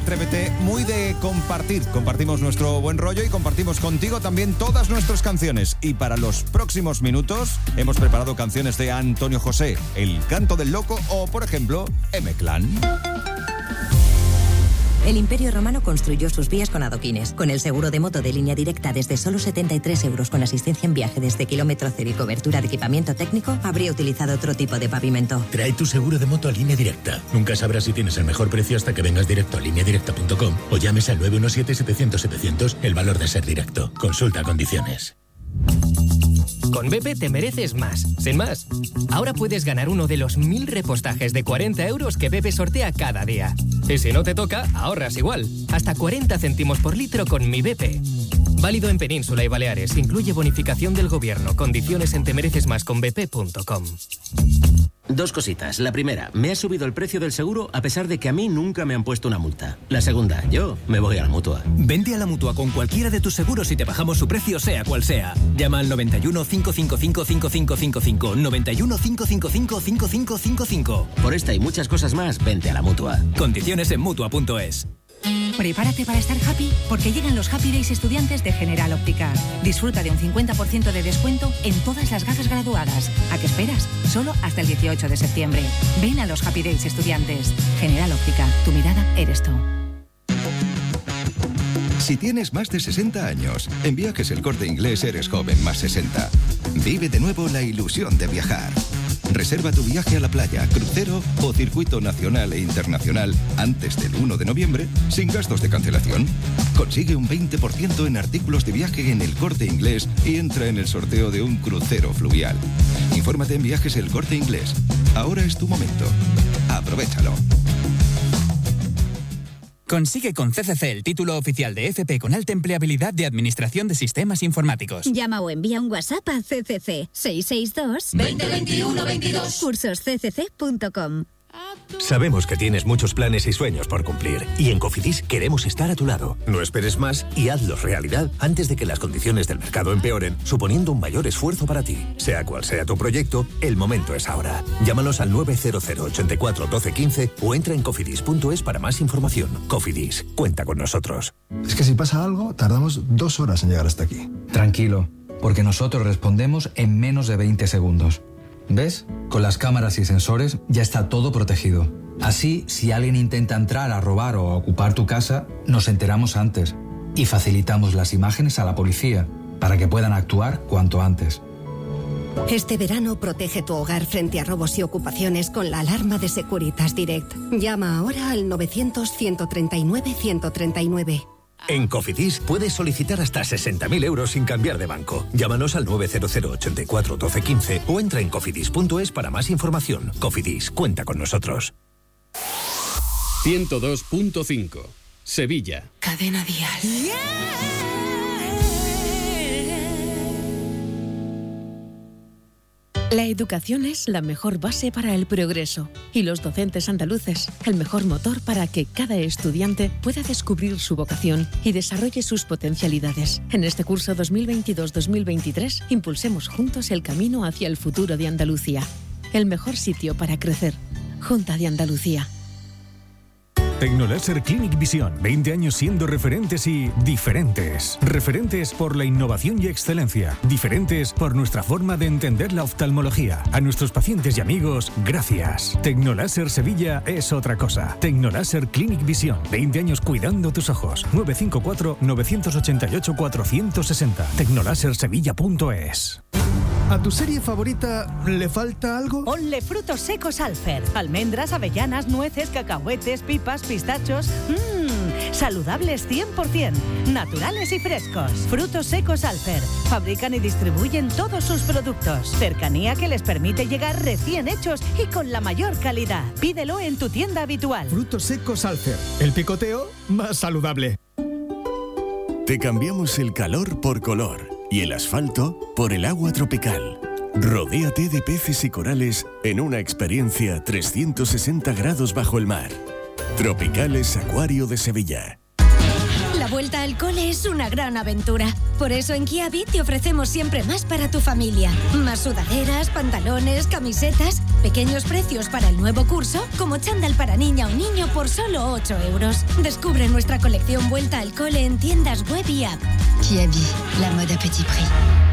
Atrévete muy de compartir. Compartimos nuestro buen rollo y compartimos contigo también todas nuestras canciones. Y para los próximos minutos hemos preparado canciones de Antonio José, El Canto del Loco o, por ejemplo, M-Clan. El Imperio Romano construyó sus vías con adoquines. Con el seguro de moto de línea directa desde solo 73 euros con asistencia en viaje desde kilómetro cero y cobertura de equipamiento técnico, habría utilizado otro tipo de pavimento. Trae tu seguro de moto a línea directa. Nunca sabrás si tienes el mejor precio hasta que vengas directo a lineadirecta.com o llames al 917-700-700 el valor de ser directo. Consulta condiciones. Con BP te mereces más. Sin más, ahora puedes ganar uno de los mil repostajes de 40 euros que BP sortea cada día. Y si no te toca, ahorras igual. Hasta 40 céntimos por litro con mi BP. Válido en Península y Baleares. Incluye bonificación del gobierno. Condiciones en temerecesmasconbp.com. Dos cositas. La primera, me ha subido el precio del seguro a pesar de que a mí nunca me han puesto una multa. La segunda, yo me voy a la mutua. Vente a la mutua con cualquiera de tus seguros y te bajamos su precio, sea cual sea. Llama al 91 555 5555. 91 555 5555. Por esta y muchas cosas más, vente a la mutua. Condiciones en mutua.es. Prepárate para estar happy porque llegan los Happy Days estudiantes de General Óptica. Disfruta de un 50% de descuento en todas las gafas graduadas. ¿A qué esperas? Solo hasta el 18 de septiembre. Ven a los Happy Days estudiantes. General Óptica, tu mirada eres tú. Si tienes más de 60 años, en Viajes El Corte Inglés eres joven más 60. Vive de nuevo la ilusión de viajar. Reserva tu viaje a la playa, crucero o circuito nacional e internacional antes del 1 de noviembre sin gastos de cancelación. Consigue un 20% en artículos de viaje en el corte inglés y entra en el sorteo de un crucero fluvial. Infórmate en Viajes El Corte Inglés. Ahora es tu momento. Aprovechalo. Consigue con CCC el título oficial de FP con alta empleabilidad de Administración de Sistemas Informáticos. Llama o envía un WhatsApp a CCC 662 2021 22. cursosccc.com. Sabemos que tienes muchos planes y sueños por cumplir y en Cofidis queremos estar a tu lado. No esperes más y hazlos realidad antes de que las condiciones del mercado empeoren, suponiendo un mayor esfuerzo para ti. Sea cual sea tu proyecto, el momento es ahora. Llámanos al 900 84 12 15 o entra en cofidis.es para más información. Cofidis, cuenta con nosotros. Es que si pasa algo, tardamos dos horas en llegar hasta aquí. Tranquilo, porque nosotros respondemos en menos de 20 segundos. ¿Ves? Con las cámaras y sensores ya está todo protegido. Así, si alguien intenta entrar a robar o ocupar tu casa, nos enteramos antes y facilitamos las imágenes a la policía para que puedan actuar cuanto antes. Este verano protege tu hogar frente a robos y ocupaciones con la alarma de Securitas Direct. Llama ahora al 900-139-139. En Cofidis puedes solicitar hasta 60.000 euros sin cambiar de banco. Llámanos al 900 84 12 15 o entra en cofidis.es para más información. Cofidis, cuenta con nosotros. 102.5 Sevilla. Cadena Dial. La educación es la mejor base para el progreso y los docentes andaluces el mejor motor para que cada estudiante pueda descubrir su vocación y desarrolle sus potencialidades. En este curso 2022-2023 impulsemos juntos el camino hacia el futuro de Andalucía. El mejor sitio para crecer. Junta de Andalucía. Tecnolaser Clinic Visión, 20 años siendo referentes y diferentes. Referentes por la innovación y excelencia. Diferentes por nuestra forma de entender la oftalmología. A nuestros pacientes y amigos, gracias. Tecnolaser Sevilla es otra cosa. Tecnolaser Clinic Visión, 20 años cuidando tus ojos. 954-988-460. Tecnolasersevilla.es. ¿A tu serie favorita le falta algo? Ponle frutos secos Alfer. Almendras, avellanas, nueces, cacahuetes, pipas, pistachos. Mmm, saludables 100%, naturales y frescos. Frutos secos Alfer. Fabrican y distribuyen todos sus productos. Cercanía que les permite llegar recién hechos y con la mayor calidad. Pídelo en tu tienda habitual. Frutos secos Alfer. El picoteo más saludable. Te cambiamos el calor por color y el asfalto por el agua tropical. Rodéate de peces y corales en una experiencia 360 grados bajo el mar. Tropicales Acuario de Sevilla. Vuelta al cole es una gran aventura. Por eso en Kiabi te ofrecemos siempre más para tu familia. Más sudaderas, pantalones, camisetas, pequeños precios para el nuevo curso, como chándal para niña o niño por solo 8 euros. Descubre nuestra colección Vuelta al cole en tiendas web y app. Kiabi, la moda petit prix.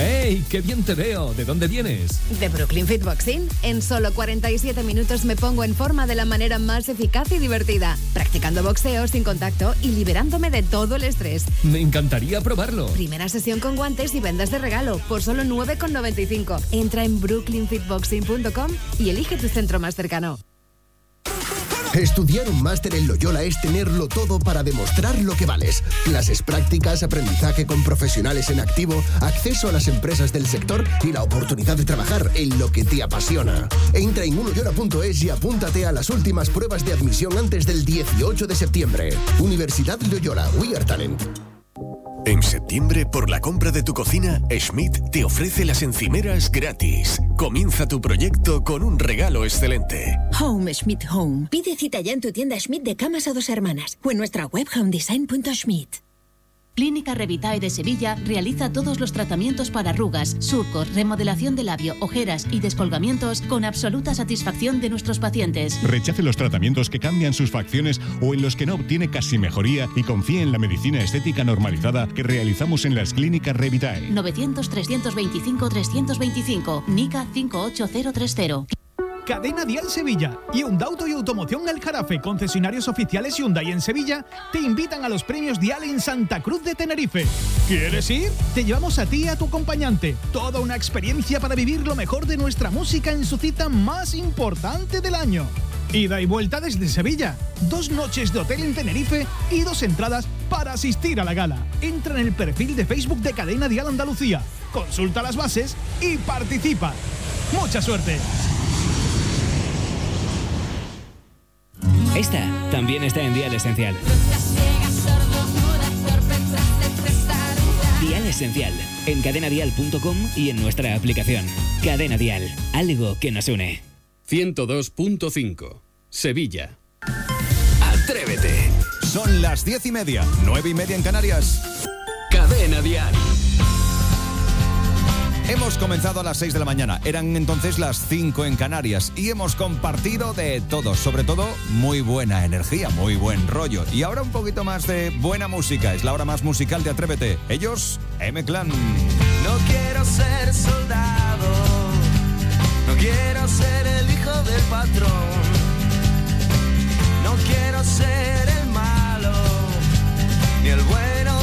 ¡Hey! ¡Qué bien te veo! ¿De dónde vienes? De Brooklyn Fitboxing. En solo 47 minutos me pongo en forma de la manera más eficaz y divertida, practicando boxeo sin contacto y liberándome de todo el estrés. Me encantaría probarlo. Primera sesión con guantes y vendas de regalo por solo 9,95. Entra en brooklynfitboxing.com y elige tu centro más cercano. Estudiar un máster en Loyola es tenerlo todo para demostrar lo que vales. Clases prácticas, aprendizaje con profesionales en activo, acceso a las empresas del sector y la oportunidad de trabajar en lo que te apasiona. Entra en unoyola.es y apúntate a las últimas pruebas de admisión antes del 18 de septiembre. Universidad Loyola, We Are Talent. En septiembre, por la compra de tu cocina, Schmidt te ofrece las encimeras gratis. Comienza tu proyecto con un regalo excelente. Home Schmidt Home. Pide cita ya en tu tienda Schmidt de camas a dos hermanas o en nuestra web homedesign.schmidt. Clínica Revitae de Sevilla realiza todos los tratamientos para arrugas, surcos, remodelación de labio, ojeras y descolgamientos con absoluta satisfacción de nuestros pacientes. Rechace los tratamientos que cambian sus facciones o en los que no obtiene casi mejoría y confíe en la medicina estética normalizada que realizamos en las clínicas Revitae. 900-325-325, NICA 58030. Cadena Dial Sevilla y Auto y Automoción El Jarafe, concesionarios oficiales Hyundai en Sevilla, te invitan a los premios Dial en Santa Cruz de Tenerife. ¿Quieres ir? Te llevamos a ti y a tu acompañante. Toda una experiencia para vivir lo mejor de nuestra música en su cita más importante del año. Ida y vuelta desde Sevilla. Dos noches de hotel en Tenerife y dos entradas para asistir a la gala. Entra en el perfil de Facebook de Cadena Dial Andalucía. Consulta las bases y participa. ¡Mucha suerte! Esta también está en Dial Esencial. Dial Esencial, en cadenadial.com y en nuestra aplicación. Cadena Dial, algo que nos une. 102.5 Sevilla. Atrévete. Son las diez y media, nueve y media en Canarias. Cadena Dial. Hemos comenzado a las 6 de la mañana, eran entonces las 5 en Canarias y hemos compartido de todo, sobre todo muy buena energía, muy buen rollo. Y ahora un poquito más de buena música, es la hora más musical de Atrévete. Ellos, M-Clan. No quiero ser soldado, no quiero ser el hijo del patrón, no quiero ser el malo, ni el bueno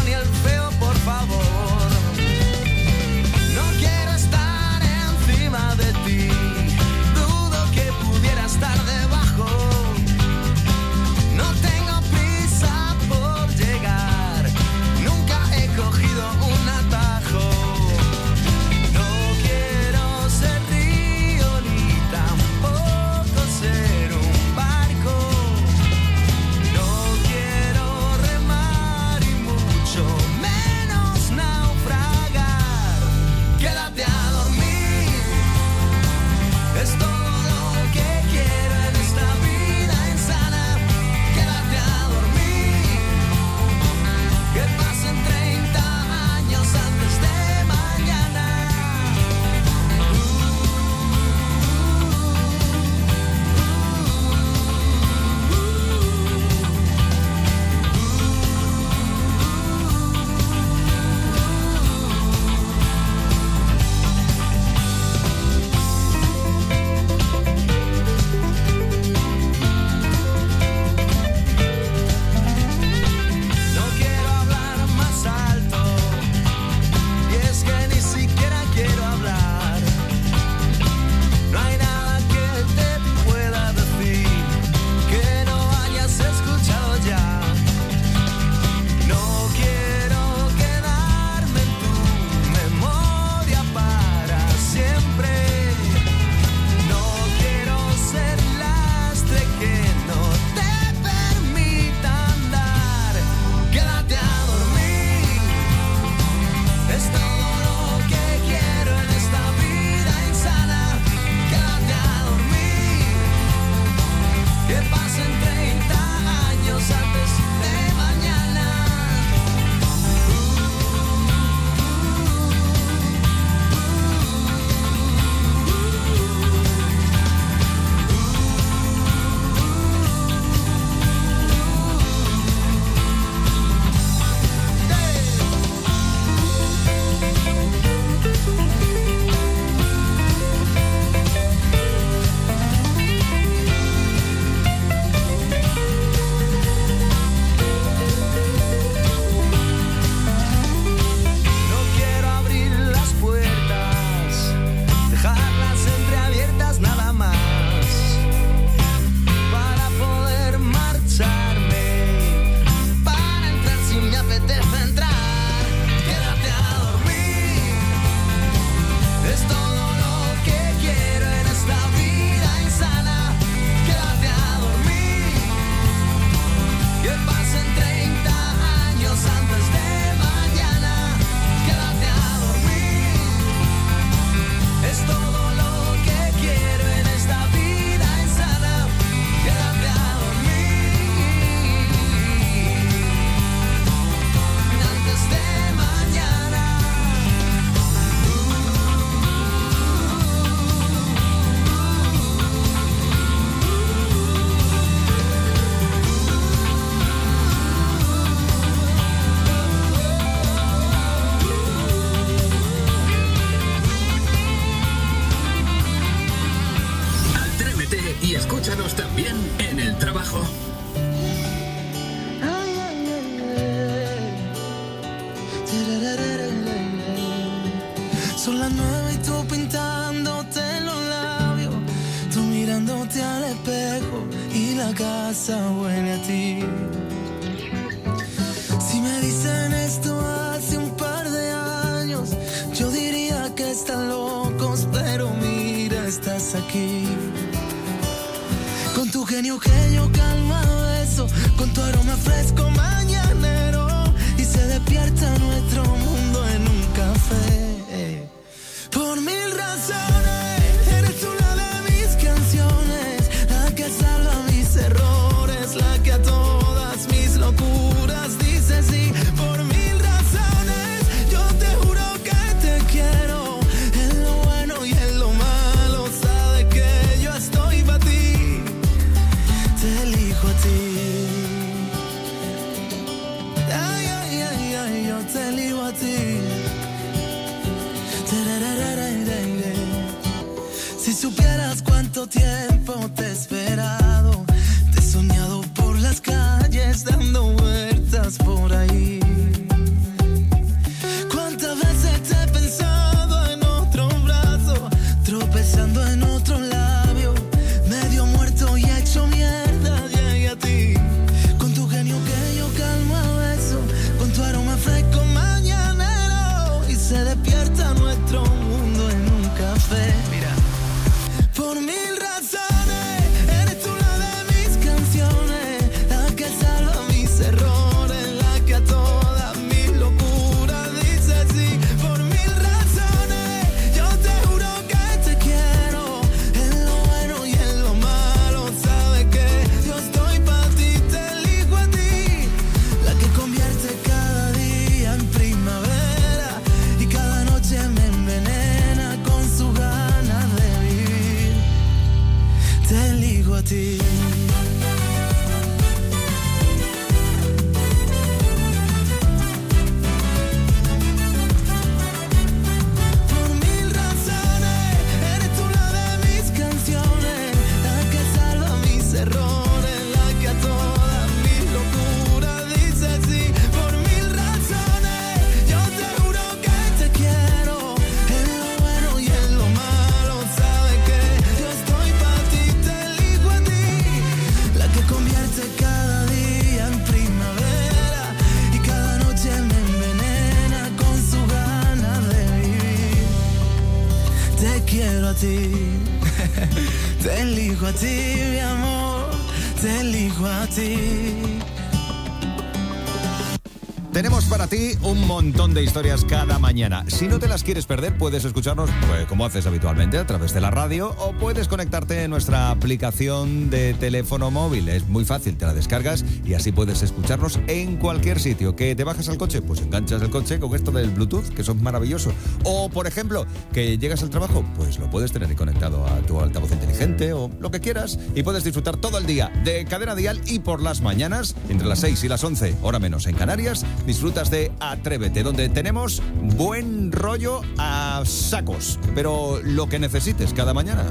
de historias cada mañana. Si no te las quieres perder, puedes escucharnos pues, como haces habitualmente a través de la radio o puedes conectarte en nuestra aplicación de teléfono móvil. Es muy fácil, te la descargas y así puedes escucharnos en cualquier sitio. ¿Que te bajas al coche? Pues enganchas el coche con esto del Bluetooth, que son maravilloso. O, por ejemplo, que llegas al trabajo, pues lo puedes tener conectado a tu altavoz inteligente o lo que quieras y puedes disfrutar todo el día de Cadena Dial y por las mañanas, entre las 6 y las 11, hora menos en Canarias, disfrutas de Atrévete, donde tenemos buen rollo a sacos, pero lo que necesites cada mañana.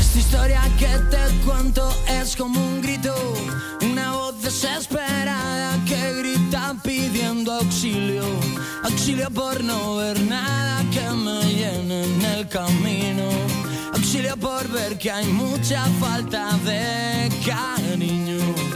Esta historia que te cuento es como un grito, una voz desesperada que grita pidiendo auxilio, auxilio por no ver nada camino. Auxilio por ver que hay mucha falta de cariño.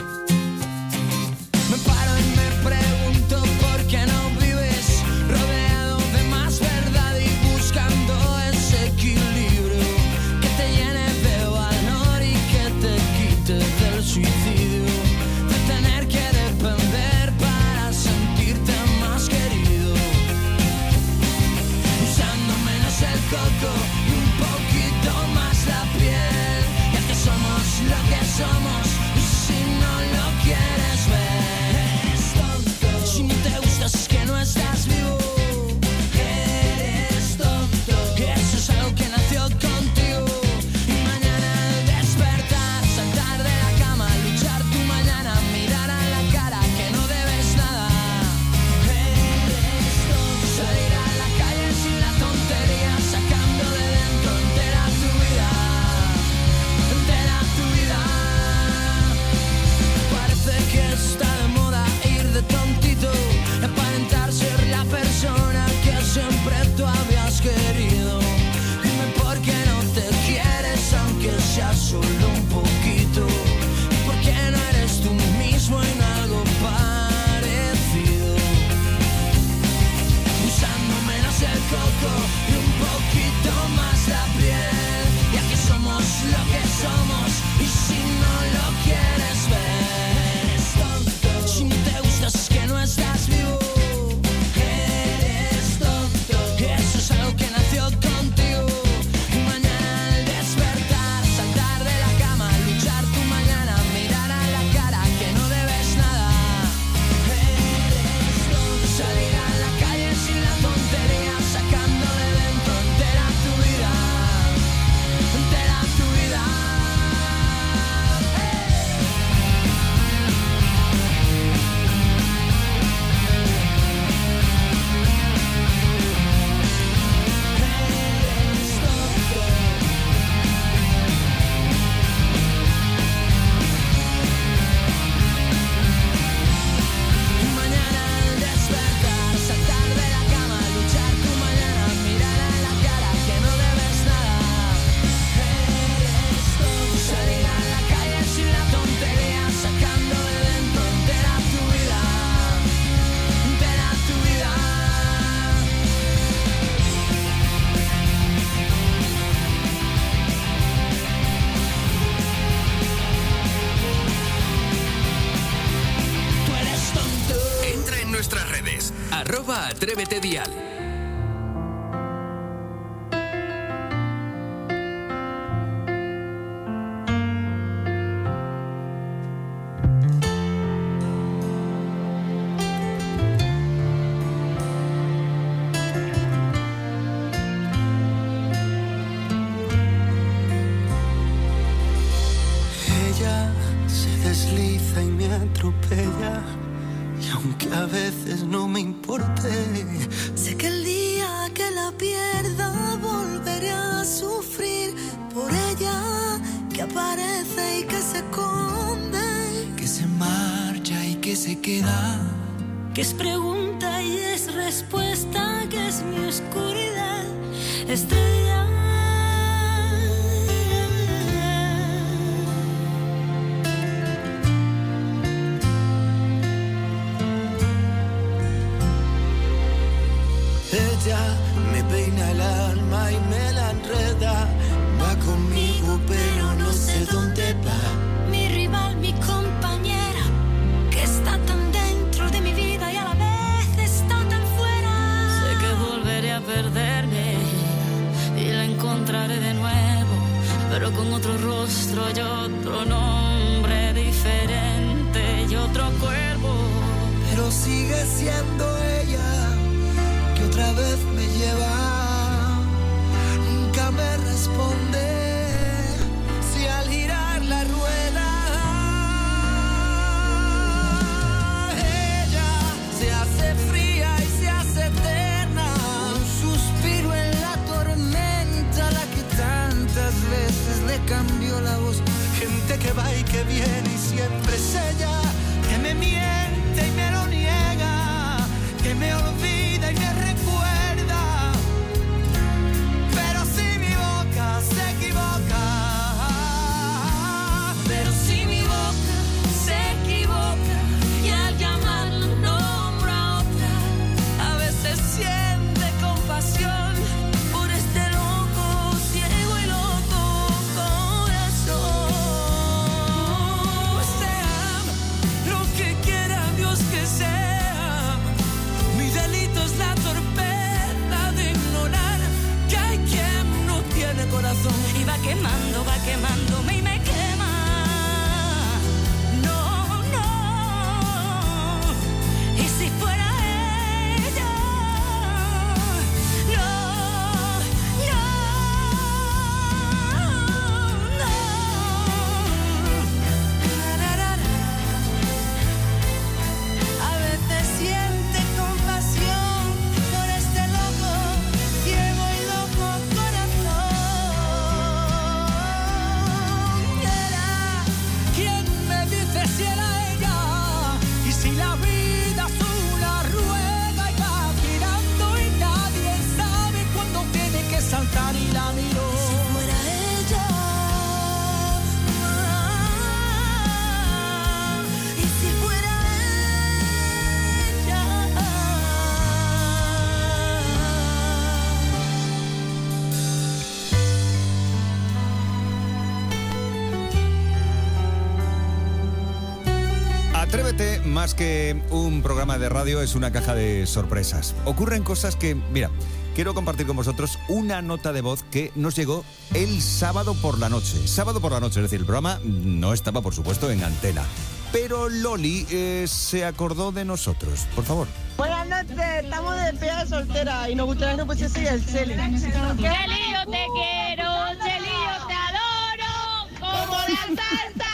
Atrévete dial. Más que un programa de radio, es una caja de sorpresas. Ocurren cosas que, mira, quiero compartir con vosotros una nota de voz que nos llegó el sábado por la noche. Sábado por la noche, es decir, el programa no estaba, por supuesto, en antena. Pero Loli eh, se acordó de nosotros. Por favor. Buenas noches, estamos de despedida soltera y nos gustaría que pusiese el Celi. Celillo te quiero, Celillo te adoro, como la salsa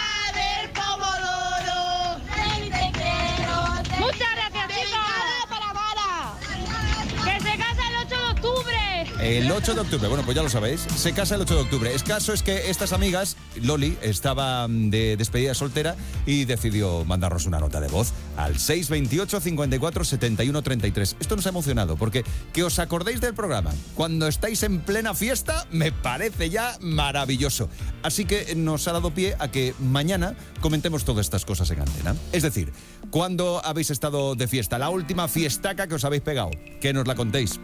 El 8 de octubre, bueno, pues ya lo sabéis, se casa el 8 de octubre. El caso es que estas amigas, Loli, estaba mm, de despedida soltera y decidió mandarnos una nota de voz al 628 54 71 33. Esto nos ha emocionado porque que os acordéis del programa cuando estáis en plena fiesta me parece ya maravilloso. Así que nos ha dado pie a que mañana comentemos todas estas cosas en antena. Es decir, cuando habéis estado de fiesta, la última fiestaca que os habéis pegado, que nos la contéis.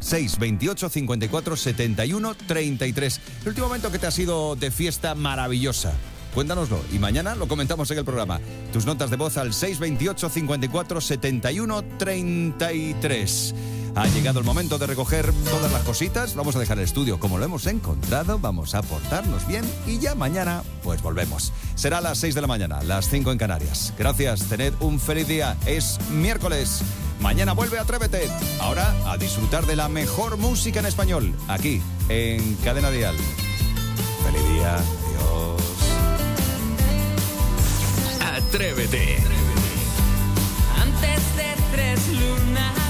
6, 28, 54, 71, 33. El último momento que te ha sido de fiesta maravillosa. cuéntanoslo y mañana lo comentamos en el programa. Tus notas de voz al 628 54 71 33. Ha llegado el momento de recoger todas las cositas. Vamos a dejar el estudio como lo hemos encontrado. Vamos a portarnos bien y ya mañana, pues volvemos. Será a las 6 de la mañana, las 5 en Canarias. Gracias, tened un feliz día. Es miércoles. Mañana vuelve Atrévete. Ahora a disfrutar de la mejor música en español, aquí, en Cadena Dial. Feliz día. Adiós. Atrévete. Antes de tres lunas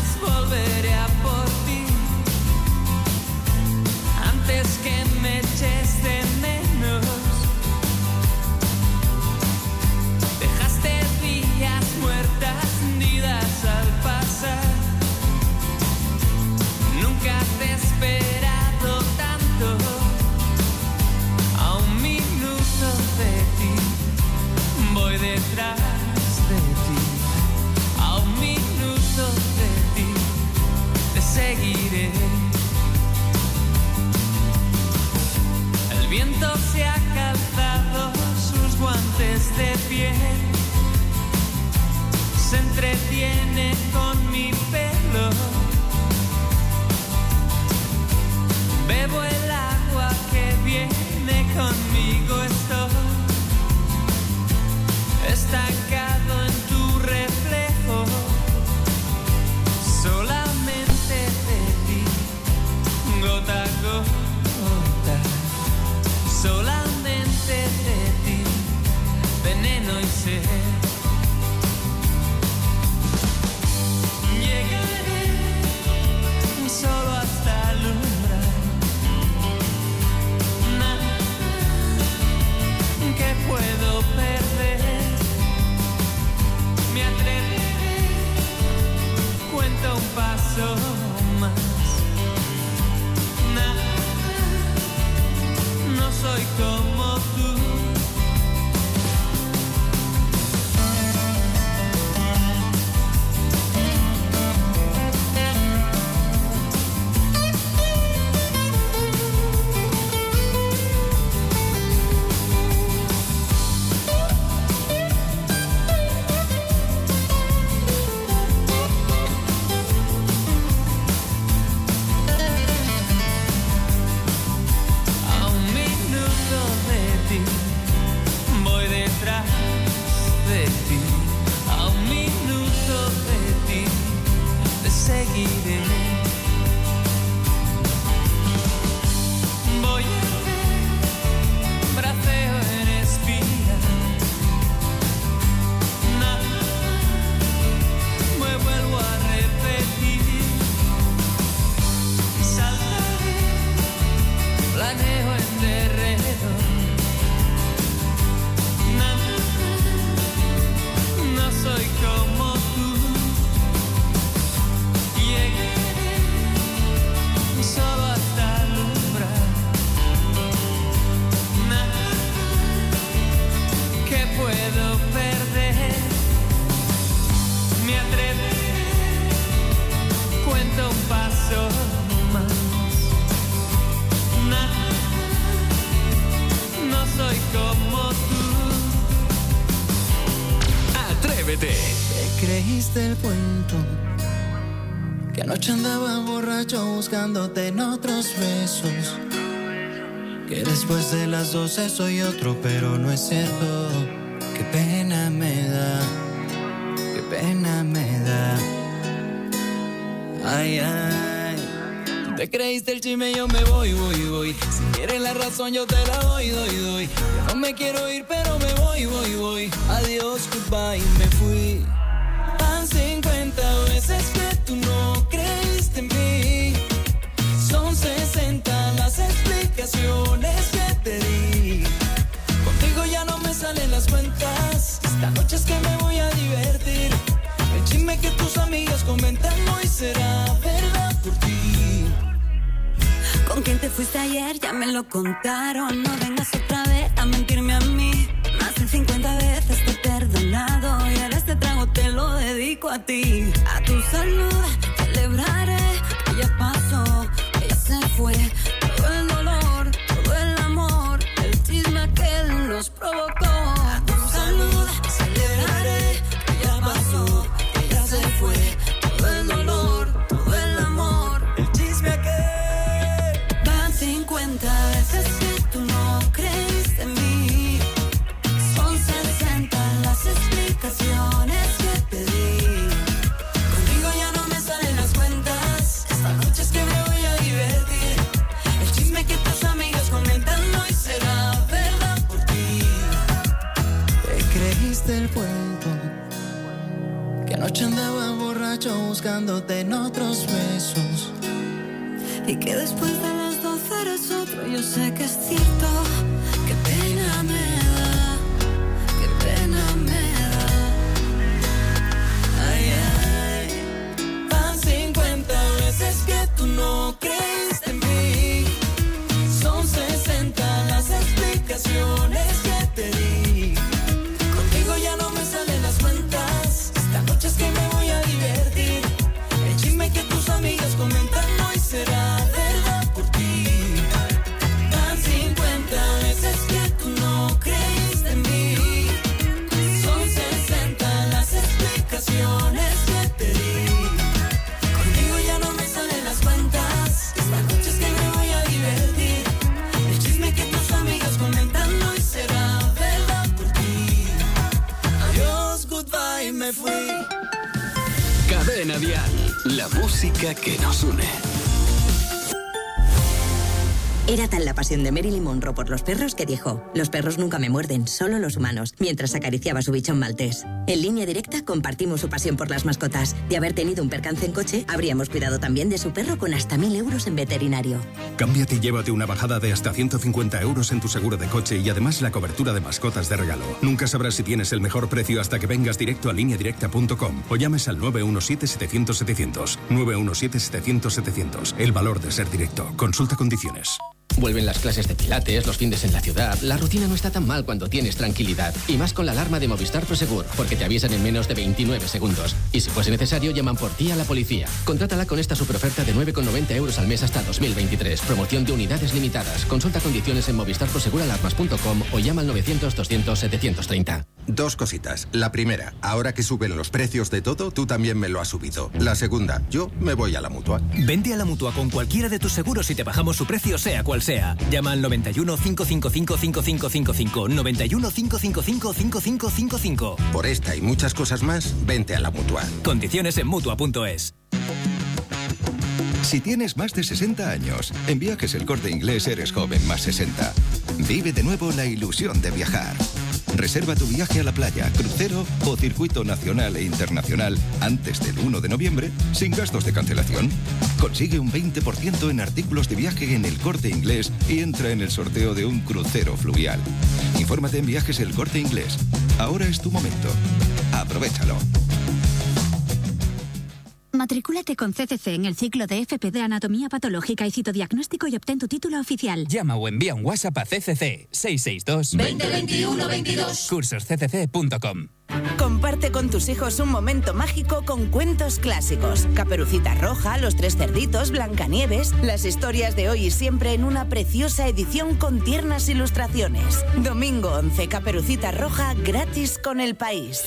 Antes que me eches de menos. Dejaste días muertas nidas al pasar. Nunca te he esperado tanto. A un minuto de ti voy detrás de ti. A un minuto de ti te seguiré. Viento se ha calzado sus guantes de piel. Se entretiene con mi pelo. Bebo el agua que viene conmigo. Estoy estancado en tu reflejo. Solamente de ti, gota a gota. Solamente de ti, veneno y sed. Llegaré solo hasta el umbral. Nada que puedo perder. Me atreveré, cuento un paso más. Nada, soy como tú. Buscándote en otros besos. Que después de las doce soy otro, pero no es cierto. Qué pena me da, qué pena me da. Ay, ay. Tú te creíste el chisme, yo me voy, voy, voy. Si quieres la razón, yo te la doy, doy, doy. Yo no me quiero ir, pero de Marilyn Monroe por los perros que dijo, los perros nunca me muerden, solo los humanos, mientras acariciaba su bichón maltés. En línea directa compartimos su pasión por las mascotas. De haber tenido un percance en coche, habríamos cuidado también de su perro con hasta mil euros en veterinario. Cámbiate y llévate una bajada de hasta 150 euros en tu seguro de coche y además la cobertura de mascotas de regalo. Nunca sabrás si tienes el mejor precio hasta que vengas directo a lineadirecta.com o llames al 917-700-700. 917-700-700. El valor de ser directo. Consulta condiciones. Vuelven las clases de pilates, los fines en la ciudad. La rutina no está tan mal cuando tienes tranquilidad. Y más con la alarma de Movistar Prosegur, porque te avisan en menos de 29 segundos. Y si fuese necesario, llaman por ti a la policía. Contrátala con esta superoferta de 9,90 euros al mes hasta 2023. Promoción de unidades limitadas. Consulta condiciones en movistarproseguralarmas.com o llama al 900-200-730. Dos cositas. La primera, ahora que suben los precios de todo, tú también me lo has subido. La segunda, yo me voy a la mutua. Vente a la mutua con cualquiera de tus seguros y te bajamos su precio, sea cual sea. Llama al 91 555 5555. 91 555 5555. Por esta y muchas cosas más, vente a la mutua. Condiciones en mutua.es. Si tienes más de 60 años, en Viajes El Corte Inglés eres joven más 60. Vive de nuevo la ilusión de viajar. Reserva tu viaje a la playa, crucero o circuito nacional e internacional antes del 1 de noviembre sin gastos de cancelación. Consigue un 20% en artículos de viaje en el corte inglés y entra en el sorteo de un crucero fluvial. Infórmate en Viajes El Corte Inglés. Ahora es tu momento. Aprovechalo. Matricúlate con CCC en el ciclo de FP de Anatomía Patológica y Citodiagnóstico y obtén tu título oficial. Llama o envía un WhatsApp a CCC 662 2021 22. cursosccc.com. Comparte con tus hijos un momento mágico con cuentos clásicos. Caperucita Roja, Los Tres Cerditos, Blancanieves. Las historias de hoy y siempre en una preciosa edición con tiernas ilustraciones. Domingo 11, Caperucita Roja, gratis con el país.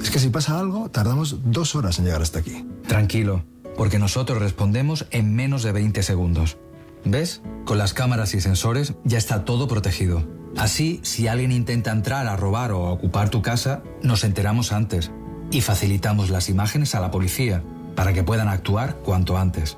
Es que si pasa algo, tardamos dos horas en llegar hasta aquí. Tranquilo, porque nosotros respondemos en menos de 20 segundos. ¿Ves? Con las cámaras y sensores ya está todo protegido. Así, si alguien intenta entrar a robar o a ocupar tu casa, nos enteramos antes y facilitamos las imágenes a la policía para que puedan actuar cuanto antes.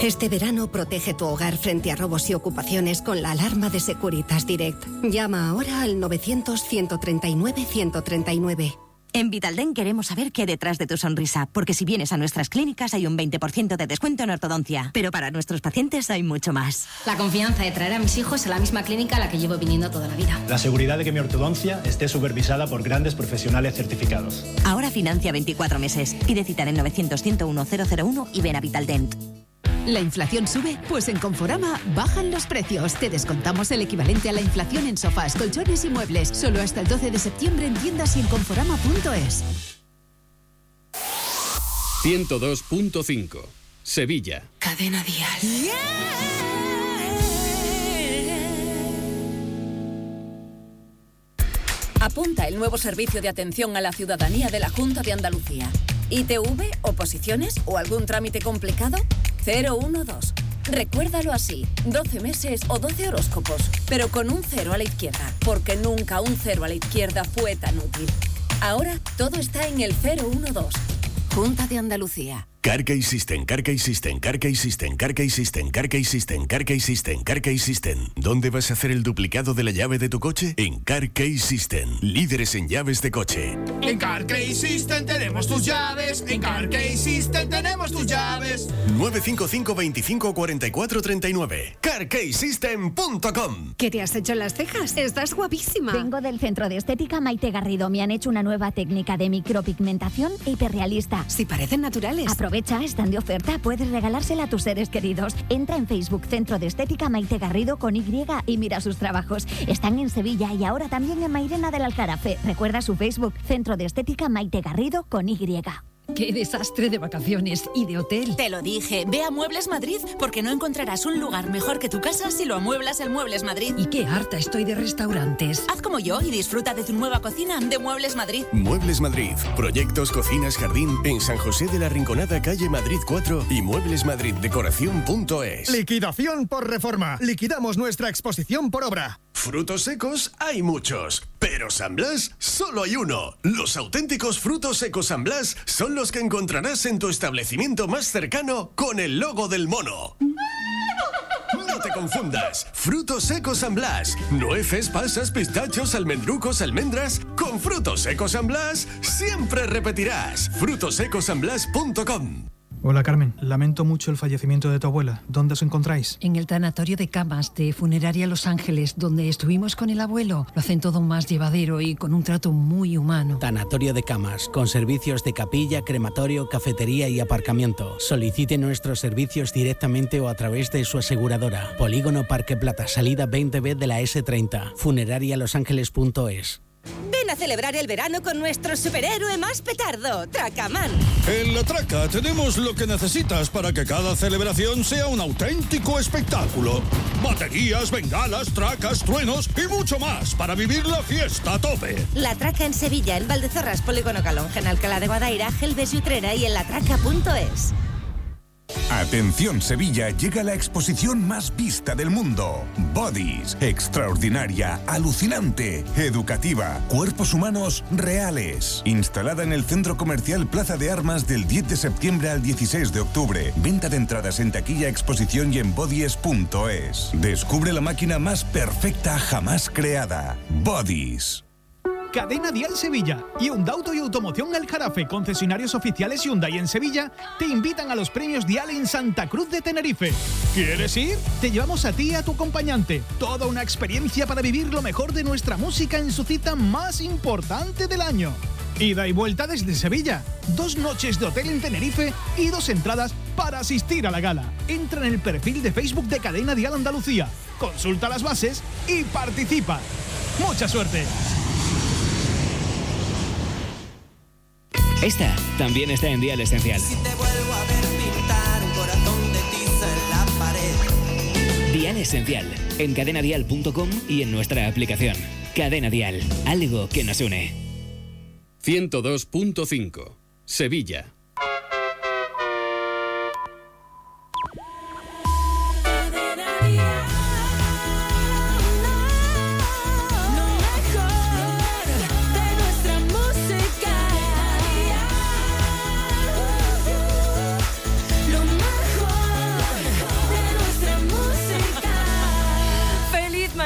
Este verano protege tu hogar frente a robos y ocupaciones con la alarma de Securitas Direct. Llama ahora al 900-139-139. En Vitalden queremos saber qué hay detrás de tu sonrisa, porque si vienes a nuestras clínicas hay un 20% de descuento en ortodoncia, pero para nuestros pacientes hay mucho más. La confianza de traer a mis hijos a la misma clínica a la que llevo viniendo toda la vida. La seguridad de que mi ortodoncia esté supervisada por grandes profesionales certificados. Ahora financia 24 meses. Pide cita en el 900-101-001 y ven a Vitaldent. ¿La inflación sube? Pues en Conforama bajan los precios. Te descontamos el equivalente a la inflación en sofás, colchones y muebles. Solo hasta el 12 de septiembre en tiendas y en conforama.es. 102.5 Sevilla. Cadena Dial. Apunta el nuevo servicio de atención a la ciudadanía de la Junta de Andalucía. ¿ITV, oposiciones o algún trámite complicado? 012. Recuérdalo así, 12 meses o 12 horóscopos, pero con un cero a la izquierda, porque nunca un cero a la izquierda fue tan útil. Ahora todo está en el 012. Junta de Andalucía. Carkey System, Carkey System, Carkey System, Carkey System, Carkey System, Carkey System, Carkey System. ¿Dónde vas a hacer el duplicado de la llave de tu coche? En Carkey System, líderes en llaves de coche. En Carkey System tenemos tus llaves. En Carkey System tenemos tus llaves. 955 25 44 39. CarkeySystem.com ¿Qué te has hecho en las cejas? Estás guapísima. Vengo del centro de estética Maite Garrido. Me han hecho una nueva técnica de micropigmentación hiperrealista. Si parecen naturales. Aprovecha, están de oferta. Puedes regalársela a tus seres queridos. Entra en Facebook Centro de Estética Maite Garrido con Y y mira sus trabajos. Están en Sevilla y ahora también en Mairena del Alcarafe. Recuerda su Facebook Centro de Estética Maite Garrido con Y. Qué desastre de vacaciones y de hotel. Te lo dije, ve a Muebles Madrid porque no encontrarás un lugar mejor que tu casa si lo amueblas en Muebles Madrid. Y qué harta estoy de restaurantes. Haz como yo y disfruta de tu nueva cocina de Muebles Madrid. Muebles Madrid. Proyectos, cocinas, jardín en San José de la Rinconada, calle Madrid 4 y mueblesmadriddecoración.es. Liquidación por reforma. Liquidamos nuestra exposición por obra. Frutos secos hay muchos, pero San Blas solo hay uno. Los auténticos frutos secos San Blas son los que encontrarás en tu establecimiento más cercano con el logo del mono. No te confundas. Frutos secos San Blas. Nueces, pasas, pistachos, almendrucos, almendras. Con frutos secos San Blas siempre repetirás. frutosecosanblas.com Hola Carmen, lamento mucho el fallecimiento de tu abuela. ¿Dónde os encontráis? En el tanatorio de camas de Funeraria Los Ángeles, donde estuvimos con el abuelo. Lo hacen todo más llevadero y con un trato muy humano. Tanatorio de camas, con servicios de capilla, crematorio, cafetería y aparcamiento. Solicite nuestros servicios directamente o a través de su aseguradora. Polígono Parque Plata, salida 20B de la S30. Funerarialosangeles.es. Ven a celebrar el verano con nuestro superhéroe más petardo, Tracaman. En La Traca tenemos lo que necesitas para que cada celebración sea un auténtico espectáculo. Baterías, bengalas, tracas, truenos y mucho más para vivir la fiesta a tope. La Traca en Sevilla, en Valdezorras, Polígono en Alcalá de Guadaira, Gelbes y Utrera y en latraca.es. Atención Sevilla, llega la exposición más vista del mundo. Bodies, extraordinaria, alucinante, educativa, cuerpos humanos reales. Instalada en el Centro Comercial Plaza de Armas del 10 de septiembre al 16 de octubre. Venta de entradas en taquilla, exposición y en bodies.es. Descubre la máquina más perfecta jamás creada. Bodies. Cadena Dial Sevilla y Auto y Automoción El Jarafe, concesionarios oficiales Hyundai en Sevilla, te invitan a los premios Dial en Santa Cruz de Tenerife. ¿Quieres ir? Te llevamos a ti y a tu acompañante. Toda una experiencia para vivir lo mejor de nuestra música en su cita más importante del año. Ida y vuelta desde Sevilla. Dos noches de hotel en Tenerife y dos entradas para asistir a la gala. Entra en el perfil de Facebook de Cadena Dial Andalucía, consulta las bases y participa. ¡Mucha suerte! Esta también está en Dial Esencial. Si te vuelvo a ver pintar un corazón de tiza en la pared. Dial Esencial, en cadenadial.com y en nuestra aplicación. Cadena Dial, algo que nos une. 102.5 Sevilla.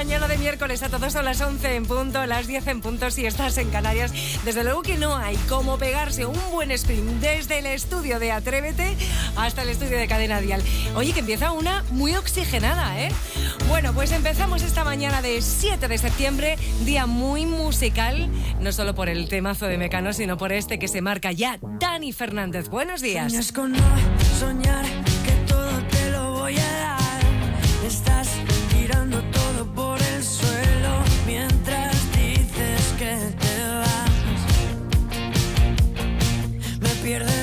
Mañana de miércoles a todos a las 11 en punto, las 10 en punto si estás en Canarias. Desde luego que no hay como pegarse un buen sprint desde el estudio de Atrévete hasta el estudio de Cadena Dial. Oye, que empieza una muy oxigenada, ¿eh? Bueno, pues empezamos esta mañana de 7 de septiembre, día muy musical, no solo por el temazo de Mecano, sino por este que se marca ya, Dani Fernández. Buenos días. Sueñas con no soñar que todo te lo voy a pierde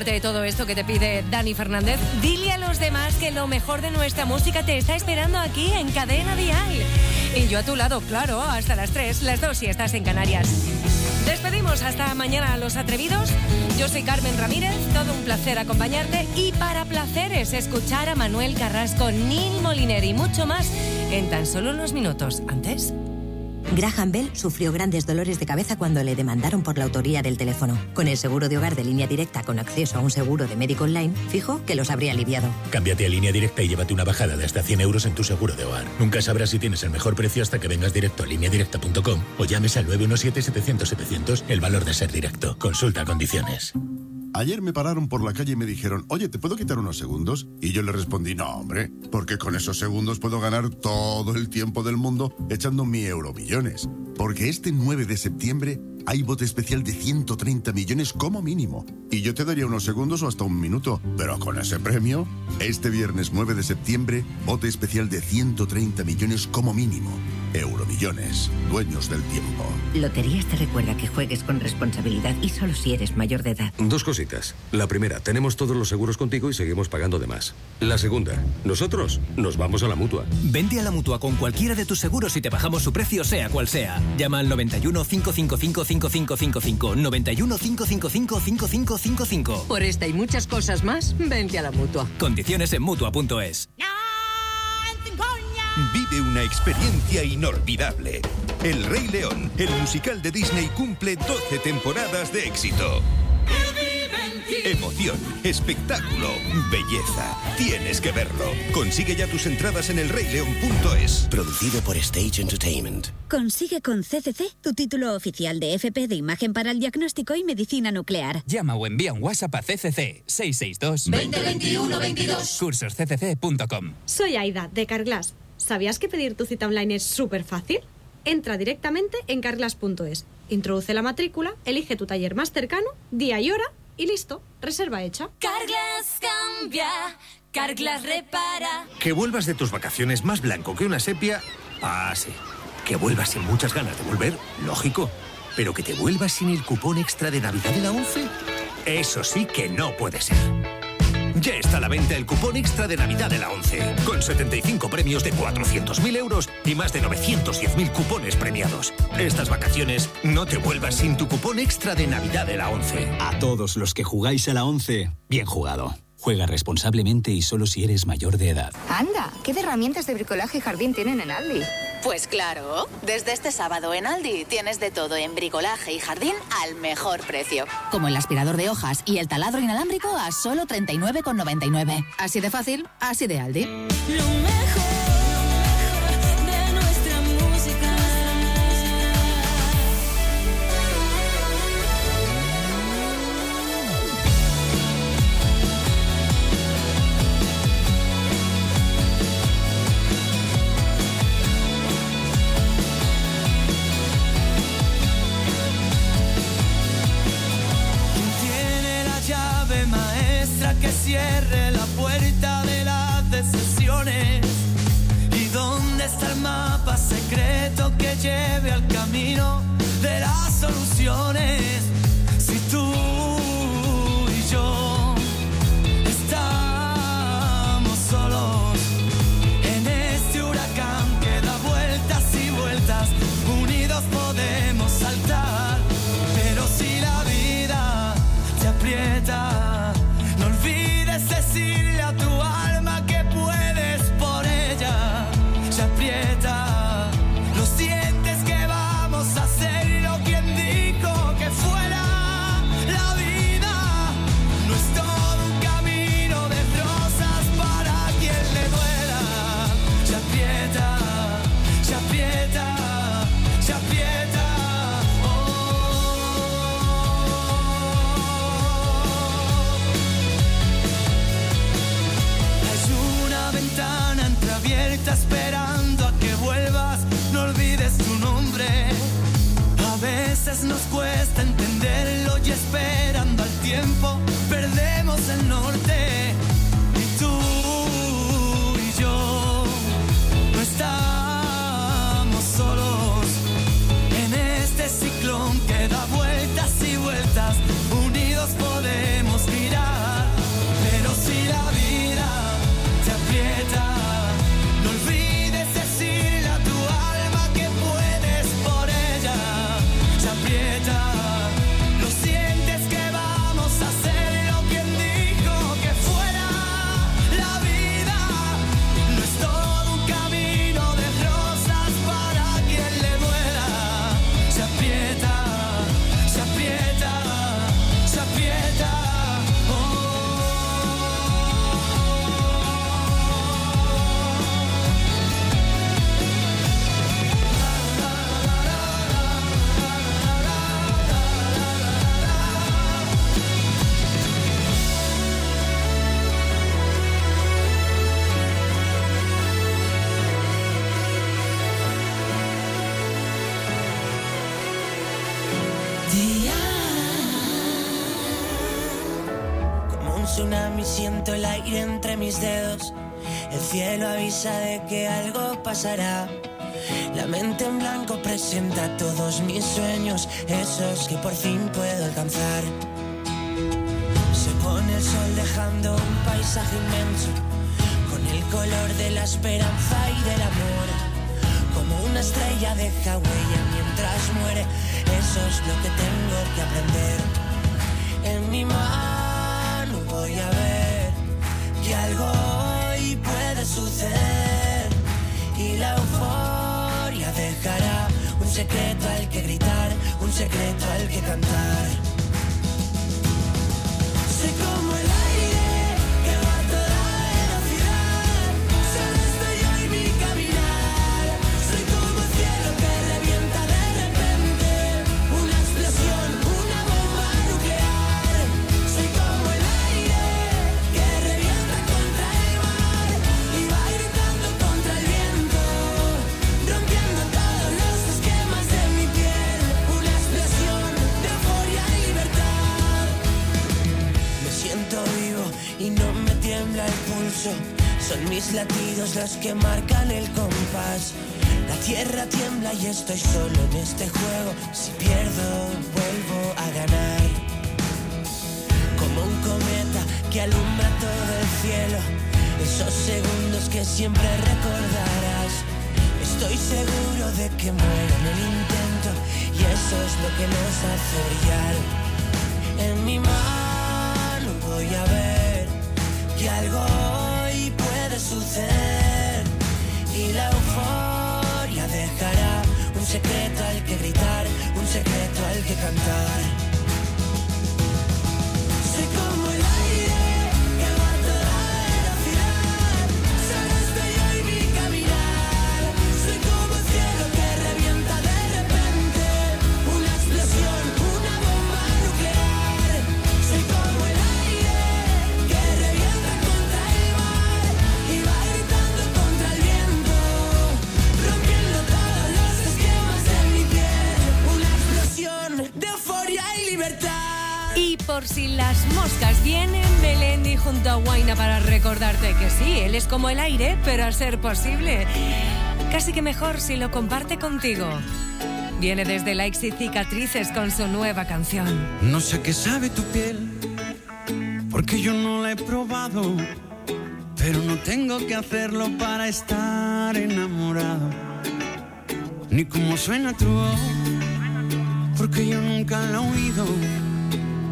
aparte de todo esto que te pide Dani Fernández, dile a los demás que lo mejor de nuestra música te está esperando aquí en Cadena Dial. Y yo a tu lado, claro, hasta las 3, las 2 si estás en Canarias. Despedimos hasta mañana a los atrevidos. Yo soy Carmen Ramírez, todo un placer acompañarte y para placeres escuchar a Manuel Carrasco, Neil Moliner y mucho más en tan solo unos minutos. Antes... Graham Bell sufrió grandes dolores de cabeza cuando le demandaron por la autoría del teléfono. Con el seguro de hogar de línea directa con acceso a un seguro de médico online, fijo que los habría aliviado. Cámbiate a línea directa y llévate una bajada de hasta 100 euros en tu seguro de hogar. Nunca sabrás si tienes el mejor precio hasta que vengas directo a lineadirecta.com o llames al 917-700-700 el valor de ser directo. Consulta condiciones. Ayer me pararon por la calle y me dijeron, oye, ¿te puedo quitar unos segundos? Y yo le respondí, no, hombre, porque con esos segundos puedo ganar todo el tiempo del mundo echando mi euromillones. Porque este 9 de septiembre hay bote especial de 130 millones como mínimo. Y yo te daría unos segundos o hasta un minuto. Pero con ese premio, este viernes 9 de septiembre, bote especial de 130 millones como mínimo. Euromillones, dueños del tiempo. Loterías te recuerda que juegues con responsabilidad y solo si eres mayor de edad. Dos cositas. La primera, tenemos todos los seguros contigo y seguimos pagando de más. La segunda, nosotros nos vamos a la mutua. Vente a la mutua con cualquiera de tus seguros y te bajamos su precio, sea cual sea. Llama al 91 555 5555. 91 555 5555. Por esta y muchas cosas más, vente a la mutua. Condiciones en mutua.es. Vive una experiencia inolvidable. El Rey León, el musical de Disney, cumple 12 temporadas de éxito. Emoción, espectáculo, belleza. Tienes que verlo. Consigue ya tus entradas en elreyleón.es. Producido por Stage Entertainment. Consigue con CCC tu título oficial de FP de imagen para el diagnóstico y medicina nuclear. Llama o envía un WhatsApp a CCC 662 2021 22. Cursosccc.com. Soy Aida, de Carglass. ¿Sabías que pedir tu cita online es súper fácil? Entra directamente en carglass.es, introduce la matrícula, elige tu taller más cercano, día y hora y listo, reserva hecha. Carglass cambia, Carglass repara. Que vuelvas de tus vacaciones más blanco que una sepia. Ah, sí. Que vuelvas sin muchas ganas de volver, lógico. Pero que te vuelvas sin el cupón extra de Navidad de la 11. Eso sí que no puede ser. Ya está a la venta el cupón extra de Navidad de la 11, con 75 premios de 400.000 euros y más de 910.000 cupones premiados. Estas vacaciones no te vuelvas sin tu cupón extra de Navidad de la 11. A todos los que jugáis a la 11, bien jugado. Juega responsablemente y solo si eres mayor de edad. Anda, ¿qué de herramientas de bricolaje y jardín tienen en Aldi? Pues claro, desde este sábado en Aldi tienes de todo en bricolaje y jardín al mejor precio. Como el aspirador de hojas y el taladro inalámbrico a solo 39,99. Así de fácil, así de Aldi. Lo mejor, cielo avisa de que algo pasará. La mente en blanco presenta todos mis sueños, esos que por fin puedo alcanzar. Se pone el sol dejando un paisaje inmenso, con el color de la esperanza y del amor. Como una estrella deja huella mientras muere, eso es lo que tengo que aprender. En mi mano voy a ver que algo suceder y la euforia dejará un secreto al que gritar, un secreto al que cantar. Son mis latidos los que marcan el compás. La tierra tiembla y estoy solo en este juego. Si pierdo, vuelvo a ganar. Como un cometa que alumbra todo el cielo. Esos segundos que siempre recordarás. Estoy seguro de que muero en el intento. Y eso es lo que nos hace brillar. En mi mano voy a ver que algo suceder y la euforia dejará un secreto al que gritar, un secreto al que cantar. Como el aire por si las moscas vienen, Melendi junto a Guaina para recordarte que sí, él es como el aire, pero a ser posible. Casi que mejor si lo comparte contigo. Viene desde Likes y Cicatrices con su nueva canción. No sé qué sabe tu piel, porque yo no la he probado, pero no tengo que hacerlo para estar enamorado. Ni cómo suena tu voz, porque yo nunca la he oído,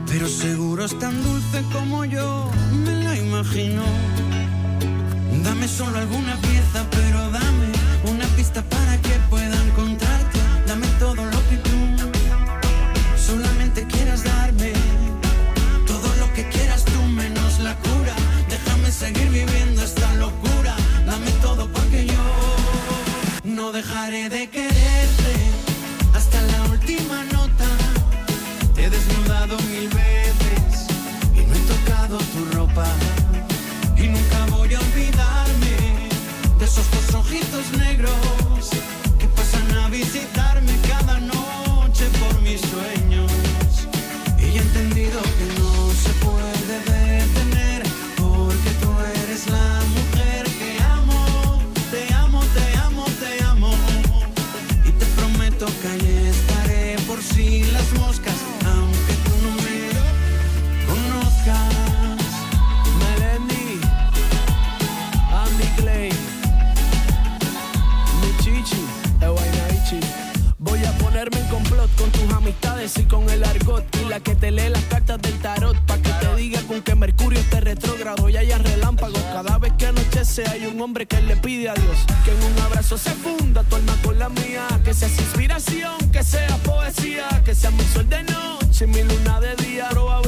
pero seguro es tan dulce como yo me la imagino. Dame solo alguna pieza, pero dame una pista para que pueda encontrarte. Dame todo lo que tú solamente quieras darme. Todo lo que quieras tú menos la cura. Déjame seguir viviendo esta locura. Dame todo porque yo no dejaré de quererte un hombre que le pide a Dios que en un abrazo se funda tu alma con la mía, que seas inspiración, que sea poesía, que sea mi sol de noche, mi luna de día. Probabilidades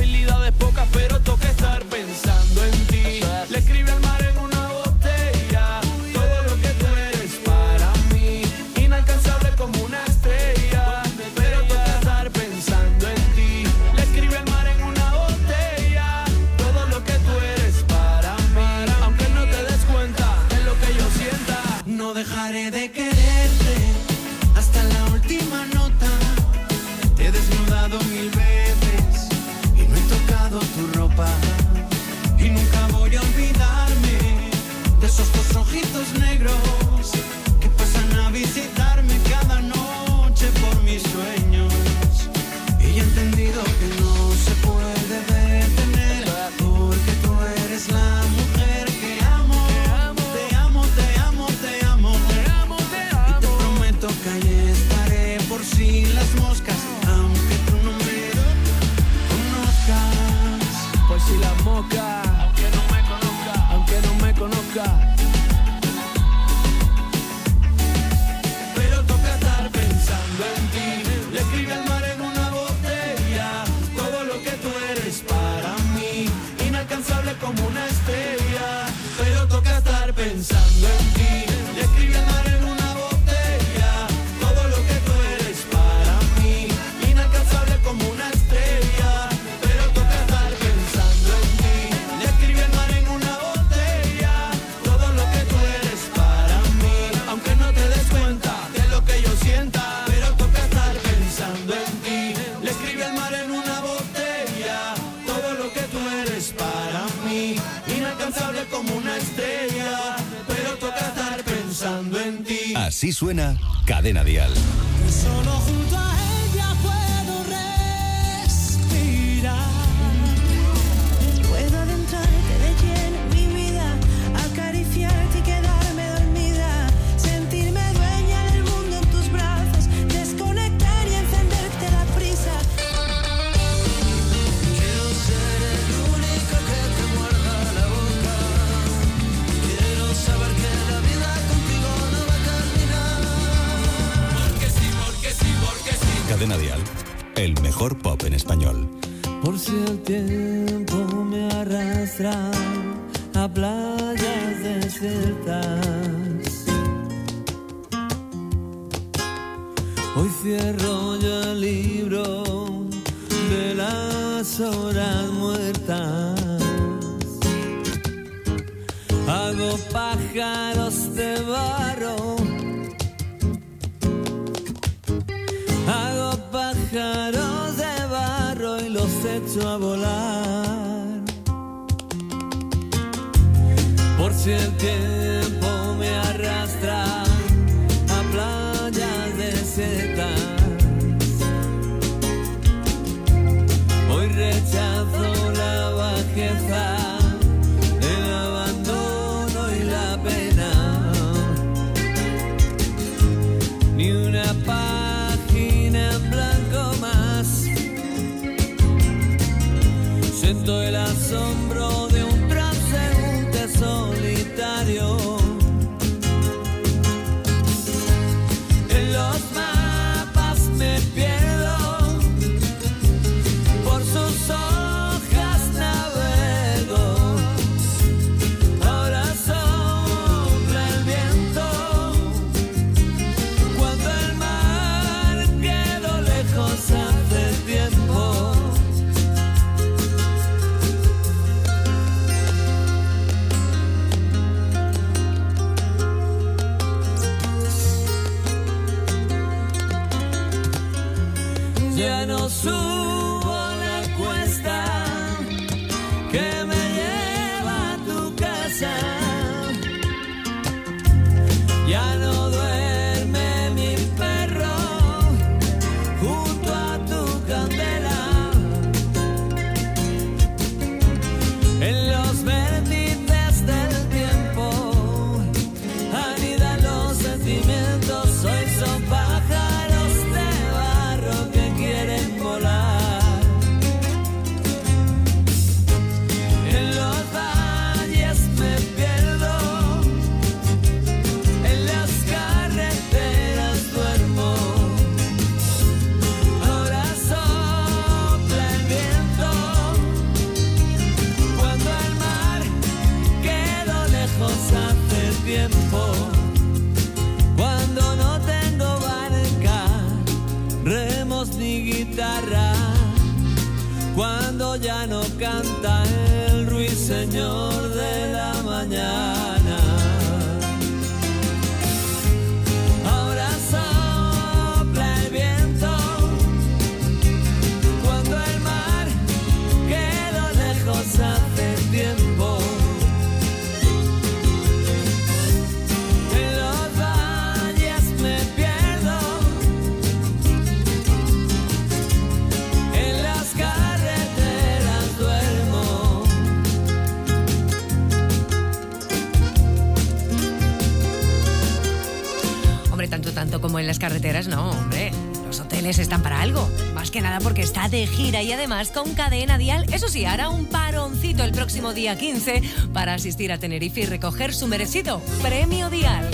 que está de gira y además con cadena dial. Eso sí, hará un paroncito el próximo día 15 para asistir a Tenerife y recoger su merecido premio dial.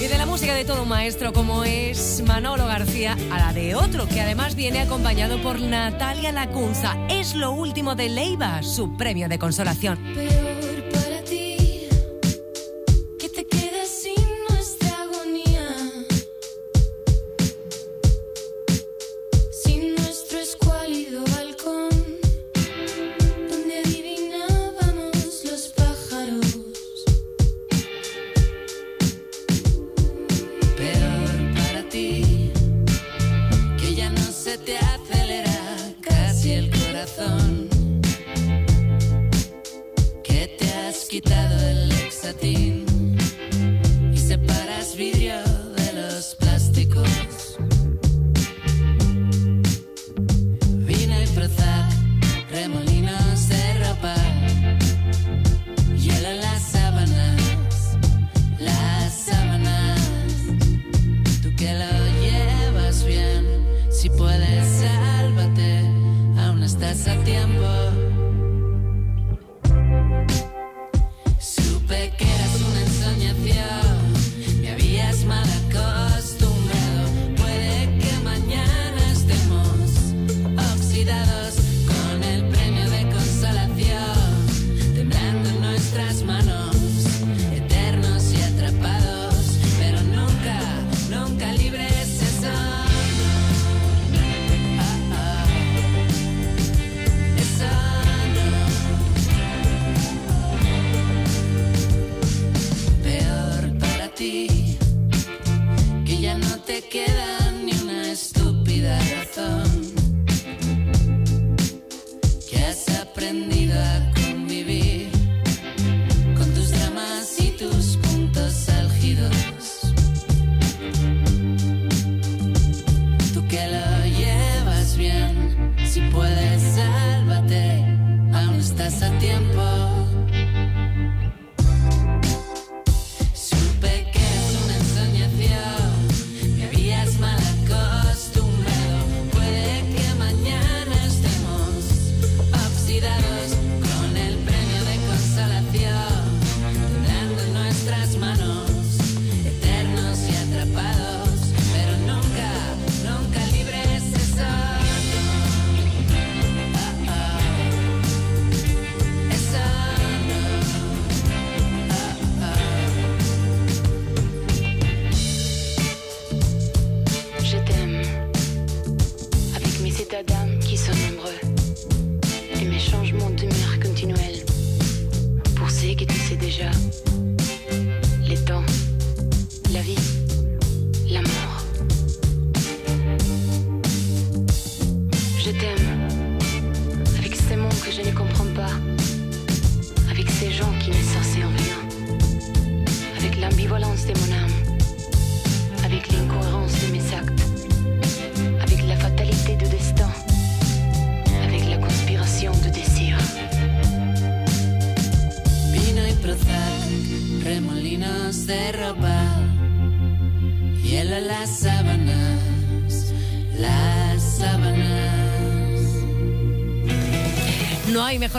Y de la música de todo un maestro como es Manolo García a la de otro que además viene acompañado por Natalia Lacunza. Es lo último de Leiva, su premio de consolación.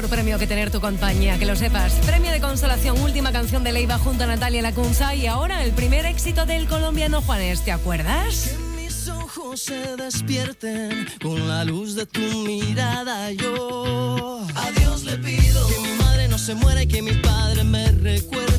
Premio que tener tu compañía, que lo sepas. Premio de consolación, última canción de Leiva junto a Natalia Lacunza y ahora el primer éxito del colombiano Juanes, ¿te acuerdas? mis ojos se despierten con la luz de tu mirada. Yo a Dios le pido que mi madre no se muera y que mi padre me recuerde.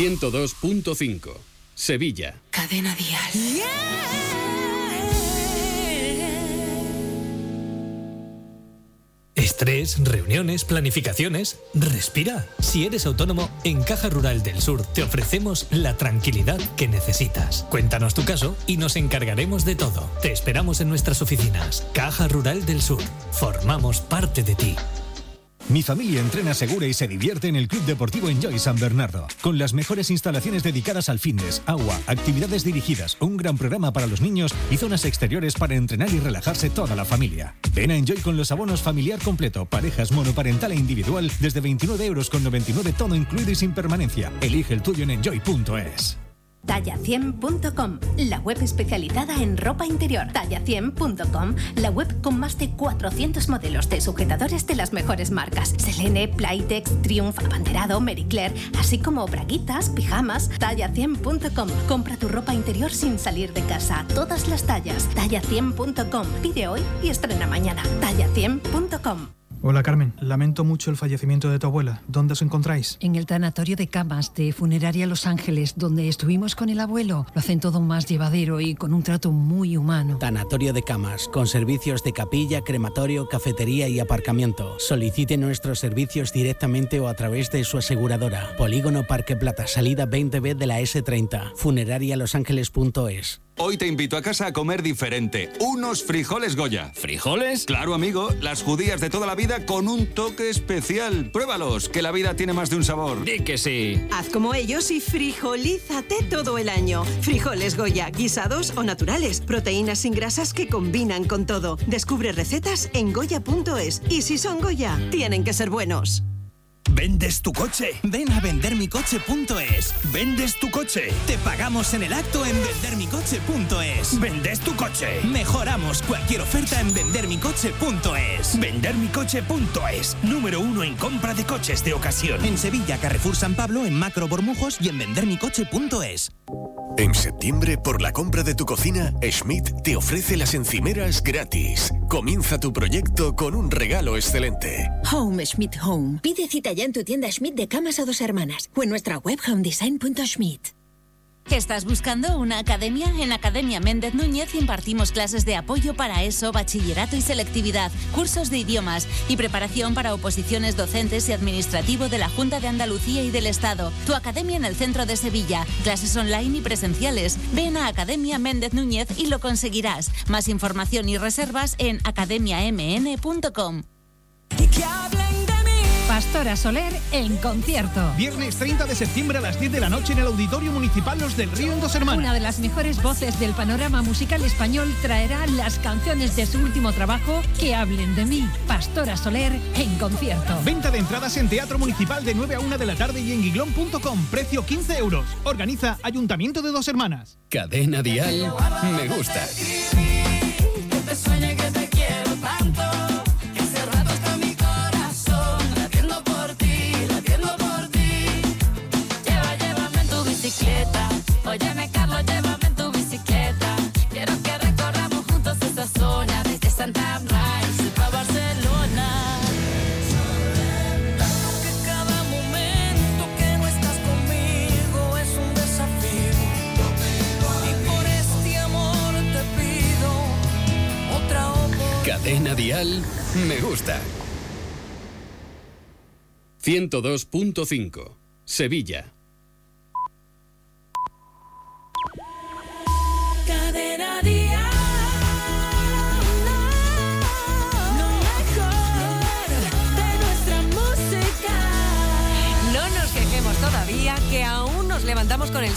102.5 Sevilla. Cadena Dial. Estrés, reuniones, planificaciones. Respira. Si eres autónomo, en Caja Rural del Sur te ofrecemos la tranquilidad que necesitas. Cuéntanos tu caso y nos encargaremos de todo. Te esperamos en nuestras oficinas. Caja Rural del Sur. Formamos parte de ti. Mi familia entrena segura y se divierte en el Club Deportivo Enjoy San Bernardo, con las mejores instalaciones dedicadas al fitness, agua, actividades dirigidas, un gran programa para los niños y zonas exteriores para entrenar y relajarse toda la familia. Ven a Enjoy con los abonos familiar completo, parejas monoparental e individual desde 29 euros con 99 todo incluido y sin permanencia. Elige el tuyo en enjoy.es. Talla100.com, la web especializada en ropa interior. Talla100.com, la web con más de 400 modelos de sujetadores de las mejores marcas. Selene, Playtex, Triumph, Abanderado, Marie Claire, así como braguitas, pijamas. Talla100.com, compra tu ropa interior sin salir de casa. Todas las tallas. Talla100.com, pide hoy y estrena mañana. Talla100.com. Hola Carmen, lamento mucho el fallecimiento de tu abuela. ¿Dónde os encontráis? En el tanatorio de camas de Funeraria Los Ángeles, donde estuvimos con el abuelo. Lo hacen todo más llevadero y con un trato muy humano. Tanatorio de camas, con servicios de capilla, crematorio, cafetería y aparcamiento. Solicite nuestros servicios directamente o a través de su aseguradora. Polígono Parque Plata, salida 20B de la S30. Funerarialosangeles.es. Hoy te invito a casa a comer diferente. Unos frijoles Goya. ¿Frijoles? Claro, amigo. Las judías de toda la vida con un toque especial. Pruébalos, que la vida tiene más de un sabor. Di que sí. Haz como ellos y frijolízate todo el año. Frijoles Goya, guisados o naturales. Proteínas sin grasas que combinan con todo. Descubre recetas en goya.es. Y si son Goya, tienen que ser buenos. ¿Vendes tu coche? Ven a vendermicoche.es. ¿Vendes tu coche? Te pagamos en el acto en vendermicoche.es. ¿Vendes tu coche? Mejoramos cualquier oferta en vendermicoche.es. Vendermicoche.es. Número uno en compra de coches de ocasión. En Sevilla, Carrefour San Pablo, en Macro Bormujos y en vendermicoche.es. En septiembre, por la compra de tu cocina, Schmidt te ofrece las encimeras gratis. Comienza tu proyecto con un regalo excelente. Home Schmidt Home. Pide cita ya en tu tienda Schmidt de camas a dos hermanas o en nuestra web homedesign.schmidt. ¿Estás buscando una academia? En Academia Méndez Núñez impartimos clases de apoyo para ESO, bachillerato y selectividad, cursos de idiomas y preparación para oposiciones docentes y administrativo de la Junta de Andalucía y del Estado. Tu academia en el centro de Sevilla. Clases online y presenciales. Ven a Academia Méndez Núñez y lo conseguirás. Más información y reservas en academiamn.com. Pastora Soler en concierto. Viernes 30 de septiembre a las 10 de la noche en el Auditorio Municipal Los del Río en Dos Hermanas. Una de las mejores voces del panorama musical español traerá las canciones de su último trabajo que hablen de mí. Pastora Soler en concierto. Venta de entradas en Teatro Municipal de 9 a 1 de la tarde y en guiglón.com. Precio 15 euros. Organiza Ayuntamiento de Dos Hermanas. Cadena Dial me gusta. Gusta. 102.5 Sevilla.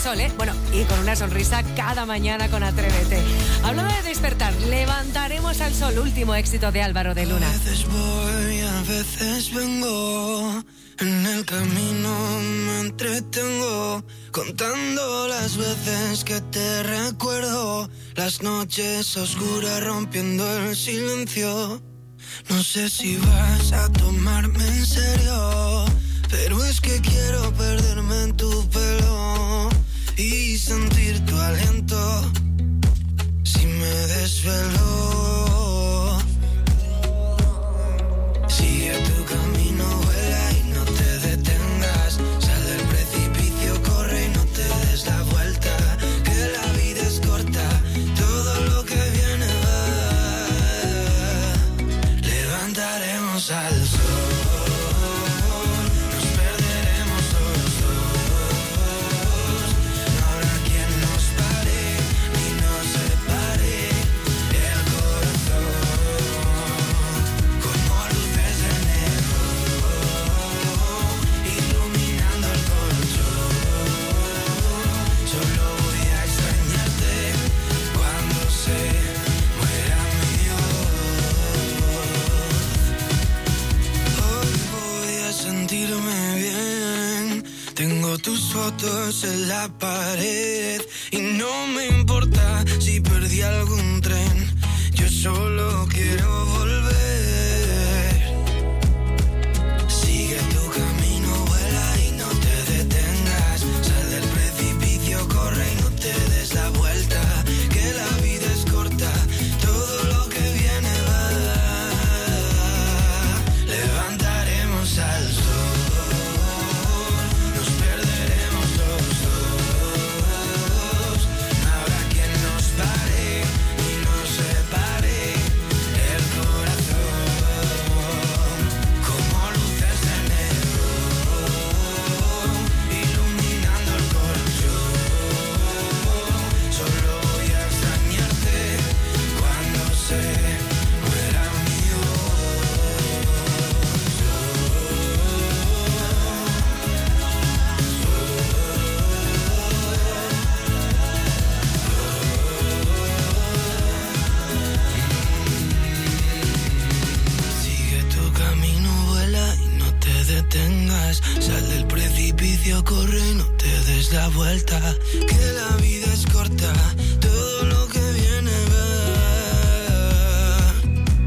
Sol, ¿eh? Bueno, y con una sonrisa cada mañana con Atrévete. Hablando de despertar, levantaremos al sol, último éxito de Álvaro de Luna. A veces voy, a veces vengo. En el camino me entretengo. Contando las veces que te recuerdo. Las noches oscuras rompiendo el silencio. No sé si vas a tomarme en serio. Pero es que quiero perderme en tu pelo. Y sentir tu aliento. Si me desvelo. Tus fotos en la pared y no me importa si perdí algún tren. Yo solo quiero volver. Sal del precipicio, corre no te des la vuelta. Que la vida es corta, todo lo que viene va.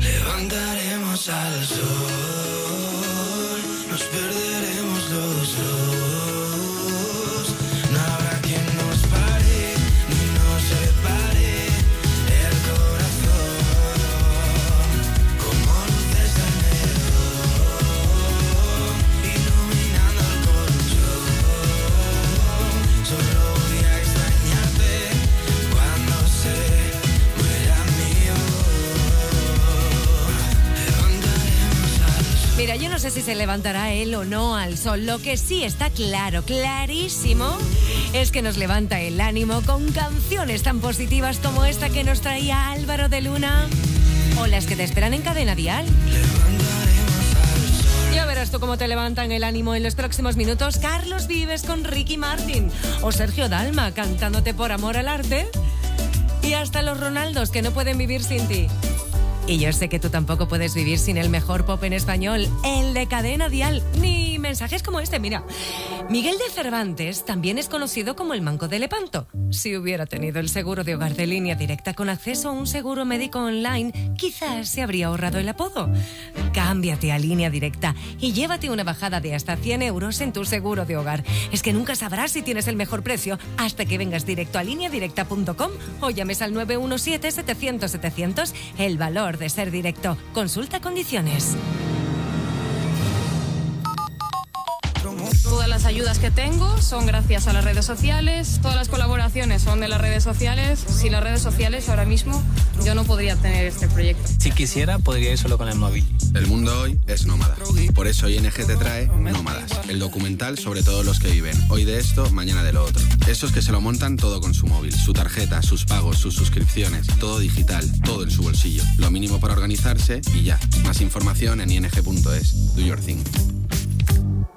Levantaremos al sol, si se levantará él o no al sol. Lo que sí está claro, clarísimo, es que nos levanta el ánimo con canciones tan positivas como esta que nos traía Álvaro de Luna o las que te esperan en cadena dial. Ya verás tú cómo te levantan el ánimo en los próximos minutos Carlos Vives con Ricky Martin o Sergio Dalma cantándote por amor al arte y hasta los Ronaldos que no pueden vivir sin ti. Y yo sé que tú tampoco puedes vivir sin el mejor pop en español, el de cadena dial, ni mensajes como este, mira. Miguel de Cervantes también es conocido como el Manco de Lepanto. Si hubiera tenido el seguro de hogar de línea directa con acceso a un seguro médico online, quizás se habría ahorrado el apodo. Cámbiate a línea directa y llévate una bajada de hasta 100 euros en tu seguro de hogar. Es que nunca sabrás si tienes el mejor precio hasta que vengas directo a lineadirecta.com o llames al 917-700-700. El valor de ser directo. Consulta condiciones. Todas las ayudas que tengo son gracias a las redes sociales, todas las colaboraciones son de las redes sociales. Sin las redes sociales ahora mismo yo no podría tener este proyecto. Si quisiera, podría ir solo con el móvil. El mundo hoy es nómada. Por eso ING te trae Nómadas, el documental sobre todos los que viven hoy de esto, mañana de lo otro. Esos que se lo montan todo con su móvil, su tarjeta, sus pagos, sus suscripciones, todo digital, todo en su bolsillo. Lo mínimo para organizarse y ya. Más información en ing.es. Do your thing.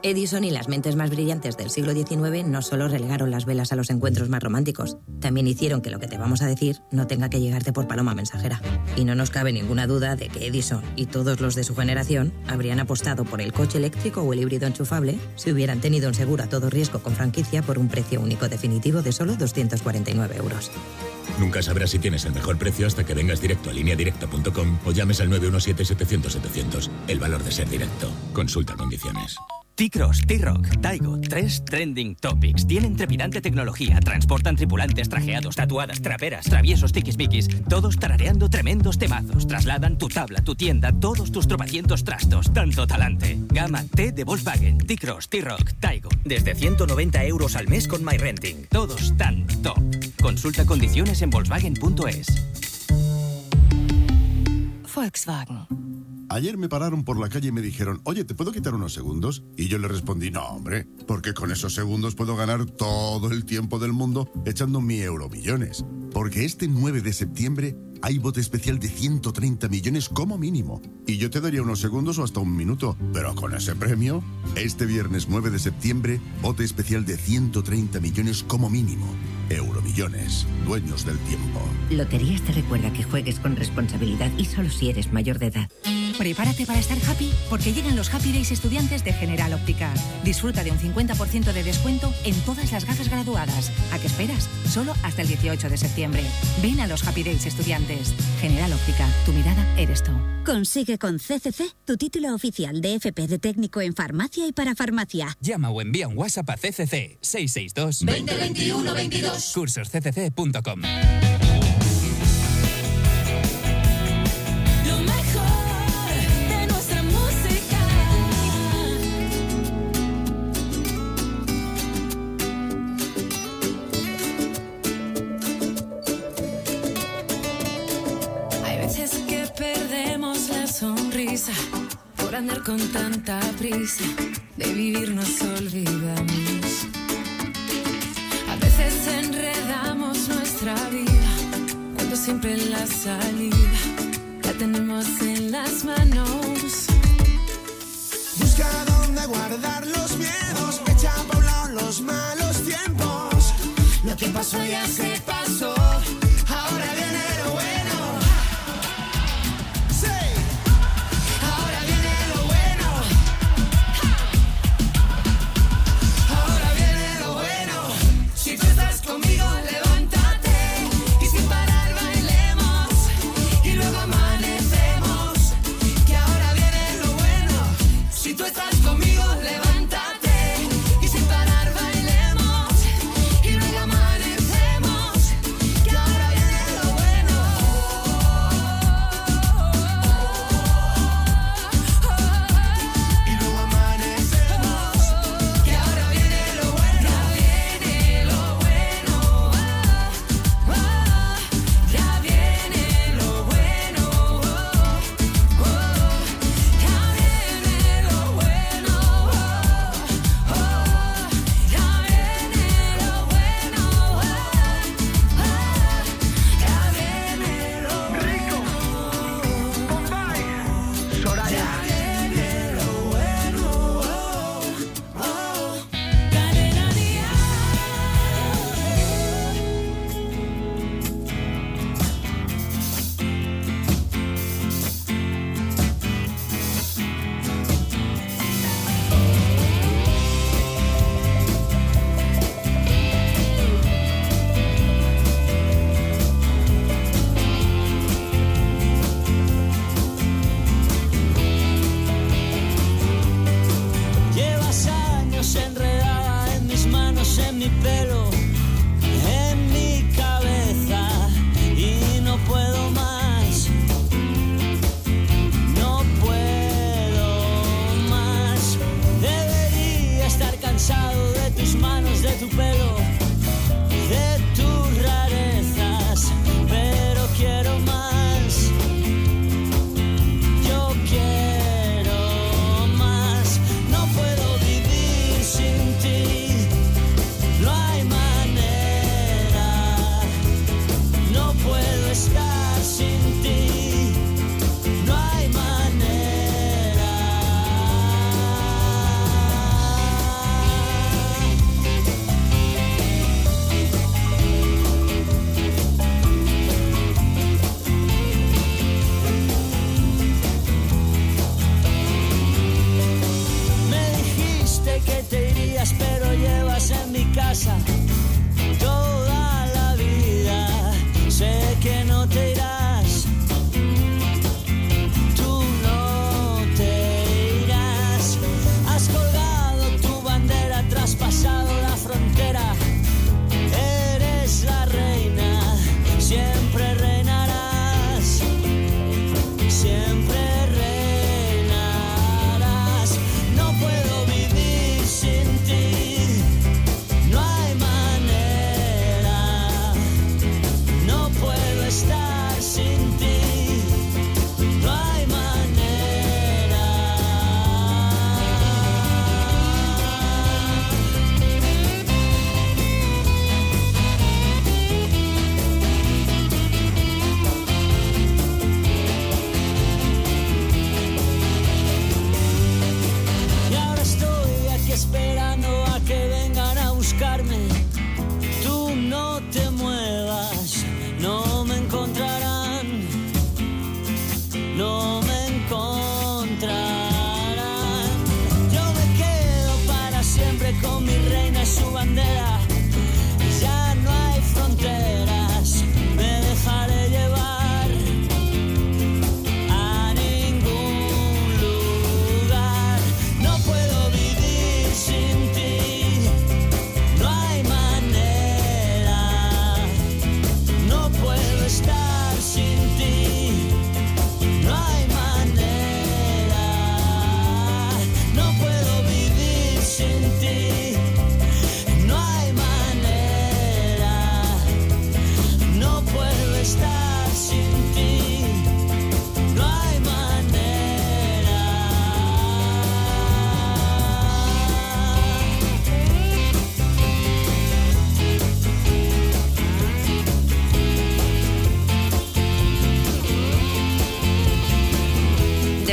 Edison y las mentes más brillantes del siglo XIX no solo relegaron las velas a los encuentros más románticos, también hicieron que lo que te vamos a decir no tenga que llegarte por paloma mensajera. Y no nos cabe ninguna duda de que Edison y todos los de su generación habrían apostado por el coche eléctrico o el híbrido enchufable si hubieran tenido un seguro a todo riesgo con franquicia por un precio único definitivo de solo 249 euros. Nunca sabrás si tienes el mejor precio hasta que vengas directo a lineadirecta.com o llames al 917-700-700. El valor de ser directo. Consulta condiciones. T-Cross, T-Rock, Taigo, tres trending topics. Tienen trepidante tecnología, transportan tripulantes trajeados, tatuadas, traperas, traviesos, tiquismiquis, todos tarareando tremendos temazos. Trasladan tu tabla, tu tienda, todos tus tropecientos trastos. Tanto talante. Gama T de Volkswagen, T-Cross, T-Rock, Taigo. Desde 190 euros al mes con MyRenting. Todos tan top. Consulta condiciones en Volkswagen.es. Volkswagen. Ayer me pararon por la calle y me dijeron, oye, ¿te puedo quitar unos segundos? Y yo le respondí, no, hombre, porque con esos segundos puedo ganar todo el tiempo del mundo echando mi euromillones. Porque este 9 de septiembre hay bote especial de 130 millones como mínimo. Y yo te daría unos segundos o hasta un minuto. Pero con ese premio, este viernes 9 de septiembre, bote especial de 130 millones como mínimo. Euromillones, dueños del tiempo. Loterías te recuerda que juegues con responsabilidad y solo si eres mayor de edad. Prepárate para estar happy porque llegan los Happy Days estudiantes de General Óptica. Disfruta de un 50% de descuento en todas las gafas graduadas. ¿A qué esperas? Solo hasta el 18 de septiembre. Ven a los Happy Days estudiantes. General Óptica, tu mirada eres tú. Consigue con CCC tu título oficial de FP de técnico en farmacia y para farmacia. Llama o envía un WhatsApp a CCC 662 20 21 22. cursosccc.com. Lo mejor de nuestra música. Hay veces que perdemos la sonrisa por andar con tanta prisa. De vivir nos olvidamos. Cuando siempre la salida la tenemos en las manos. Busca dónde guardar los miedos, echa pa' un lado los malos tiempos. Lo que pasó ya se pasó,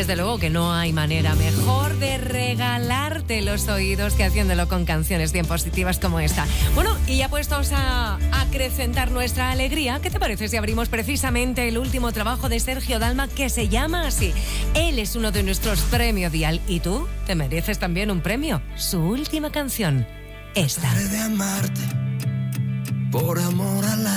desde luego que no hay manera mejor de regalarte los oídos que haciéndolo con canciones bien positivas como esta. Bueno, y ya puestos a acrecentar nuestra alegría, ¿qué te parece si abrimos precisamente el último trabajo de Sergio Dalma que se llama así? Él es uno de nuestros premios Dial y tú te mereces también un premio. Su última canción, esta. de por amor a la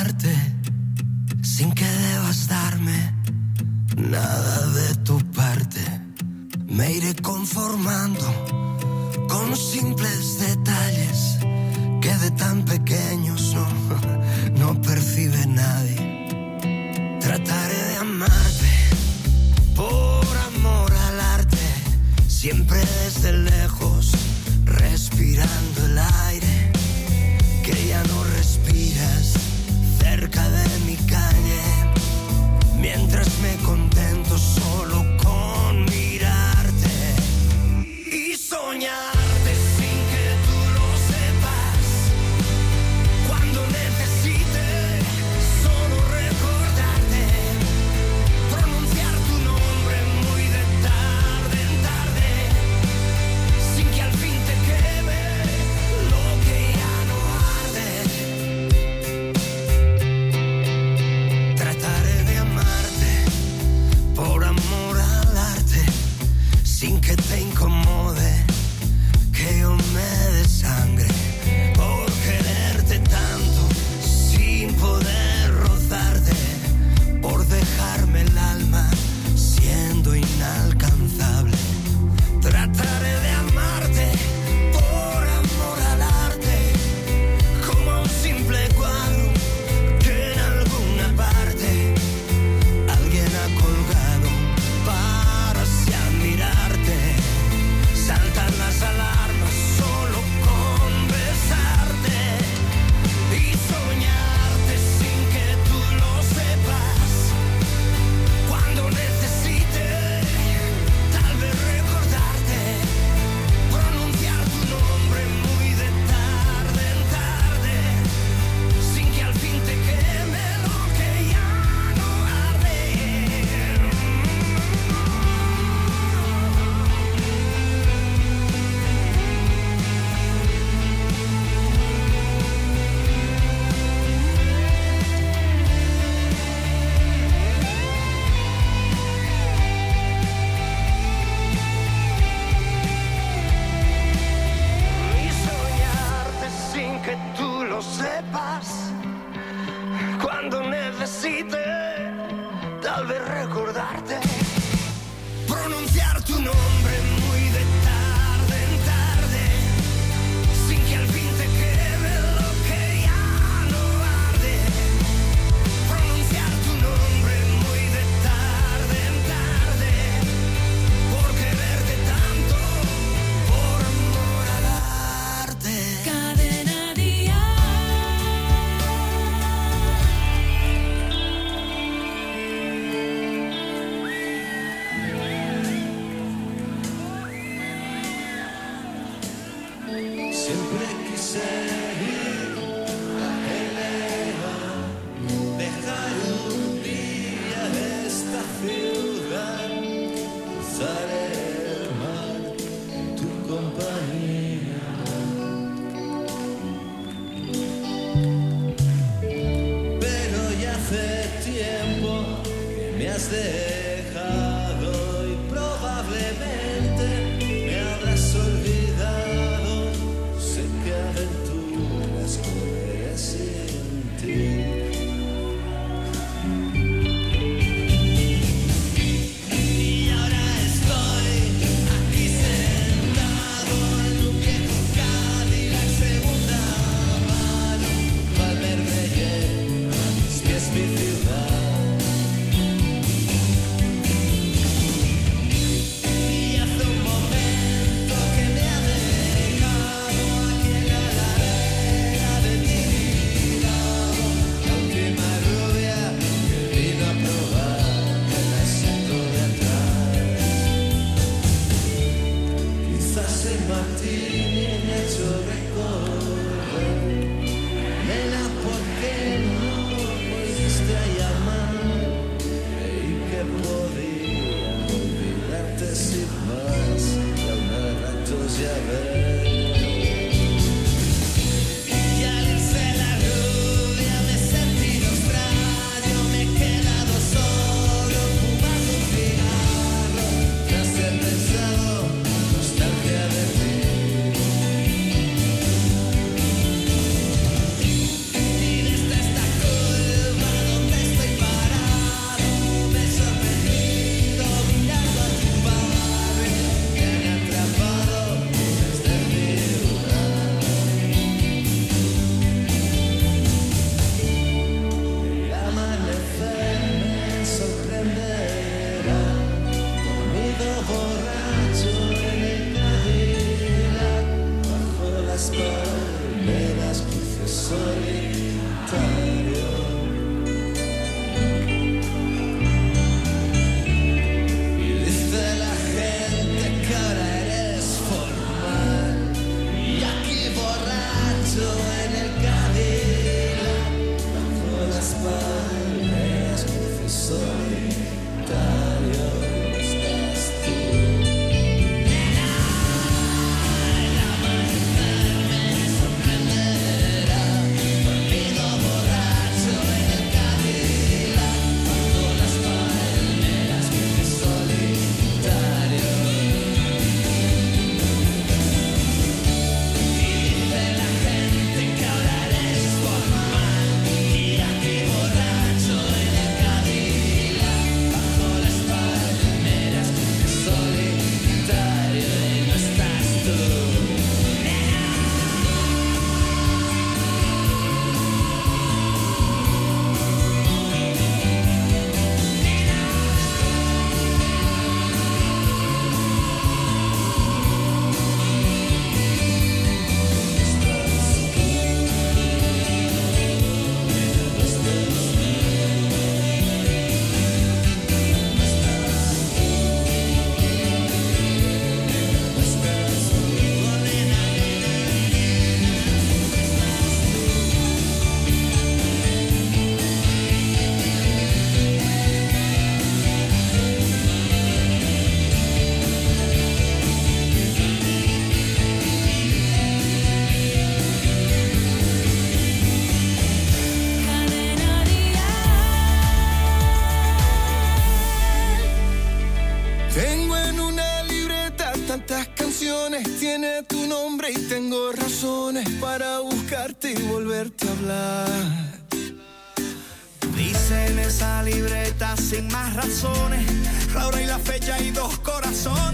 razones, la hora y la fecha y dos corazones.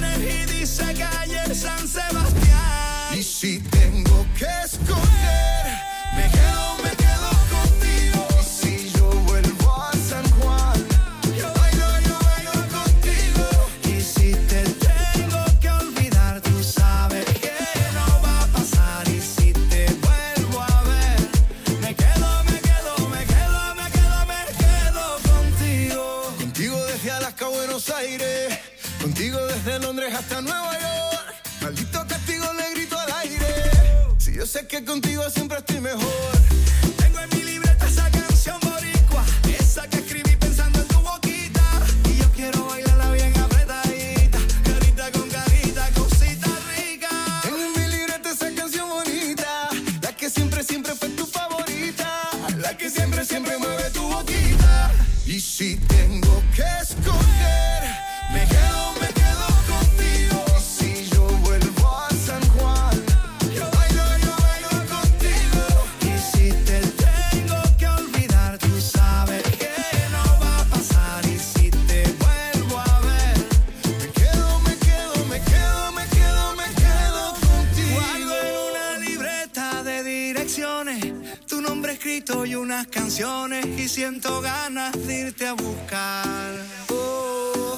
y unas canciones y siento ganas de irte a buscar. Oh.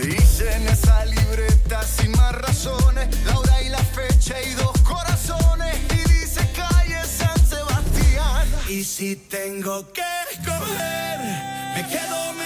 En esa libreta sin más razones la hora y la fecha y dos corazones y dice calle San Sebastián. Y si tengo que escoger, me quedo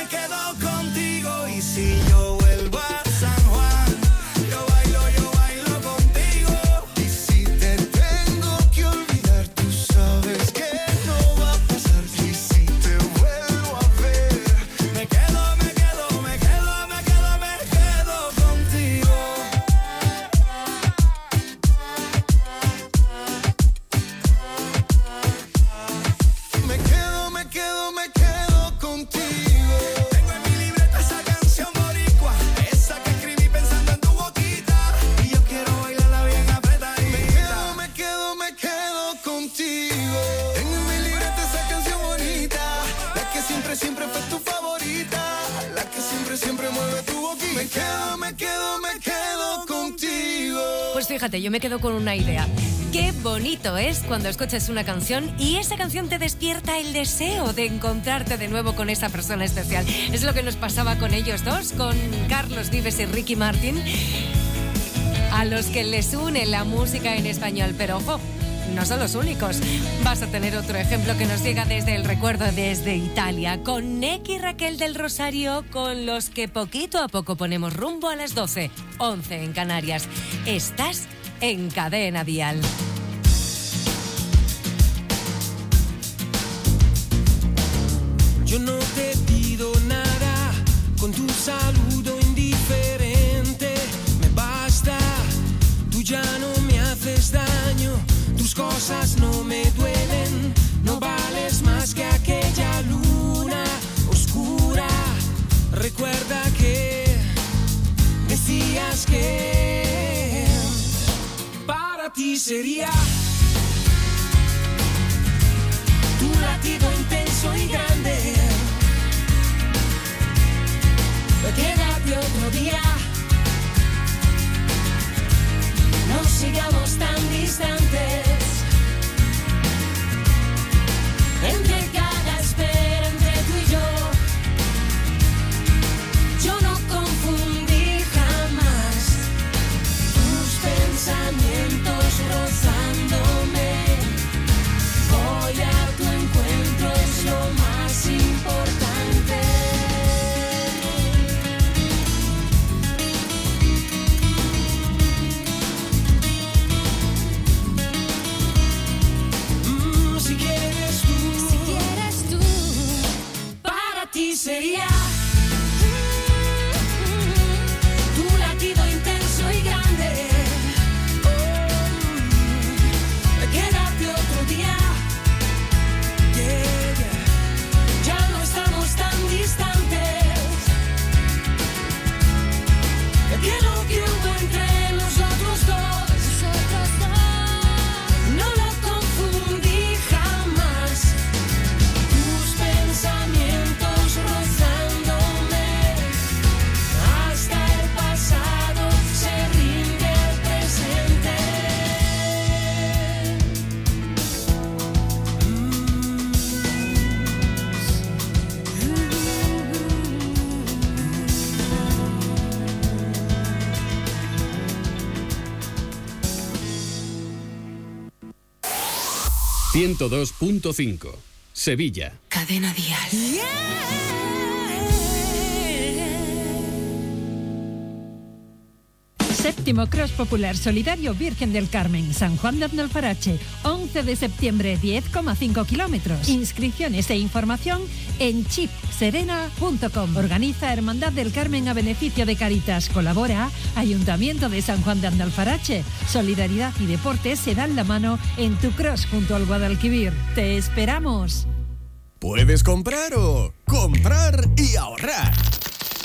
yo me quedo con una idea. Qué bonito es cuando escuchas una canción y esa canción te despierta el deseo de encontrarte de nuevo con esa persona especial. Es lo que nos pasaba con ellos dos, con Carlos Vives y Ricky Martin, a los que les une la música en español. Pero ojo, no son los únicos. Vas a tener otro ejemplo que nos llega desde el recuerdo desde Italia, con Nick y Raquel del Rosario, con los que poquito a poco ponemos rumbo a las 12, 11 en Canarias. Estás en Cadena Dial. Yo no te pido nada con tu saludo ti sería tu latido intenso y grande. Quédate otro día. No sigamos tan distantes. Entre para 102.5. Sevilla. Cadena Dial. Séptimo Cross Popular Solidario Virgen del Carmen, San Juan de Andalfarache, 11 de septiembre, 10,5 kilómetros. Inscripciones e información en chipserena.com. Organiza Hermandad del Carmen a beneficio de Caritas. Colabora Ayuntamiento de San Juan de Andalfarache. Solidaridad y deporte se dan la mano en tu cross junto al Guadalquivir. ¡Te esperamos! Puedes comprar o comprar y ahorrar.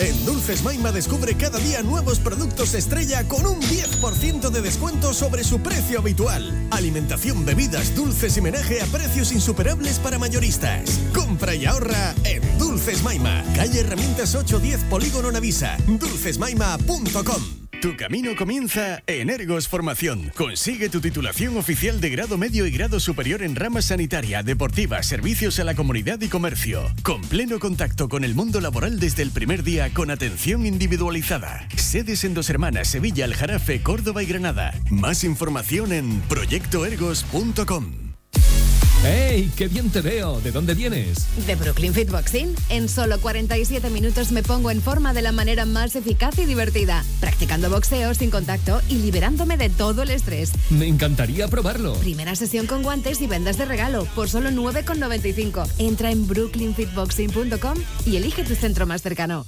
En Dulces Maima descubre cada día nuevos productos estrella con un 10% de descuento sobre su precio habitual. Alimentación, bebidas, dulces y menaje a precios insuperables para mayoristas. Compra y ahorra en Dulces Maima. Calle Herramientas 810 Polígono Navisa. Dulcesmaima.com. Tu camino comienza en Ergos Formación. Consigue tu titulación oficial de grado medio y grado superior en ramas sanitaria, deportiva, servicios a la comunidad y comercio. Con pleno contacto con el mundo laboral desde el primer día con atención individualizada. Sedes en Dos Hermanas, Sevilla, Aljarafe, Córdoba y Granada. Más información en proyectoergos.com. ¡Hey! ¡Qué bien te veo! ¿De dónde vienes? De Brooklyn Fitboxing, en solo 47 minutos me pongo en forma de la manera más eficaz y divertida, practicando boxeo sin contacto y liberándome de todo el estrés. Me encantaría probarlo. Primera sesión con guantes y vendas de regalo por solo 9,95. Entra en brooklynfitboxing.com y elige tu centro más cercano.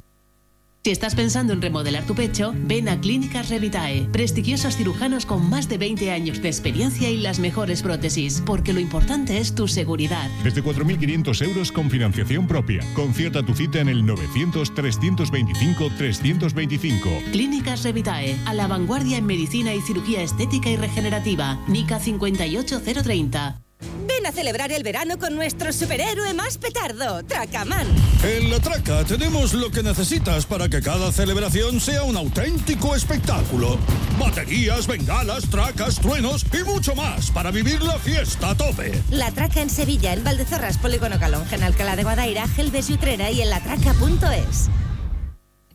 Si estás pensando en remodelar tu pecho, ven a Clínicas Revitae, prestigiosos cirujanos con más de 20 años de experiencia y las mejores prótesis, porque lo importante es tu seguridad. Desde 4.500 euros con financiación propia. Concierta tu cita en el 900-325-325. Clínicas Revitae, a la vanguardia en medicina y cirugía estética y regenerativa. Nica 58030. Ven a celebrar el verano con nuestro superhéroe más petardo, Tracaman. En La Traca tenemos lo que necesitas para que cada celebración sea un auténtico espectáculo. Baterías, bengalas, tracas, truenos y mucho más para vivir la fiesta a tope. La Traca en Sevilla, en Valdezorras, Polígono Calonge, en Alcalá de Guadaira, Gelbes y Utrera y en latraca.es.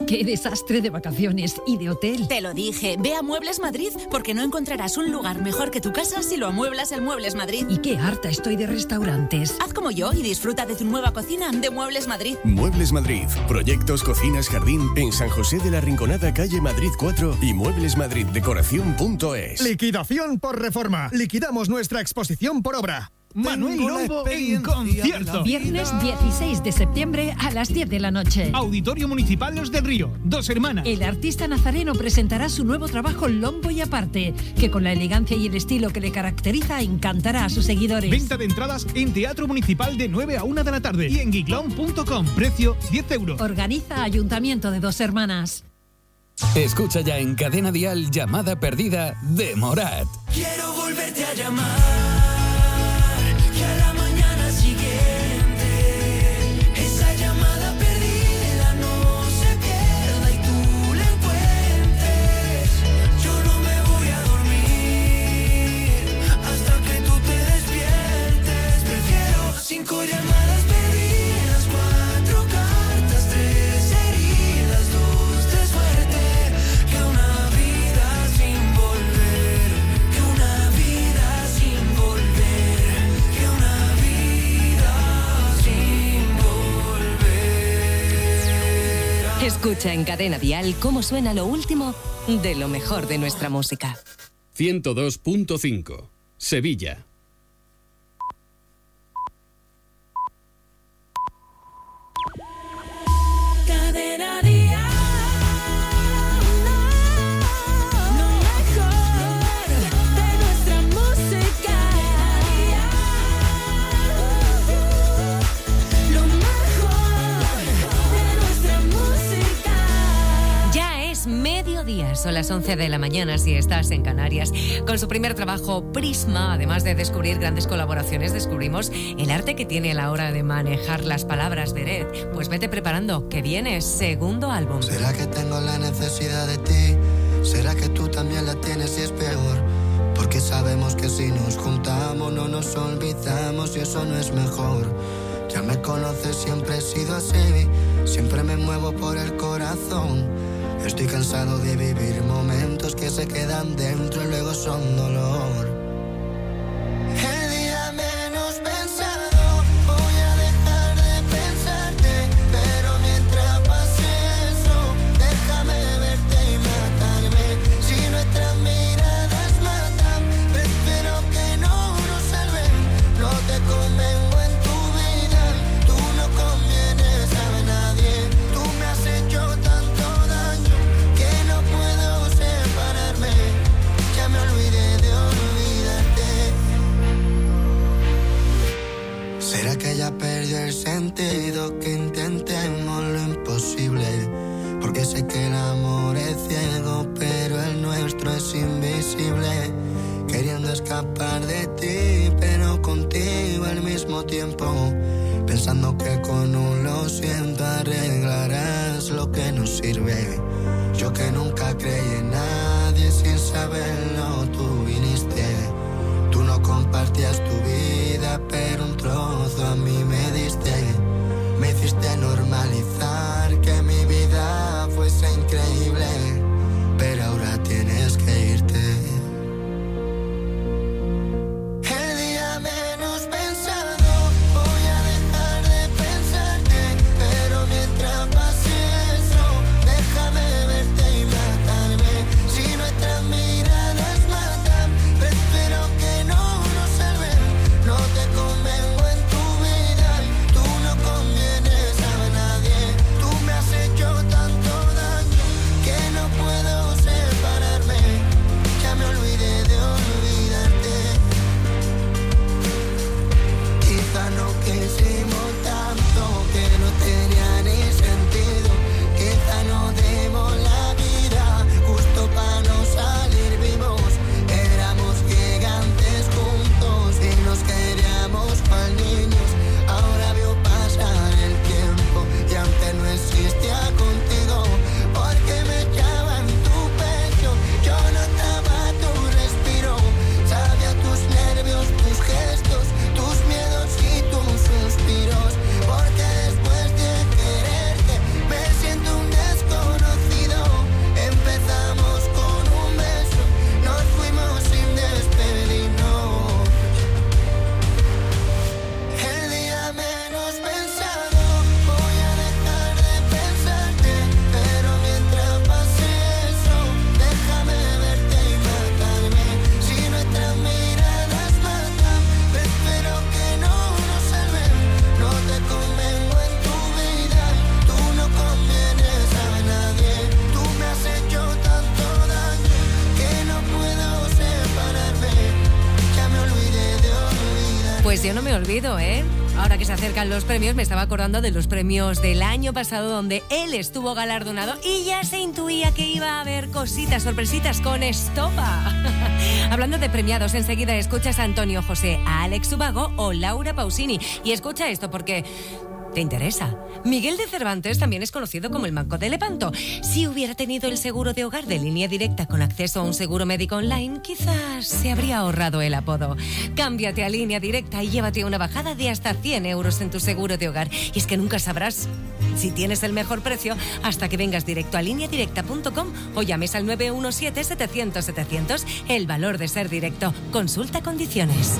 ¡Qué desastre de vacaciones y de hotel! Te lo dije, ve a Muebles Madrid porque no encontrarás un lugar mejor que tu casa si lo amueblas en Muebles Madrid. Y qué harta estoy de restaurantes. Haz como yo y disfruta de tu nueva cocina de Muebles Madrid. Muebles Madrid. Proyectos, cocinas, jardín en San José de la Rinconada, calle Madrid 4 y mueblesmadriddecoración.es. Liquidación por reforma. Liquidamos nuestra exposición por obra. Manuel Lombo en concierto. Viernes 16 de septiembre a las 10 de la noche. Auditorio Municipal Los del Río. Dos hermanas. El artista nazareno presentará su nuevo trabajo Lombo y Aparte, que con la elegancia y el estilo que le caracteriza encantará a sus seguidores. Venta de entradas en Teatro Municipal de 9 a 1 de la tarde y en giglón.com. Precio 10 euros. Organiza Ayuntamiento de Dos Hermanas. Escucha ya en Cadena Dial Llamada Perdida de Morat. Quiero volverte a llamar. Escucha en Cadena Dial cómo suena lo último de lo mejor de nuestra música. 102.5. Sevilla. Mediodía, son las 11 de la mañana si estás en Canarias. Con su primer trabajo, Prisma, además de descubrir grandes colaboraciones, descubrimos el arte que tiene a la hora de manejar las palabras Beret. Pues vete preparando, que viene segundo álbum. ¿Será que tengo la necesidad de ti? ¿Será que tú también la tienes y es peor? Porque sabemos que si nos juntamos no nos olvidamos y eso no es mejor. Ya me conoces, siempre he sido así, siempre me muevo por el corazón. Estoy cansado de vivir momentos que se quedan dentro y luego son dolor. El sentido que intentemos lo imposible? Porque sé que el amor es ciego, pero el nuestro es invisible. Queriendo escapar de ti, pero contigo al mismo tiempo. Pensando que con un lo siento arreglarás lo que nos sirve. Yo que nunca creí en nadie sin saberlo, tú viniste. Tú no compartías tu vida, pero un trozo a mí los premios, me estaba acordando de los premios del año pasado donde él estuvo galardonado y ya se intuía que iba a haber cositas, sorpresitas con Estopa. Hablando de premiados, enseguida escuchas a Antonio José, a Alex Ubago o Laura Pausini. Y escucha esto porque ¿Te interesa? Miguel de Cervantes también es conocido como el Manco de Lepanto. Si hubiera tenido el seguro de hogar de línea directa con acceso a un seguro médico online, quizás se habría ahorrado el apodo. Cámbiate a línea directa y llévate una bajada de hasta 100 euros en tu seguro de hogar. Y es que nunca sabrás si tienes el mejor precio hasta que vengas directo a lineadirecta.com o llames al 917-700-700. El valor de ser directo. Consulta condiciones.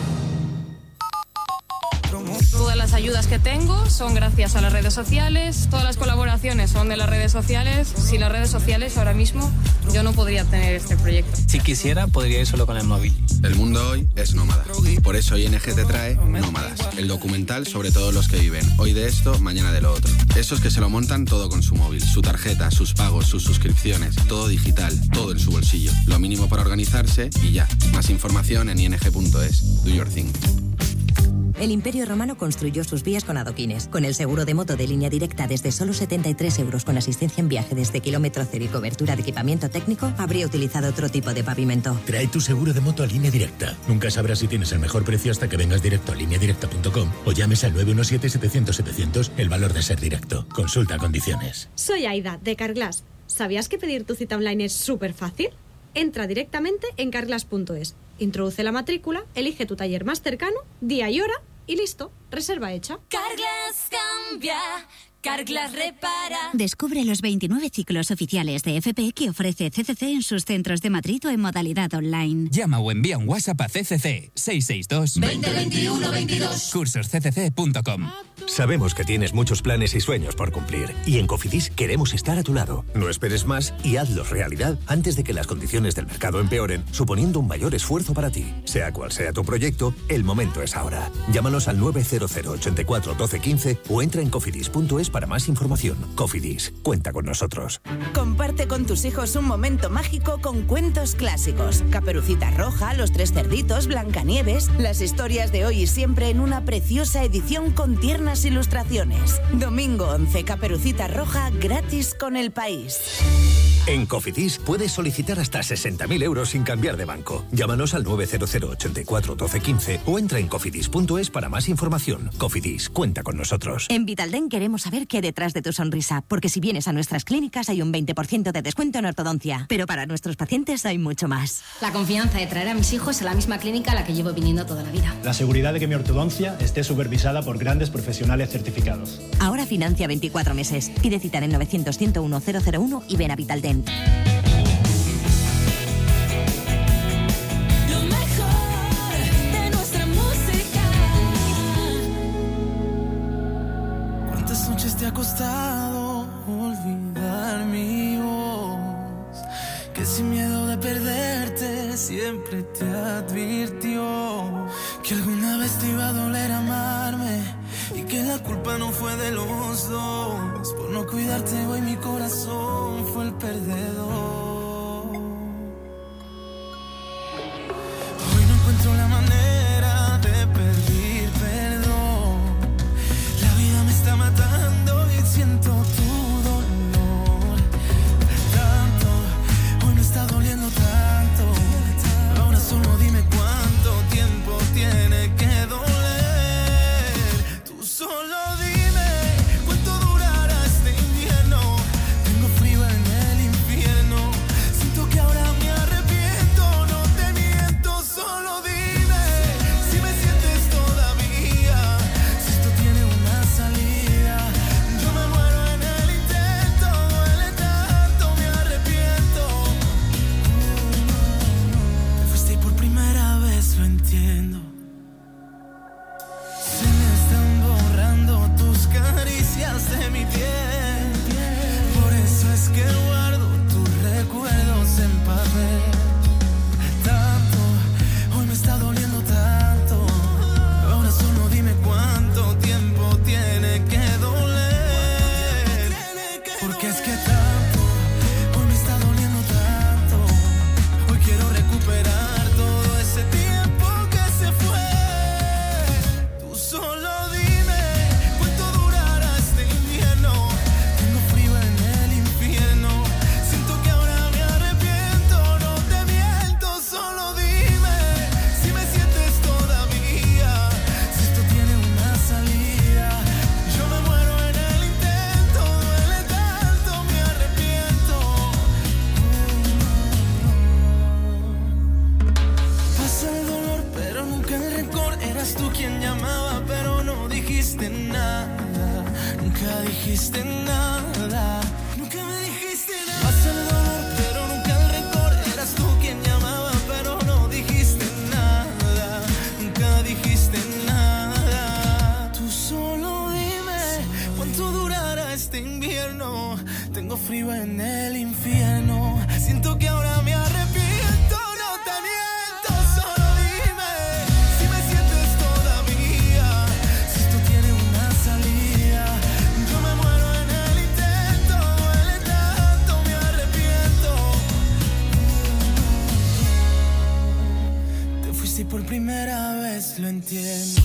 Todas las ayudas que tengo son gracias a las redes sociales, todas las colaboraciones son de las redes sociales. Sin las redes sociales ahora mismo yo no podría tener este proyecto. Si quisiera, podría ir solo con el móvil. El mundo hoy es nómada. Por eso ING te trae Nómadas, el documental sobre todos los que viven hoy de esto, mañana de lo otro. Esos que se lo montan todo con su móvil, su tarjeta, sus pagos, sus suscripciones, todo digital, todo en su bolsillo. Lo mínimo para organizarse y ya. Más información en ing.es. Do your thing. El Imperio Romano construyó sus vías con adoquines. Con el seguro de moto de línea directa desde solo 73 euros con asistencia en viaje desde kilómetro cero y cobertura de equipamiento técnico, habría utilizado otro tipo de pavimento. Trae tu seguro de moto a línea directa. Nunca sabrás si tienes el mejor precio hasta que vengas directo a lineadirecta.com o llames al 917-700-700 el valor de ser directo. Consulta condiciones. Soy Aida, de Carglass. ¿Sabías que pedir tu cita online es súper fácil? Entra directamente en carglass.es, introduce la matrícula, elige tu taller más cercano, día y hora y listo, reserva hecha. Cambia, Carglass repara. Descubre los 29 ciclos oficiales de FP que ofrece CCC en sus centros de Madrid o en modalidad online. Llama o envía un WhatsApp a CCC 662 2021 22. cursosccc.com. Sabemos que tienes muchos planes y sueños por cumplir y en Cofidis queremos estar a tu lado. No esperes más y hazlos realidad antes de que las condiciones del mercado empeoren, suponiendo un mayor esfuerzo para ti. Sea cual sea tu proyecto, el momento es ahora. Llámanos al 900 84 12 15 o entra en cofidis.es para más información. Cofidis, cuenta con nosotros. Comparte con tus hijos un momento mágico con cuentos clásicos. Caperucita Roja, Los Tres Cerditos, Blancanieves, las historias de hoy y siempre en una preciosa edición con tiernas ilustraciones. Domingo 11, Caperucita Roja, gratis con el país. En Cofidis puedes solicitar hasta 60.000 euros sin cambiar de banco. Llámanos al 900 84 12 15 o entra en cofidis.es para más información. Cofidis, cuenta con nosotros. En Vitalden queremos saber qué hay detrás de tu sonrisa, porque si vienes a nuestras clínicas hay un 20% de descuento en ortodoncia, pero para nuestros pacientes hay mucho más. La confianza de traer a mis hijos a la misma clínica a la que llevo viniendo toda la vida. La seguridad de que mi ortodoncia esté supervisada por grandes profesionales certificados. Ahora financia 24 meses. Pide cita en el 900 101 001 y ven a Vitalden. Ha costado olvidar mi voz? Que sin miedo de perderte siempre te advirtió que alguna vez te iba a doler amarme y que la culpa no fue de los dos. Por no cuidarte hoy mi corazón fue el perdedor. Hoy no encuentro la manera de pedir perdón. La vida me está matando siento tu lo entiendo.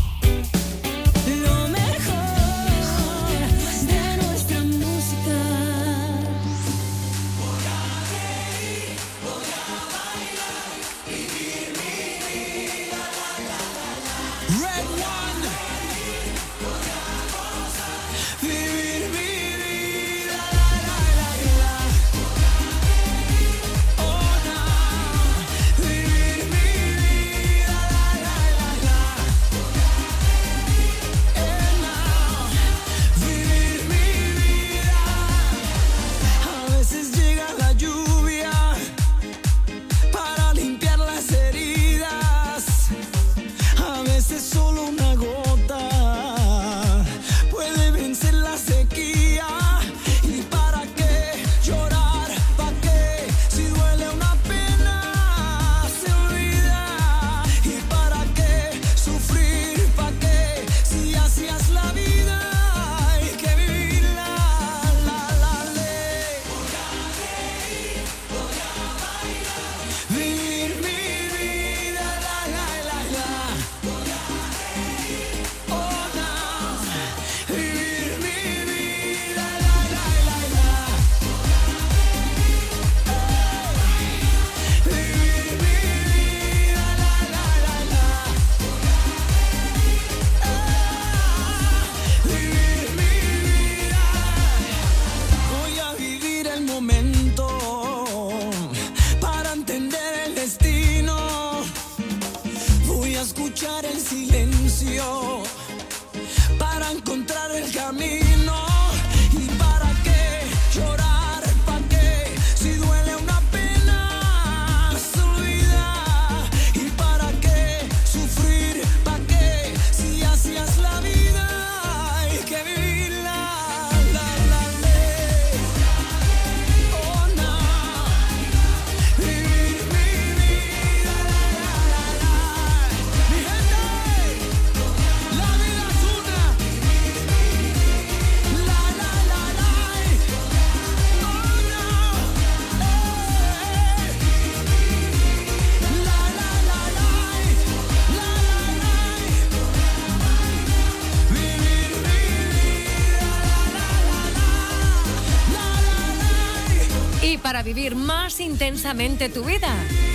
más intensamente tu vida.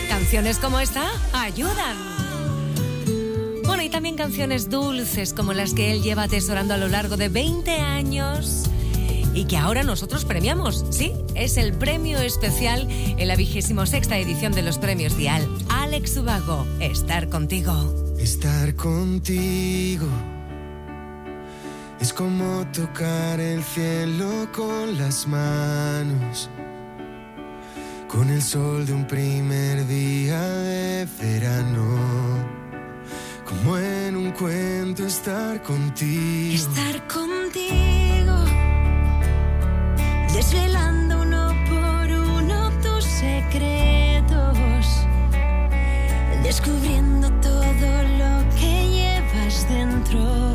Canciones como esta ayudan. Bueno, y también canciones dulces como las que él lleva atesorando a lo largo de 20 años y que ahora nosotros premiamos. Sí, es el premio especial en la vigésimo sexta edición de los premios Dial. Alex Ubago, estar contigo. Estar contigo es como tocar el cielo con las manos con el sol de un primer día de verano. Como en un cuento estar contigo. Estar contigo. Desvelando uno por uno tus secretos. Descubriendo todo lo que llevas dentro.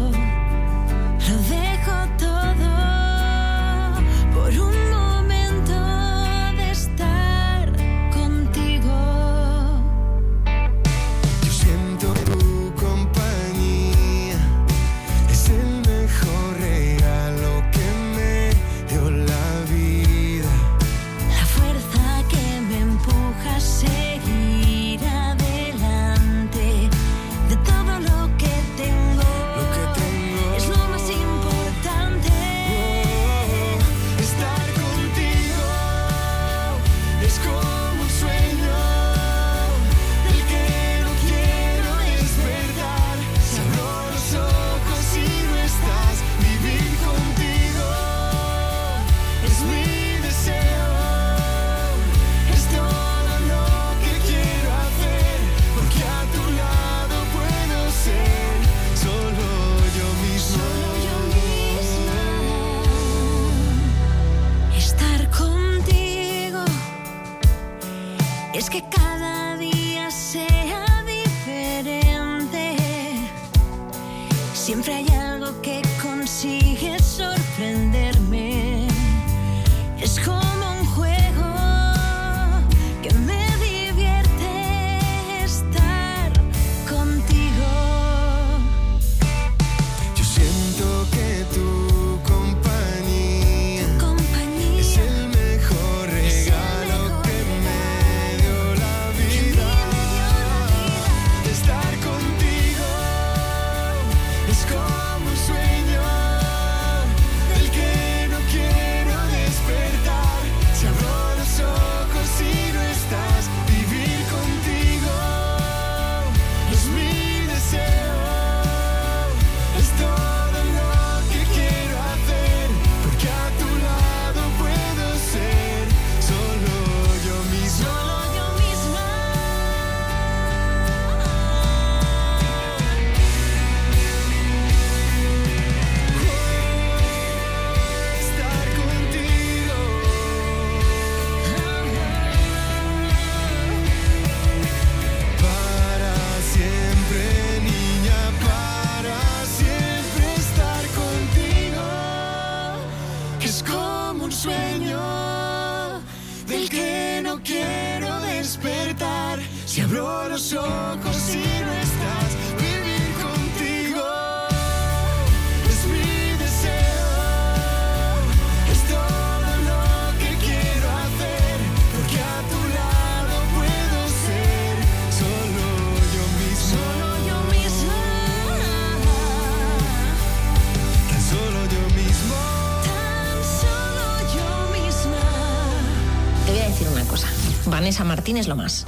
Martínez Lomas.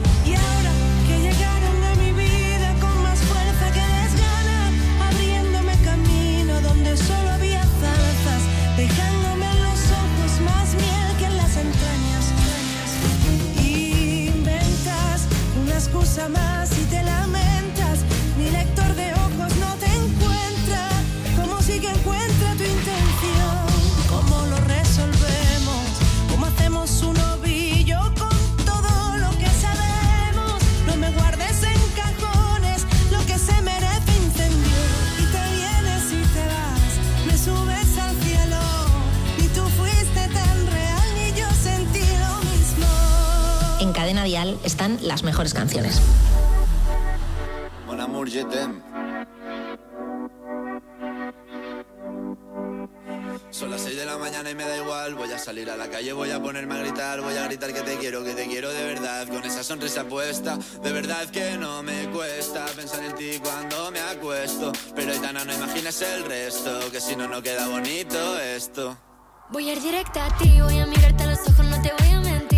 Voy a ir directa a ti, voy a mirarte a los ojos, no te voy a mentir.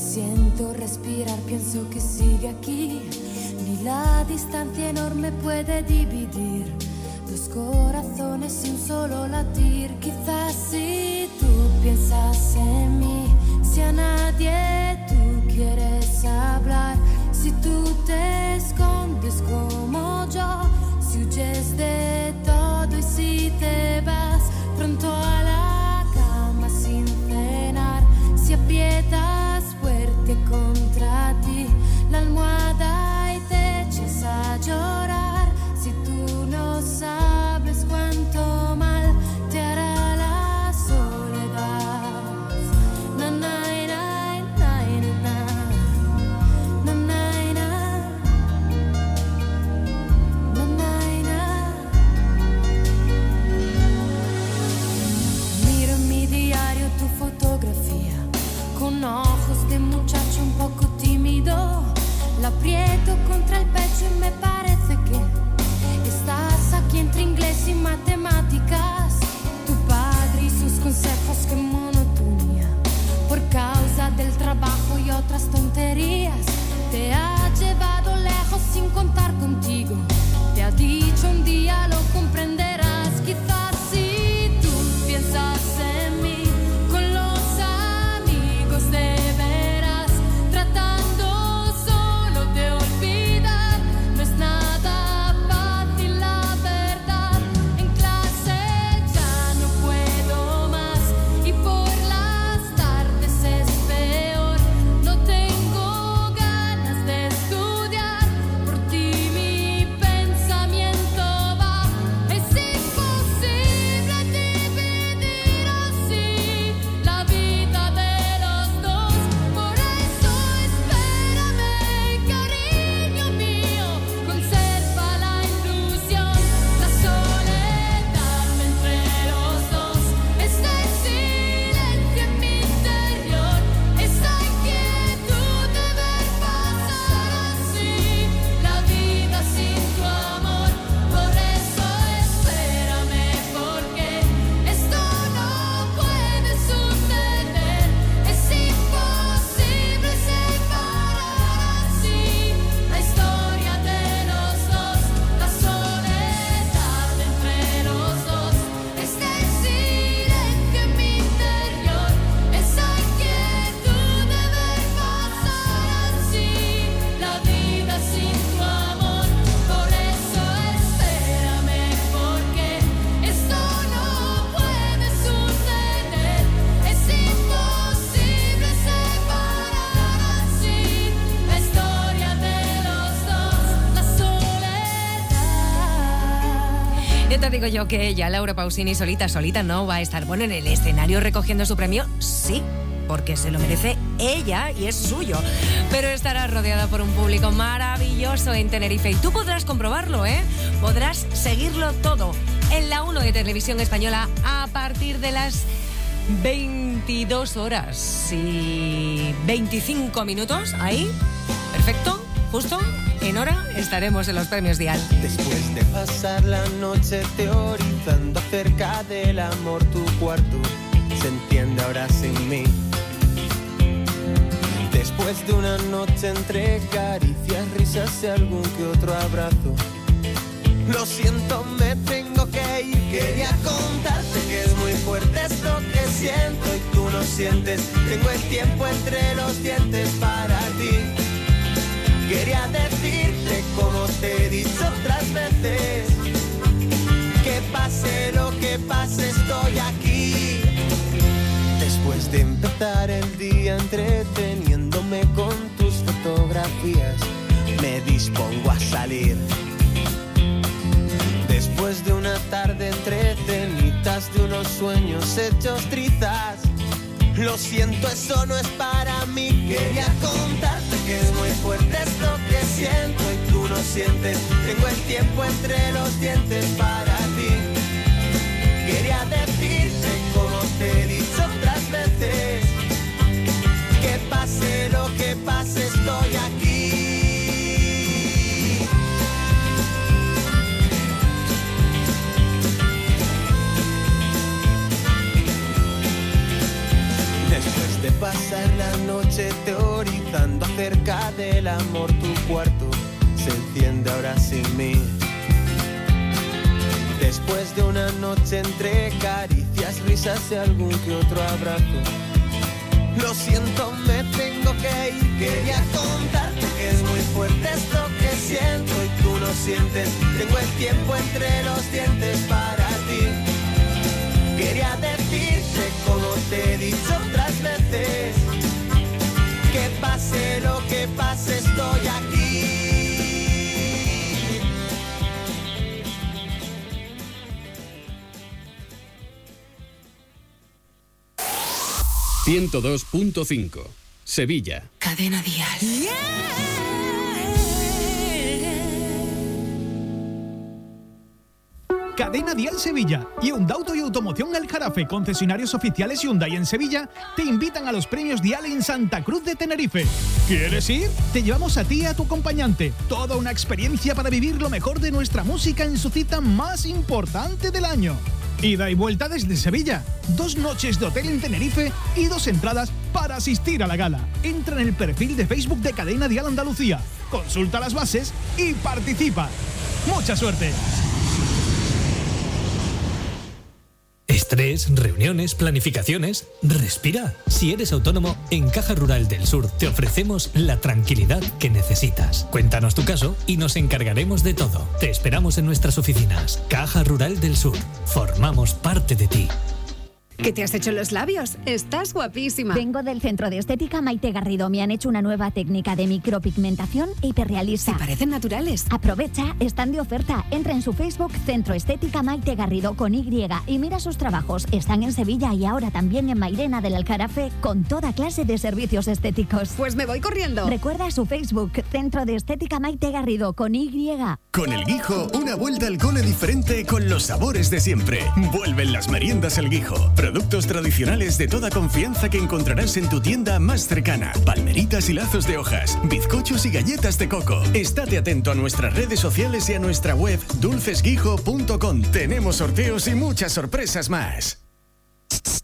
Siento respirar, pienso que sigue aquí. Ni la distancia enorme puede dividir digo yo que ella, Laura Pausini, solita, solita, no va a estar. Bueno, en el escenario recogiendo su premio, sí, porque se lo merece ella y es suyo. Pero estará rodeada por un público maravilloso en Tenerife y tú podrás comprobarlo, ¿eh? Podrás seguirlo todo en la 1 de Televisión Española a partir de las 22 horas y 25 minutos. Ahí, perfecto, justo en hora estaremos en los premios Dial. Después de pasar la noche teorizando acerca del amor, tu cuarto se entiende ahora sin mí. Después de una noche entre caricias, risas y algún que otro abrazo. Lo siento, me tengo que ir. Quería contarte que es muy fuerte esto que siento y tú no sientes. Tengo el tiempo entre los dientes para ti. Quería decirte veces. Que pase lo que pase, estoy aquí. Después de empezar el día entreteniéndome con tus fotografías, me dispongo a salir. Después de una tarde entre cenitas de unos sueños hechos trizas, lo siento, eso no es para mí. Quería contarte que es muy fuerte esto que siento tengo el tiempo entre los dientes para ti. Quería decirte como te he dicho otras veces. Que pase lo que pase, estoy aquí. Después de pasar la noche teorizando acerca del amor, tu cuarto se enciende ahora sin mí. Después de una noche entre caricias, risas y algún que otro abrazo. Lo siento, me tengo que ir. Quería contarte que es muy fuerte esto que siento y tú lo sientes. Tengo el tiempo entre los dientes para ti. Quería decirte como te he dicho otras veces. Que pase lo que pase, estoy aquí. 102.5. Sevilla. Cadena Dial. Cadena Dial Sevilla y Auto y Automoción El Jarafe, concesionarios oficiales Hyundai en Sevilla, te invitan a los premios Dial en Santa Cruz de Tenerife. ¿Quieres ir? Te llevamos a ti y a tu acompañante. Toda una experiencia para vivir lo mejor de nuestra música en su cita más importante del año. Ida y vuelta desde Sevilla. Dos noches de hotel en Tenerife y dos entradas para asistir a la gala. Entra en el perfil de Facebook de Cadena Dial Andalucía. Consulta las bases y participa. ¡Mucha suerte! Estrés, reuniones, planificaciones. Respira. Si eres autónomo, en Caja Rural del Sur te ofrecemos la tranquilidad que necesitas. Cuéntanos tu caso y nos encargaremos de todo. Te esperamos en nuestras oficinas. Caja Rural del Sur. Formamos parte de ti. ¿Qué te has hecho en los labios? Estás guapísima. Vengo del Centro de Estética Maite Garrido. Me han hecho una nueva técnica de micropigmentación hiperrealista. Sí, parecen naturales. Aprovecha, están de oferta. Entra en su Facebook Centro Estética Maite Garrido con Y y mira sus trabajos. Están en Sevilla y ahora también en Mairena del Alcarafe con toda clase de servicios estéticos. Pues me voy corriendo. Recuerda su Facebook Centro de Estética Maite Garrido con Y. Con el Guijo, una vuelta al cole diferente con los sabores de siempre. Vuelven las meriendas El Guijo. Productos tradicionales de toda confianza que encontrarás en tu tienda más cercana. Palmeritas y lazos de hojas, bizcochos y galletas de coco. Estate atento a nuestras redes sociales y a nuestra web dulcesguijo.com. Tenemos sorteos y muchas sorpresas más.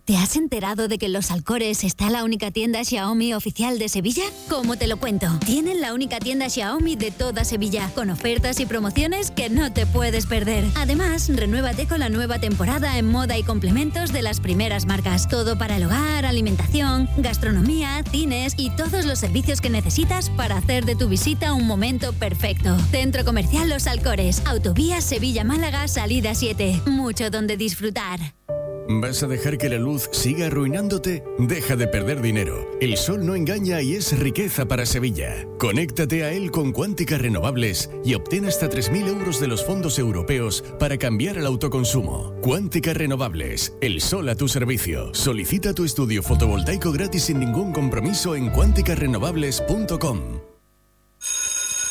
¿Te has enterado de que en Los Alcores está la única tienda Xiaomi oficial de Sevilla? ¿Cómo te lo cuento? Tienen la única tienda Xiaomi de toda Sevilla, con ofertas y promociones que no te puedes perder. Además, renuévate con la nueva temporada en moda y complementos de las primeras marcas. Todo para el hogar, alimentación, gastronomía, cines y todos los servicios que necesitas para hacer de tu visita un momento perfecto. Centro Comercial Los Alcores, Autovía Sevilla-Málaga, salida 7. Mucho donde disfrutar. ¿Vas a dejar que la luz siga arruinándote? Deja de perder dinero. El sol no engaña y es riqueza para Sevilla. Conéctate a él con Cuántica Renovables y obtén hasta 3.000 euros de los fondos europeos para cambiar al autoconsumo. Cuántica Renovables, el sol a tu servicio. Solicita tu estudio fotovoltaico gratis sin ningún compromiso en cuánticarenovables.com.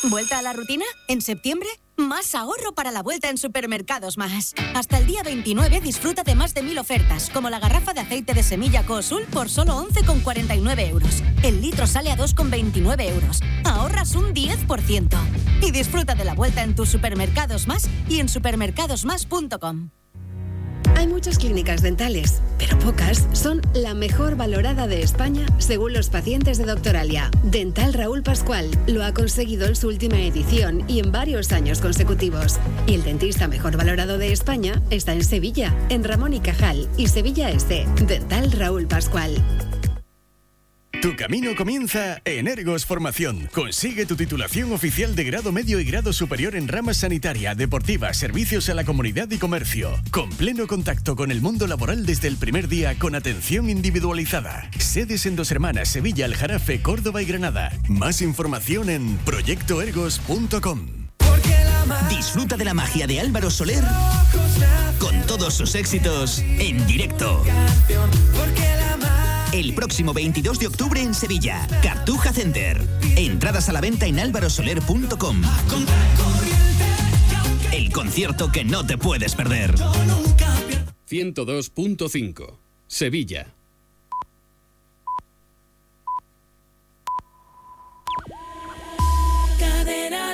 ¿Vuelta a la rutina? ¿En septiembre? Más ahorro para la vuelta en Supermercados Más. Hasta el día 29 disfruta de más de mil ofertas, como la garrafa de aceite de semilla Cosul por solo 11,49 euros. El litro sale a 2,29 euros. Ahorras un 10%. Y disfruta de la vuelta en tus Supermercados Más y en supermercadosmás.com. Hay muchas clínicas dentales, pero pocas son la mejor valorada de España según los pacientes de Doctoralia. Dental Raúl Pascual lo ha conseguido en su última edición y en varios años consecutivos. Y el dentista mejor valorado de España está en Sevilla, en Ramón y Cajal y Sevilla Este. Dental Raúl Pascual. Tu camino comienza en Ergos Formación. Consigue tu titulación oficial de grado medio y grado superior en ramas sanitaria, deportiva, servicios a la comunidad y comercio. Con pleno contacto con el mundo laboral desde el primer día con atención individualizada. Sedes en Dos Hermanas, Sevilla, El Jarafe, Córdoba y Granada. Más información en proyectoergos.com. Disfruta de la magia de Álvaro Soler con todos sus éxitos en directo. El próximo 22 de octubre en Sevilla, Cartuja Center. Entradas a la venta en álvarosoler.com. El concierto que no te puedes perder. 102.5. Sevilla. Cadena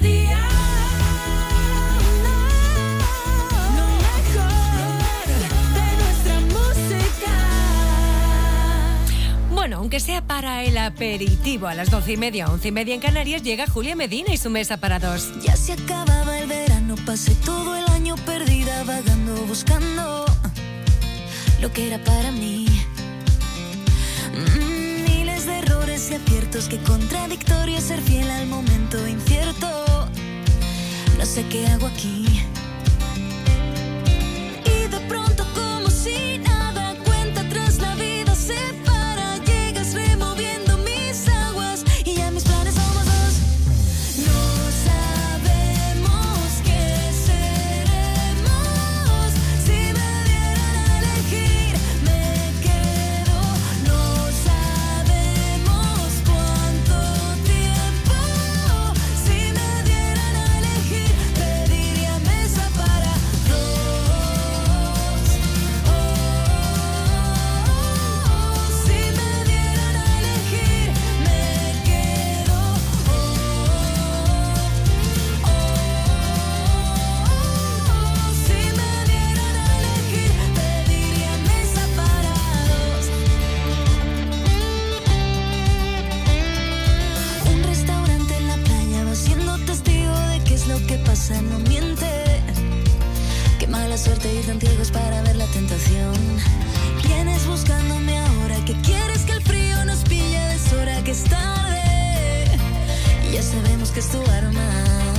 aunque sea para el aperitivo a las doce y media, once y media en Canarias, llega Julia Medina y su mesa para dos. Ya se acababa el verano, pasé todo el año perdida vagando, buscando lo que era para mí. Mm, miles de errores y aciertos, que contradictorio ser fiel al momento incierto. No sé qué hago aquí. Pasa no miente Qué mala suerte ir tan ciegos para ver la tentación. Vienes buscándome ahora que quieres que el frío nos pille a deshora que es tarde. Y ya sabemos que es tu arma.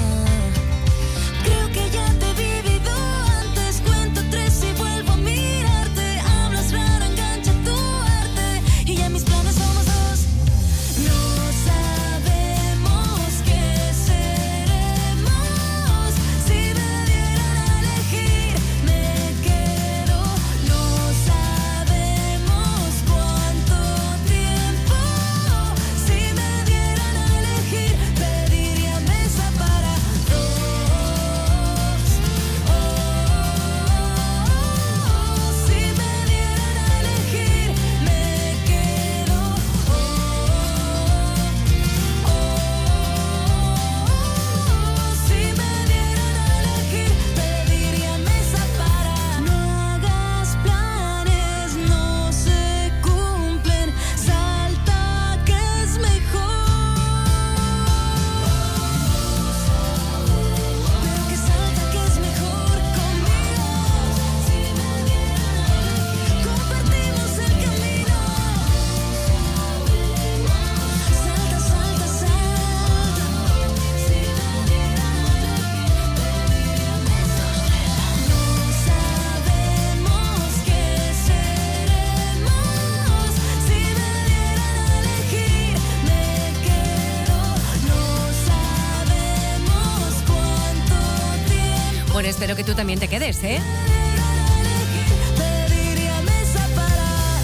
También te quedes, ¿eh?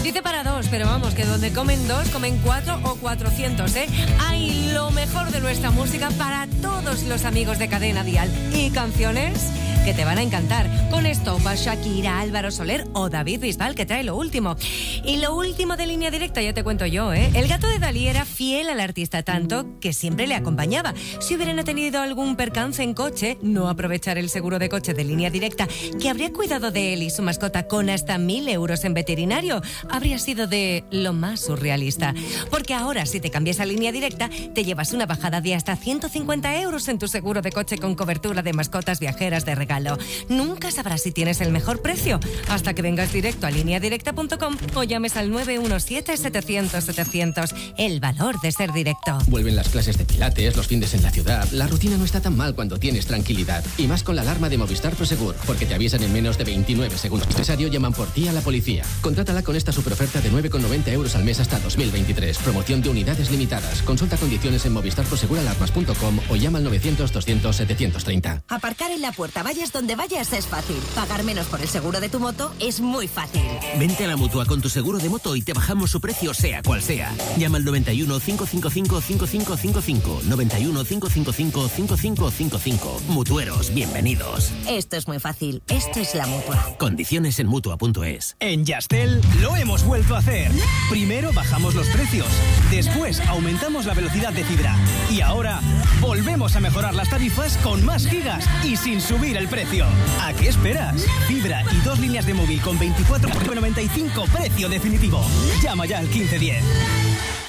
Dice para dos, pero vamos, que donde comen dos, comen cuatro o cuatrocientos, ¿eh? Hay lo mejor de nuestra música para todos los amigos de Cadena Dial. Y canciones que te van a encantar. Con esto va Shakira, Álvaro Soler o David Bisbal, que trae lo último. Y lo último de línea directa, ya te cuento yo, ¿eh? El gato de Dalí era fiel al artista tanto que siempre le acompañaba. Si hubieran tenido algún percance en coche, no aprovechar el seguro de coche de línea directa, que habría cuidado de él y su mascota con hasta mil euros en veterinario, habría sido de lo más surrealista. Porque ahora, si te cambias a línea directa, te llevas una bajada de hasta 150 euros en tu seguro de coche con cobertura de mascotas viajeras de regalo. Nunca sabrás si tienes el mejor precio hasta que vengas directo a lineadirecta.com o llames al 917-700-700. El valor de ser directo. Vuelven las clases de pilates, los fines en la ciudad. La rutina no está tan mal cuando tienes tranquilidad. Y más con la alarma de Movistar Prosegur, porque te avisan en menos de 29 segundos. Necesario, llaman por ti a la policía. Contrátala con esta superoferta de 9,90 euros al mes hasta 2023. Promoción de unidades limitadas. Consulta condiciones en movistarproseguralarmas.com o llama al 900-200-730. Aparcar en la puerta, vayas donde vayas, es fácil. Pagar menos por el seguro de tu moto es muy fácil. Vente a la mutua con tu seguro de moto y te bajamos su precio, sea cual sea. Llama al 91 555 5555. 91 555 5555. Mutueros, bienvenidos. Esto es muy fácil. Esto es la mutua. Condiciones en mutua.es. En Yastel lo hemos vuelto a hacer. Primero bajamos los precios, después aumentamos la velocidad de fibra y ahora volvemos a mejorar las tarifas con más gigas y sin subir el precio. ¿A qué esperas? Fibra y dos líneas de móvil con 24,95 precio definitivo. Llama ya al 1510.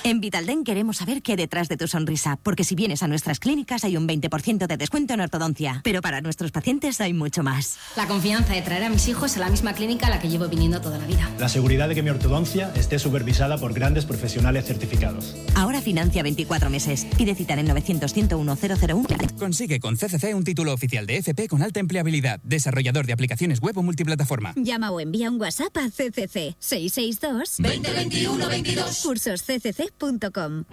En Vitalden queremos saber qué hay detrás de tu sonrisa, porque si vienes a nuestras clínicas hay un 20% de descuento en ortodoncia, pero para nuestros pacientes hay mucho más. La confianza de traer a mis hijos a la misma clínica a la que llevo viniendo toda la vida. La seguridad de que mi ortodoncia esté supervisada por grandes profesionales certificados. Ahora financia 24 meses. Pide cita en el 900 101 001. Consigue con CCC un título oficial de FP con alta empleabilidad, desarrollador de aplicaciones web o multiplataforma. Llama o envía un WhatsApp a CCC 662 20 21 22. cursosccc.com.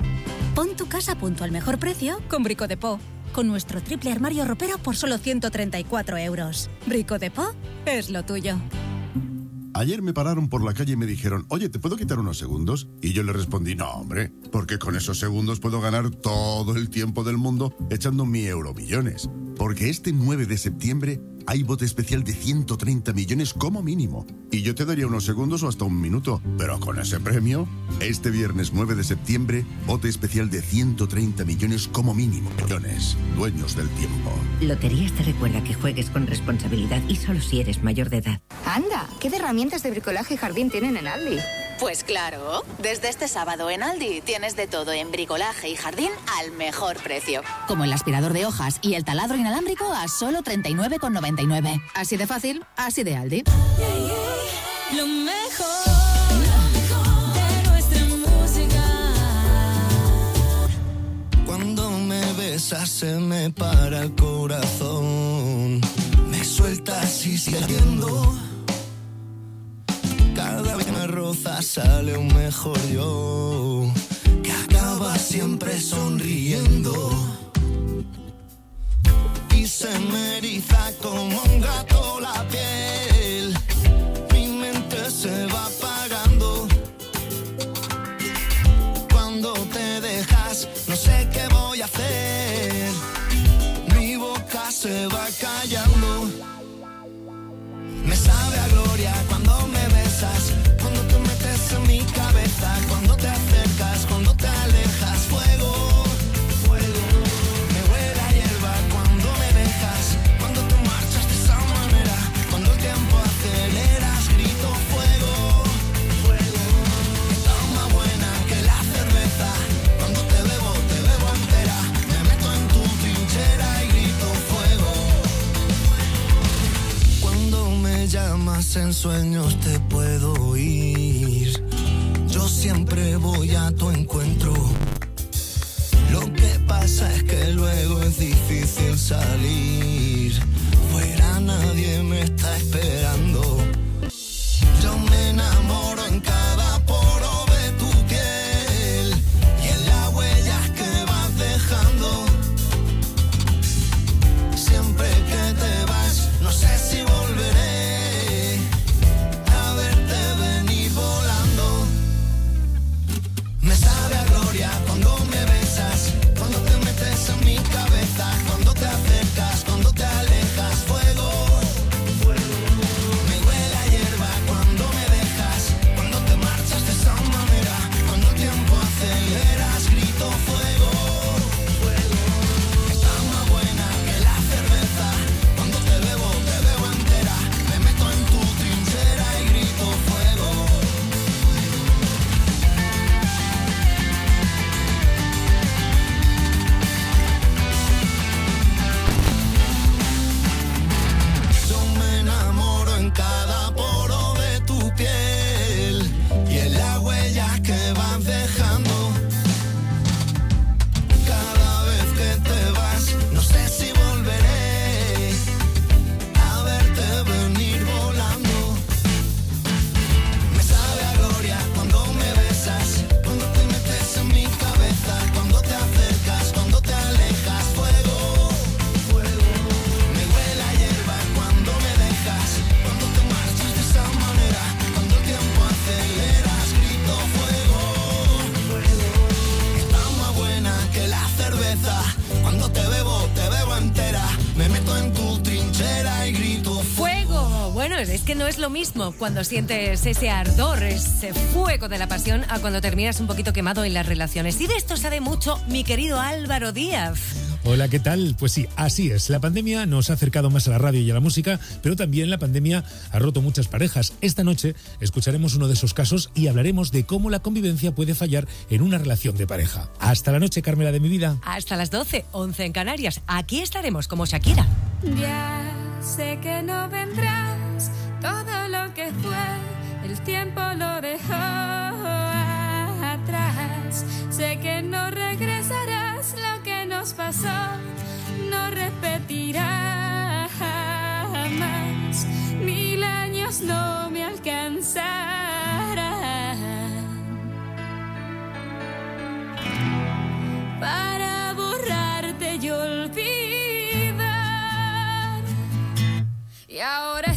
Pon tu casa punto al mejor precio con Brico de. Con nuestro triple armario ropero por solo 134 euros. Brico de es lo tuyo. Ayer me pararon por la calle y me dijeron, oye, ¿te puedo quitar unos segundos? Y yo le respondí, no, hombre, porque con esos segundos puedo ganar todo el tiempo del mundo echando mi euromillones. Porque este 9 de septiembre hay bote especial de 130 millones como mínimo. Y yo te daría unos segundos o hasta un minuto. Pero con ese premio, este viernes 9 de septiembre, bote especial de 130 millones como mínimo. Millones, dueños del tiempo. Loterías te recuerda que juegues con responsabilidad y solo si eres mayor de edad. Anda, ¿qué de herramientas de bricolaje y jardín tienen en Aldi? Pues claro, desde este sábado en Aldi tienes de todo en bricolaje y jardín al mejor precio. Como el aspirador de hojas y el taladro inalámbrico a solo 39,99. Así de fácil, así de Aldi. Lo mejor de nuestra música. Cuando me besas se me para el corazón. Me sueltas y siendo. Cada vez que me rozas sale un mejor yo. Que acaba siempre sonriendo. Se me eriza como un gato la piel. Mi mente se va apagando. Cuando te dejas, no sé qué voy a hacer. Mi boca se va callando. Me sabe a gloria cuando me besas, cuando te metes en mi cabeza, en sueños te puedo oír. Yo siempre voy a tu encuentro. Lo que pasa es que luego es difícil salir. Fuera nadie me está esperando. cuando sientes ese ardor, ese fuego de la pasión, a cuando terminas un poquito quemado en las relaciones. Y de esto sabe mucho mi querido Álvaro Díaz. Hola, ¿qué tal? Pues sí, así es. La pandemia nos ha acercado más a la radio y a la música, pero también la pandemia ha roto muchas parejas. Esta noche escucharemos uno de esos casos y hablaremos de cómo la convivencia puede fallar en una relación de pareja. Hasta la noche, Carmela de mi vida. Hasta las 12, 11 en Canarias. Aquí estaremos como Shakira. Ya sé que no vendrás todo lo fue, el tiempo lo dejó atrás. Sé que no regresarás lo que nos pasó, no repetirá jamás. Mil años no me alcanzarán para borrarte y olvidar. Y ahora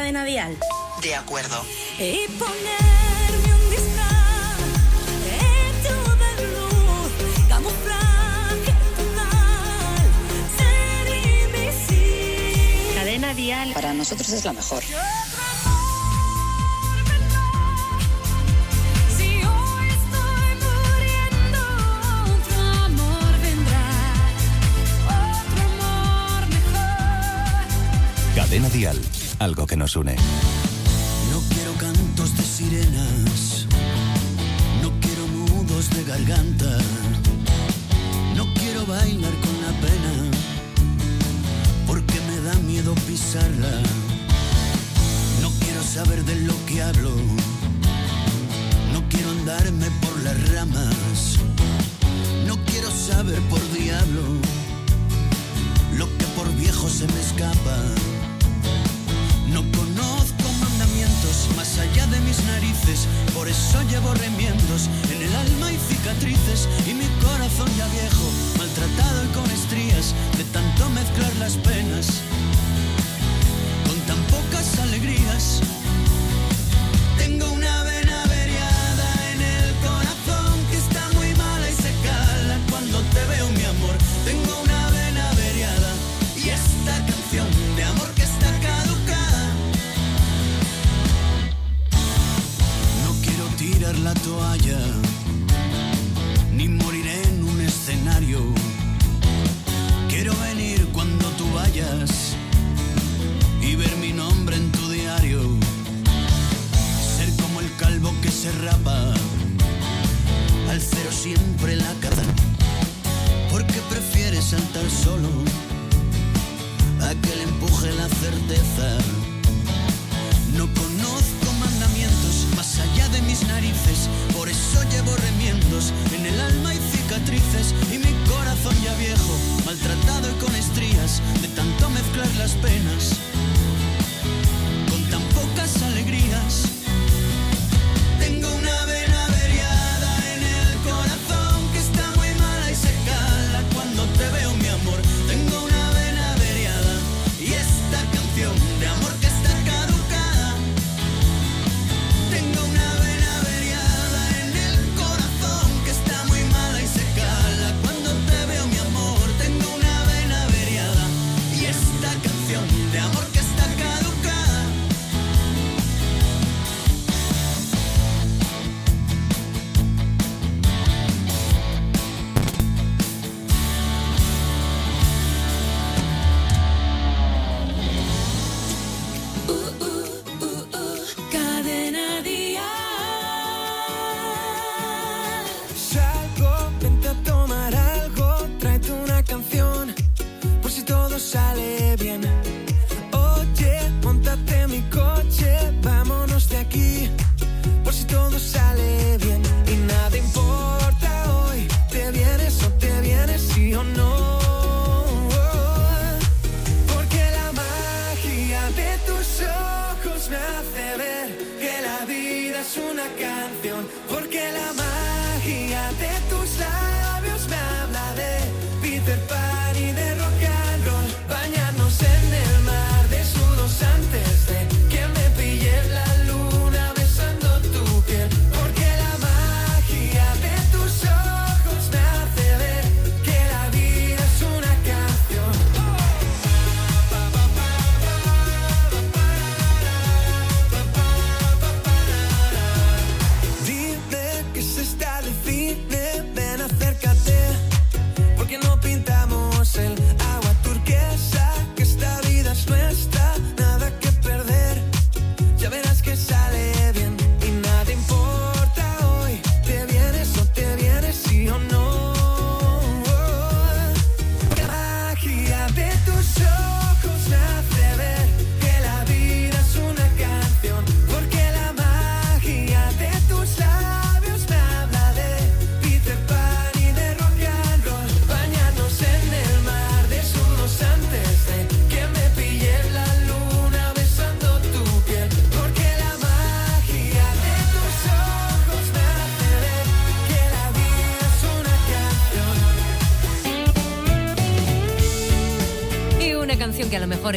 cadena. De acuerdo. Cadena dial. Para nosotros es la mejor. nos une.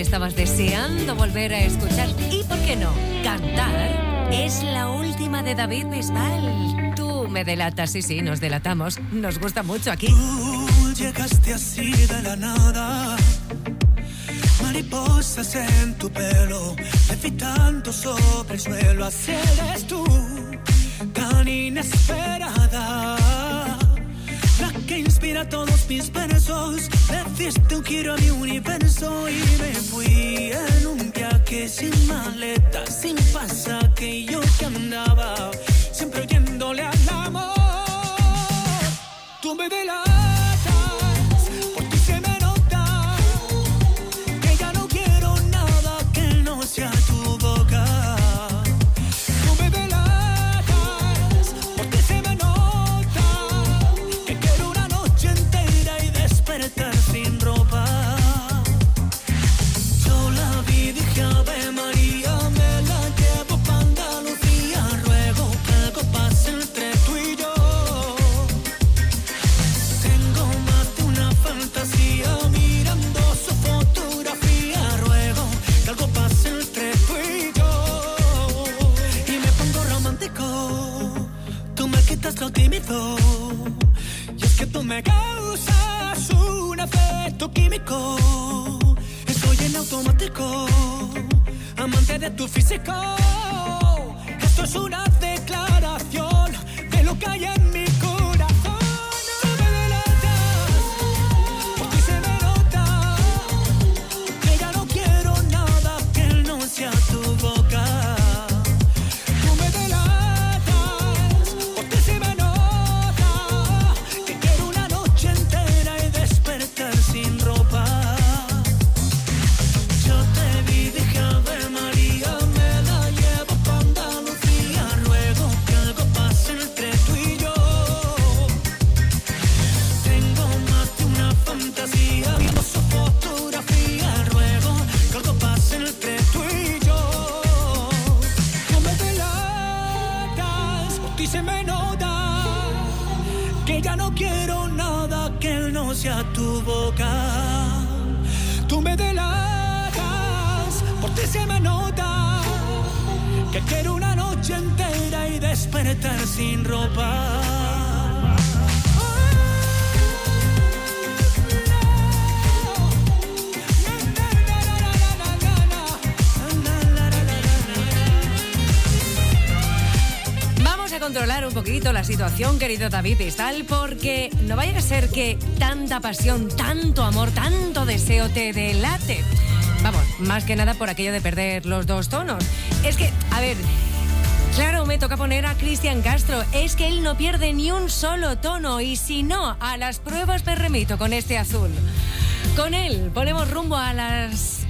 estabas deseando volver a escuchar y, ¿por qué no?, cantar. Es la última de David Bisbal. Tú me delatas, sí, sí, nos delatamos. Nos gusta mucho aquí. Tú llegaste así de la nada. Mariposas en tu pelo, levitando sobre el suelo. Así eres tú, tan inesperada todos mis versos. Deciste un giro a mi universo y me fui en un viaje sin maleta, sin pasaje. Yo que andaba siempre poquito la situación, querido David y tal, porque no vaya a ser que tanta pasión, tanto amor, tanto deseo te delate. Vamos, más que nada por aquello de perder los dos tonos. Es que, a ver, Claro, me toca poner a Cristian Castro. Es que él no pierde ni un solo tono y si no, a las pruebas me remito con este azul. Con él ponemos rumbo a las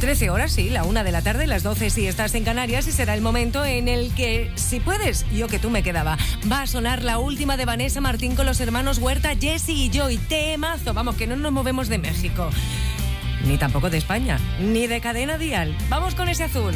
13 horas, sí, la 1 de la tarde, las 12 si estás en Canarias y será el momento en el que, si puedes, yo que tú me quedaba, va a sonar la última de Vanessa Martín con los hermanos Huerta, Jesse y yo. Y temazo, vamos, que no nos movemos de México. Ni tampoco de España, ni de cadena dial. Vamos con ese azul.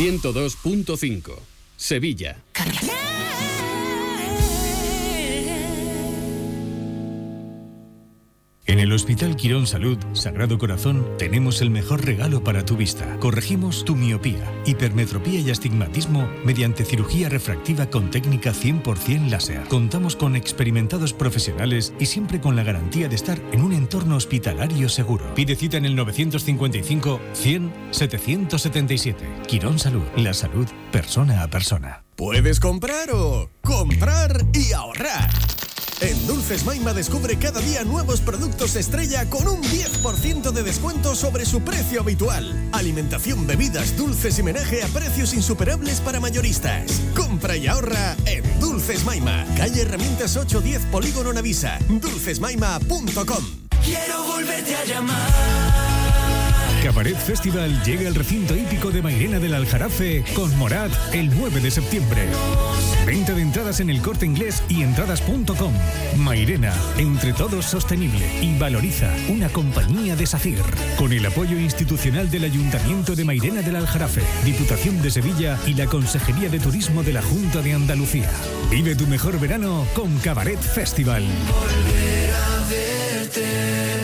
102.5. Sevilla. Hospital Quirón Salud, Sagrado Corazón, tenemos el mejor regalo para tu vista. Corregimos tu miopía, hipermetropía y astigmatismo mediante cirugía refractiva con técnica 100% láser. Contamos con experimentados profesionales y siempre con la garantía de estar en un entorno hospitalario seguro. Pide cita en el 955 100 777. Quirón Salud, la salud persona a persona. Puedes comprar o comprar y ahorrar. Dulces Maima descubre cada día nuevos productos estrella con un 10% de descuento sobre su precio habitual. Alimentación, bebidas, dulces y menaje a precios insuperables para mayoristas. Compra y ahorra en Dulces Maima. Calle Herramientas 810 Polígono Navisa. Dulcesmaima.com. Quiero volverte a llamar. Cabaret Festival llega al recinto hípico de Mairena del Aljarafe con Morat el 9 de septiembre. Venta de entradas en el corte inglés y entradas.com. Mairena, entre todos sostenible y valoriza una compañía de SACIR. Con el apoyo institucional del Ayuntamiento de Mairena del Aljarafe, Diputación de Sevilla y la Consejería de Turismo de la Junta de Andalucía. Vive tu mejor verano con Cabaret Festival. Volver a verte.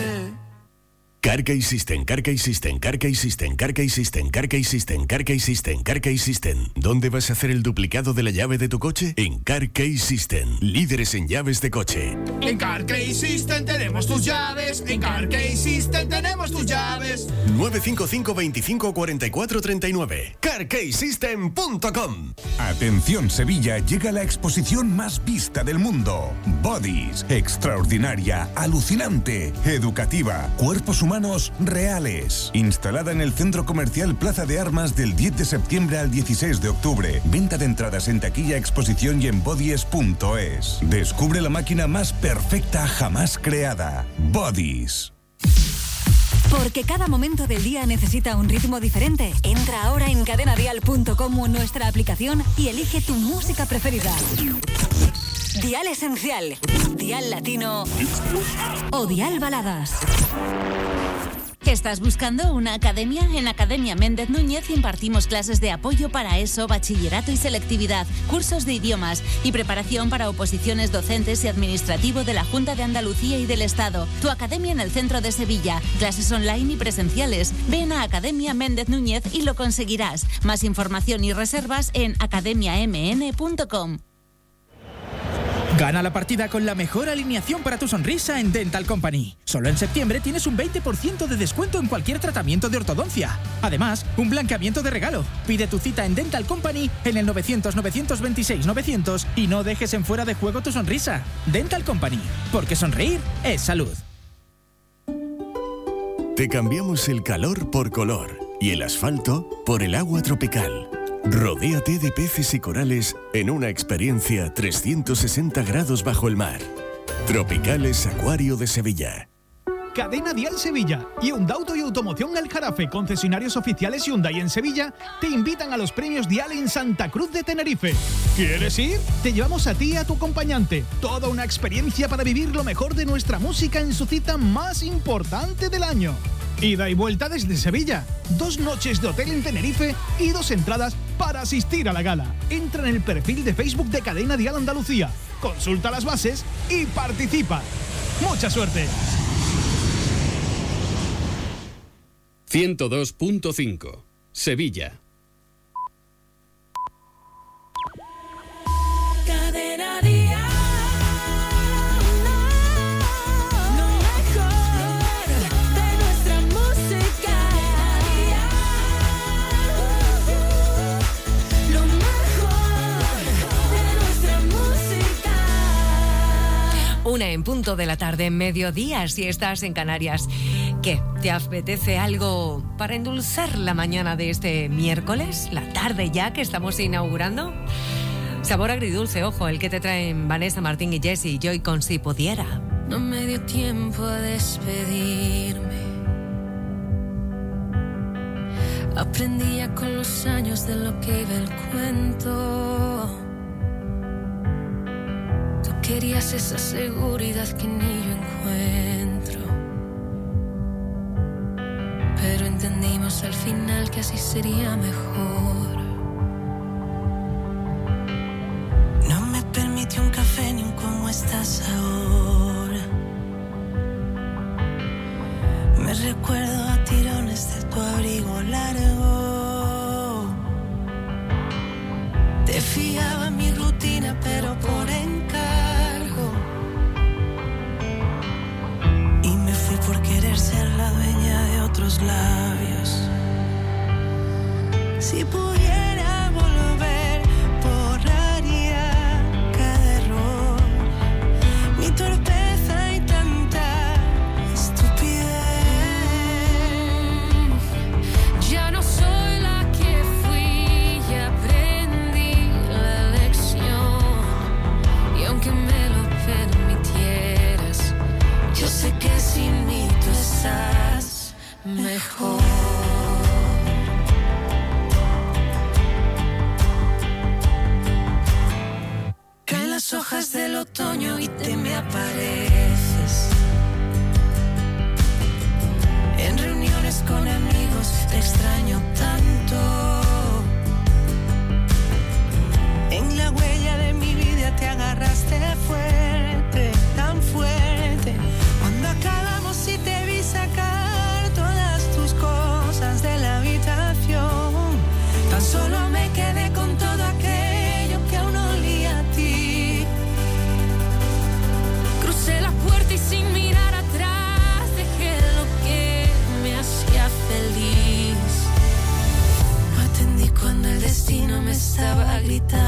Carkey System, Carkey System, Carkey System, Carkey System, Carkey System, Carkey System, Carkey System. ¿Dónde vas a hacer el duplicado de la llave de tu coche? En Carkey System, líderes en llaves de coche. En Carkey System tenemos tus llaves. En Carkey System tenemos tus llaves. 955 25 44 39. CarkeySystem.com Atención Sevilla, llega la exposición más vista del mundo. Bodies, extraordinaria, alucinante, educativa, cuerpos humanos reales. Instalada en el centro comercial Plaza de Armas del 10 de septiembre al 16 de octubre. Venta de entradas en taquilla, exposición y en bodies.es. Descubre la máquina más perfecta jamás creada. Bodies. Porque cada momento del día necesita un ritmo diferente. Entra ahora en cadenadial.com o nuestra aplicación y elige tu música preferida. Dial Esencial, Dial Latino o Dial Baladas. ¿Estás buscando una academia? En Academia Méndez Núñez impartimos clases de apoyo para ESO, bachillerato y selectividad, cursos de idiomas y preparación para oposiciones docentes y administrativo de la Junta de Andalucía y del Estado. Tu academia en el centro de Sevilla, clases online y presenciales. Ven a Academia Méndez Núñez y lo conseguirás. Más información y reservas en academiamn.com. Gana la partida con la mejor alineación para tu sonrisa en Dental Company. Solo en septiembre tienes un 20% de descuento en cualquier tratamiento de ortodoncia. Además, un blanqueamiento de regalo. Pide tu cita en Dental Company en el 900-926-900 y no dejes en fuera de juego tu sonrisa. Dental Company, porque sonreír es salud. Te cambiamos el calor por color y el asfalto por el agua tropical. Rodéate de peces y corales en una experiencia 360 grados bajo el mar. Tropicales Acuario de Sevilla. Cadena Dial Sevilla y Undauto y Automoción El Jarafe, concesionarios oficiales Hyundai en Sevilla, te invitan a los premios Dial en Santa Cruz de Tenerife. ¿Quieres ir? Te llevamos a ti y a tu acompañante. Toda una experiencia para vivir lo mejor de nuestra música en su cita más importante del año. Ida y vuelta desde Sevilla. Dos noches de hotel en Tenerife y dos entradas para asistir a la gala. Entra en el perfil de Facebook de Cadena Dial Andalucía. Consulta las bases y participa. ¡Mucha suerte! 102.5 Sevilla. Una en punto de la tarde, mediodía, si estás en Canarias. ¿Qué? ¿Te apetece algo para endulzar la mañana de este miércoles? ¿La tarde ya que estamos inaugurando? Sabor agridulce, ojo, el que te traen Vanessa Martín y Jesse Joy con Si Pudiera. No me dio tiempo a despedirme. Aprendía con los años de lo que iba el cuento. Tú querías esa seguridad que ni yo encuentro. Pero entendimos al final que así sería mejor. No me permitió un café ni un cómo estás ahora. recuerdo a tirones de tu abrigo largo. Te fiaba mi rutina, pero por encargo. Y me fui por querer ser la dueña de otros labios. Si pudiera volver, estás mejor. Caen las hojas del otoño y te me apareces. En reuniones con amigos te extraño tanto. En la huella de mi vida te agarraste fuerte, destino me estaba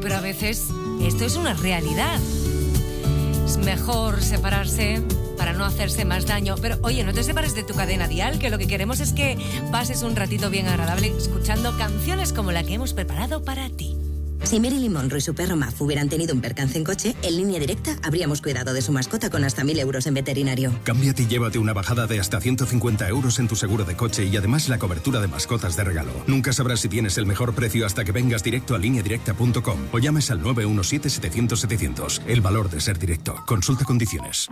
pero a veces esto es una realidad. Es mejor separarse para no hacerse más daño. Pero oye, no te separes de tu cadena dial, que lo que queremos es que pases un ratito bien agradable escuchando canciones como la que hemos preparado para ti. Si Marilyn Monroe y su perro Muff hubieran tenido un percance en coche, en línea directa habríamos cuidado de su mascota con hasta 1.000 euros en veterinario. Cámbiate y llévate una bajada de hasta 150 euros en tu seguro de coche y además la cobertura de mascotas de regalo. Nunca sabrás si tienes el mejor precio hasta que vengas directo a lineadirecta.com o llames al 917-700-700. El valor de ser directo. Consulta condiciones.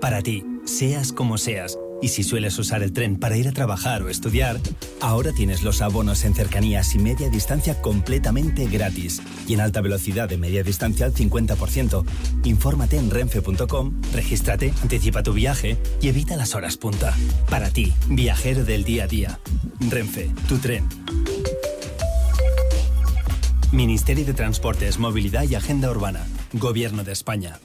Para ti, seas como seas, y si sueles usar el tren para ir a trabajar o estudiar, ahora tienes los abonos en cercanías y media distancia completamente gratis. Y en alta velocidad de media distancia al 50%. Infórmate en renfe.com, regístrate, anticipa tu viaje y evita las horas punta. Para ti, viajero del día a día. Renfe, tu tren. Ministerio de Transportes, Movilidad y Agenda Urbana. Gobierno de España.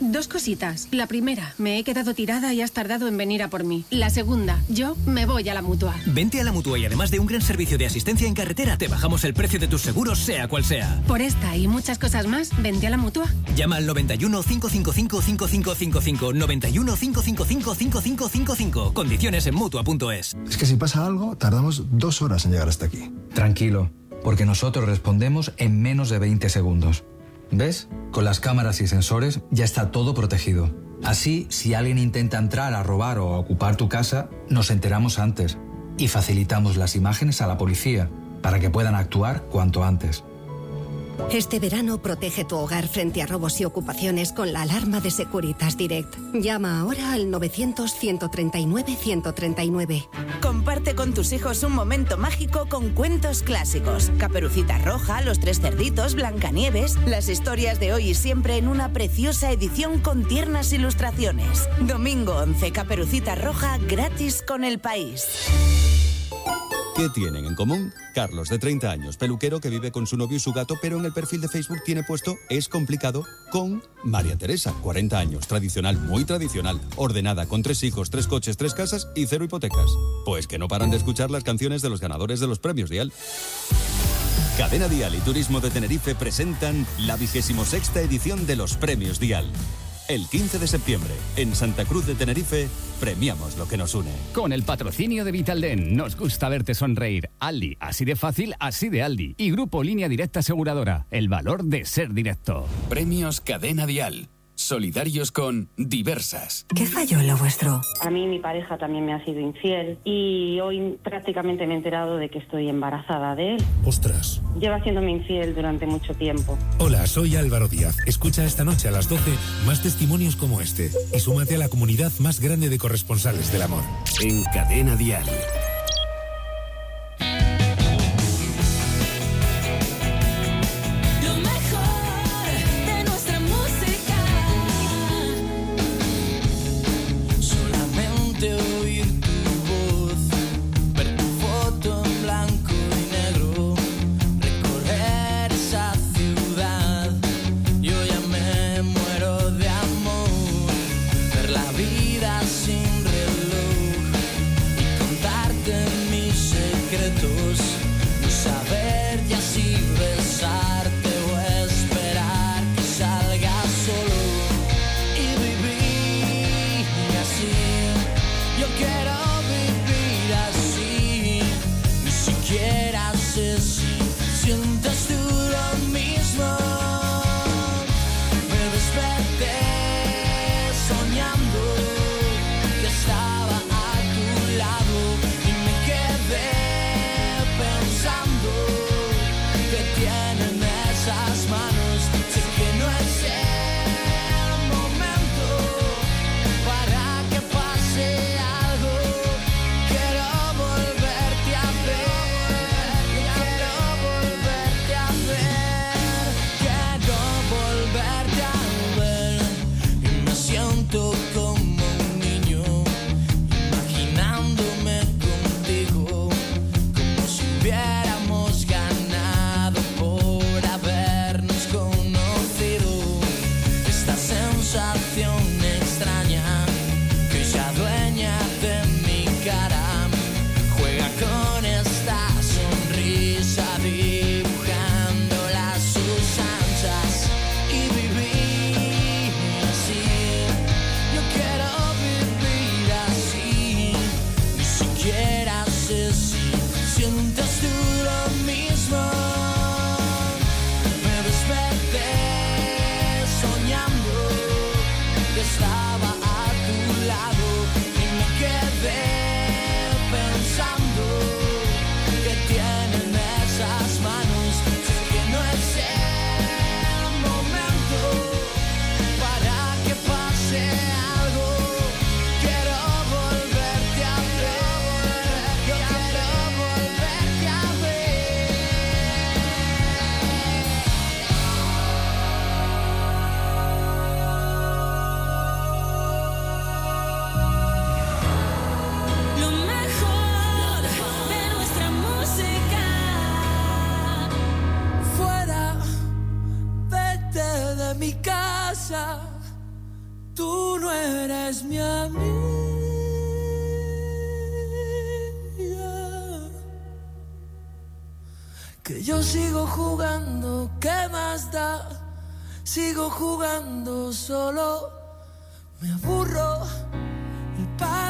Dos cositas. La primera, me he quedado tirada y has tardado en venir a por mí. La segunda, yo me voy a la mutua. Vente a la mutua y además de un gran servicio de asistencia en carretera, te bajamos el precio de tus seguros, sea cual sea. Por esta y muchas cosas más, vente a la mutua. Llama al 91 555 5555 91 555 5555. Condiciones en mutua.es. Es que si pasa algo, tardamos dos horas en llegar hasta aquí. Tranquilo, porque nosotros respondemos en menos de 20 segundos. ¿Ves? Con las cámaras y sensores ya está todo protegido. Así, si alguien intenta entrar a robar o a ocupar tu casa, nos enteramos antes. y facilitamos las imágenes a la policía para que puedan actuar cuanto antes. Este verano protege tu hogar frente a robos y ocupaciones con la alarma de Securitas Direct. Llama ahora al 900-139-139. Comparte con tus hijos un momento mágico con cuentos clásicos. Caperucita Roja, Los Tres Cerditos, Blancanieves, las historias de hoy y siempre en una preciosa edición con tiernas ilustraciones. Domingo 11, Caperucita Roja gratis con el país. ¿Qué tienen en común? Carlos, de 30 años, peluquero que vive con su novio y su gato, pero en el perfil de Facebook tiene puesto Es complicado con María Teresa, 40 años, tradicional, muy tradicional, ordenada, con tres hijos, tres coches, tres casas y cero hipotecas. Pues que no paran de escuchar las canciones de los ganadores de los premios Dial. Cadena Dial y Turismo de Tenerife presentan la vigésimo sexta edición de los premios Dial. El 15 de septiembre, en Santa Cruz de Tenerife, premiamos lo que nos une. Con el patrocinio de Vitalden, nos gusta verte sonreír. Aldi, así de fácil, así de Aldi. Y Grupo Línea Directa Aseguradora, el valor de ser directo. Premios Cadena Dial. Solidarios con Diversas. ¿Qué falló en lo vuestro? A mí mi pareja también me ha sido infiel y hoy prácticamente me he enterado de que estoy embarazada de él. Ostras. Lleva siéndome infiel durante mucho tiempo. Hola, soy Álvaro Díaz. Escucha esta noche a las 12 más testimonios como este y súmate a la comunidad más grande de corresponsales del amor. En Cadena Dial.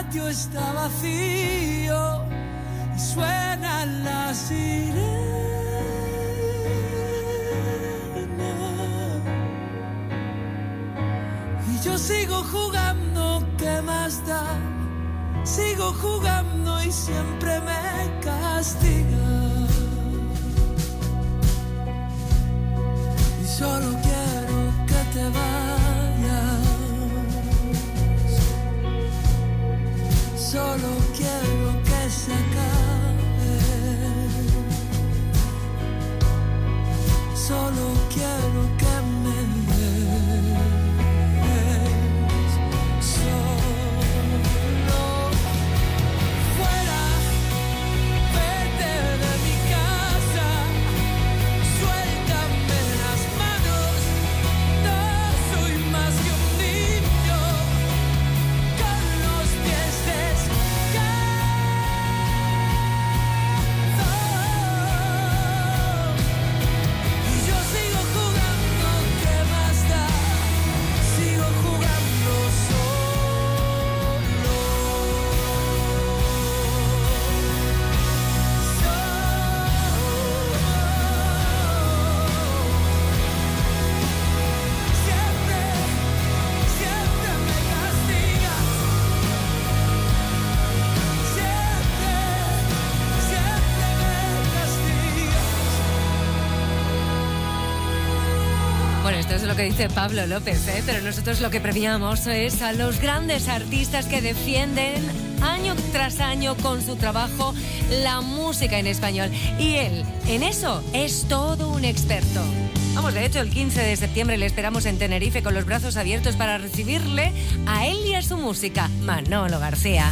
patio está vacío y suena la sirena Y yo sigo jugando, ¿qué más da? Sigo jugando y siempre me castiga. Y solo quiero que te vayas. solo quiero que se acabe. Solo Pablo López, ¿eh? pero nosotros lo que premiamos es a los grandes artistas que defienden año tras año con su trabajo la música en español. Y él, en eso, es todo un experto. Vamos, de hecho, el 15 de septiembre le esperamos en Tenerife con los brazos abiertos para recibirle a él y a su música, Manolo García.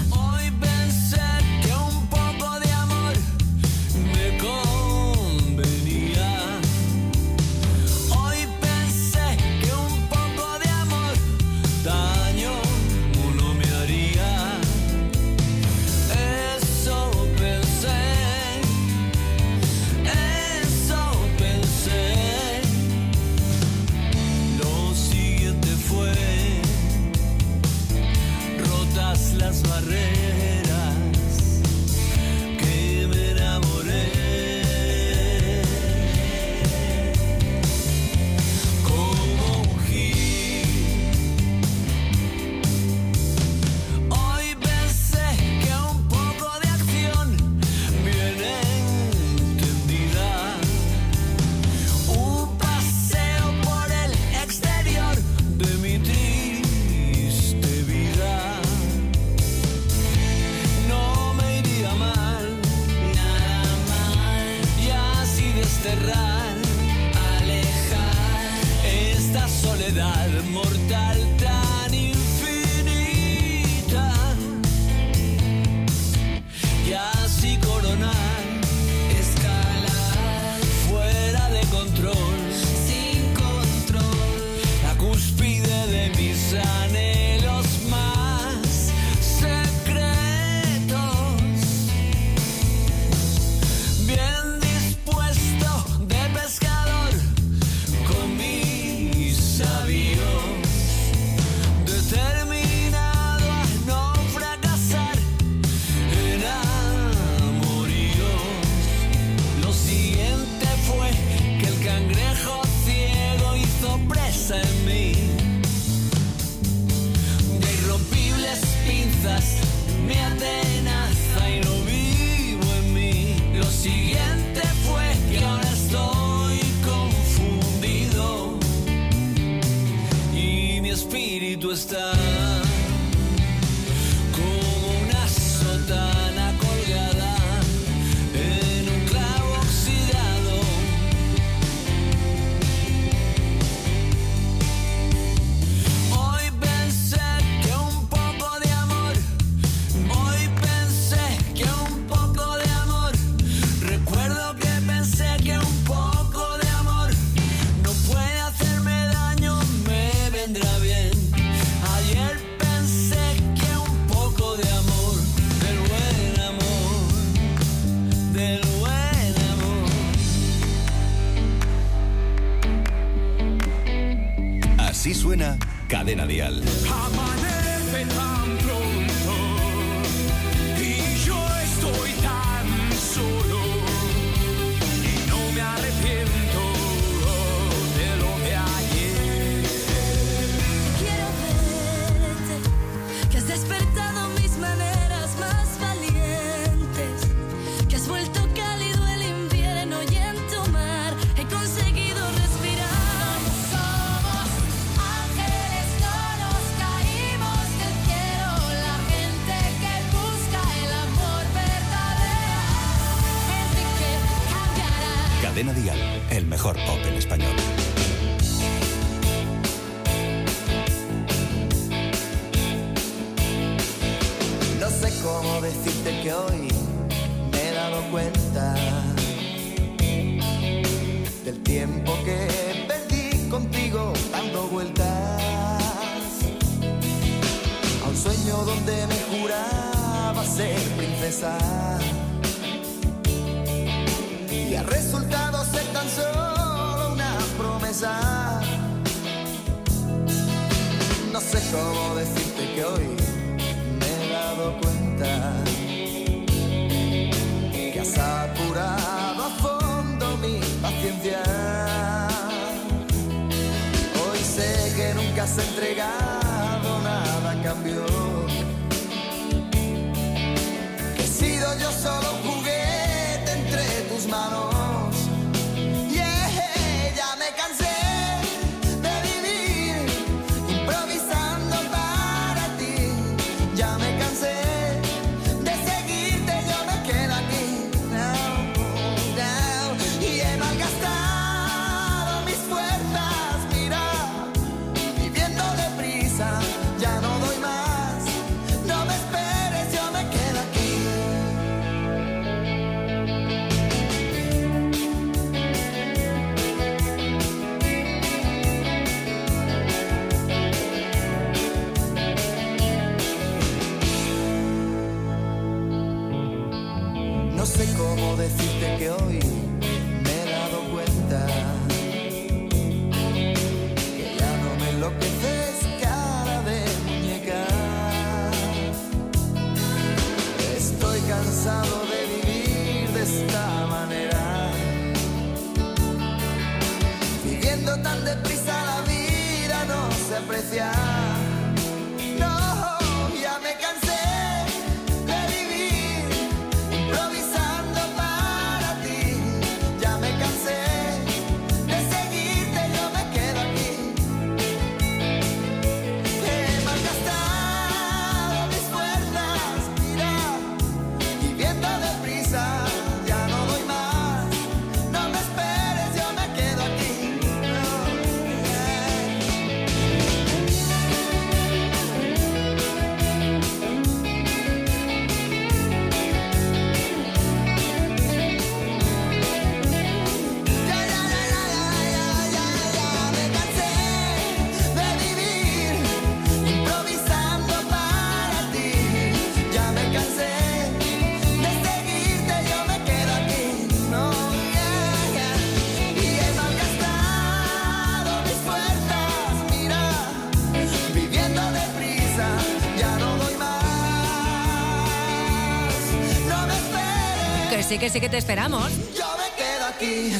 Así que sí que te esperamos. Yo me quedo aquí.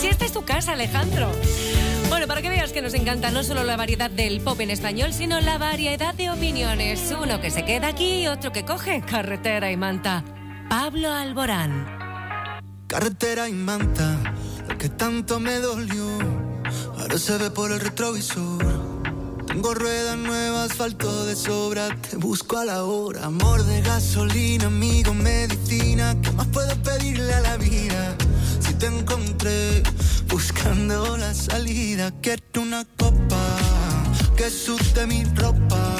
Si esta es tu casa, Alejandro. Bueno, para que veas que nos encanta no solo la variedad del pop en español, sino la variedad de opiniones. Uno que se queda aquí otro que coge carretera y manta. Pablo Alborán. Carretera y manta, lo que tanto me dolió, ahora se ve por el retrovisor. Tengo ruedas nuevas, falto de sobra, te busco a la hora. Amor de gasolina, amigo, medicina, buscando la salida. Quiero una copa que suste mi ropa.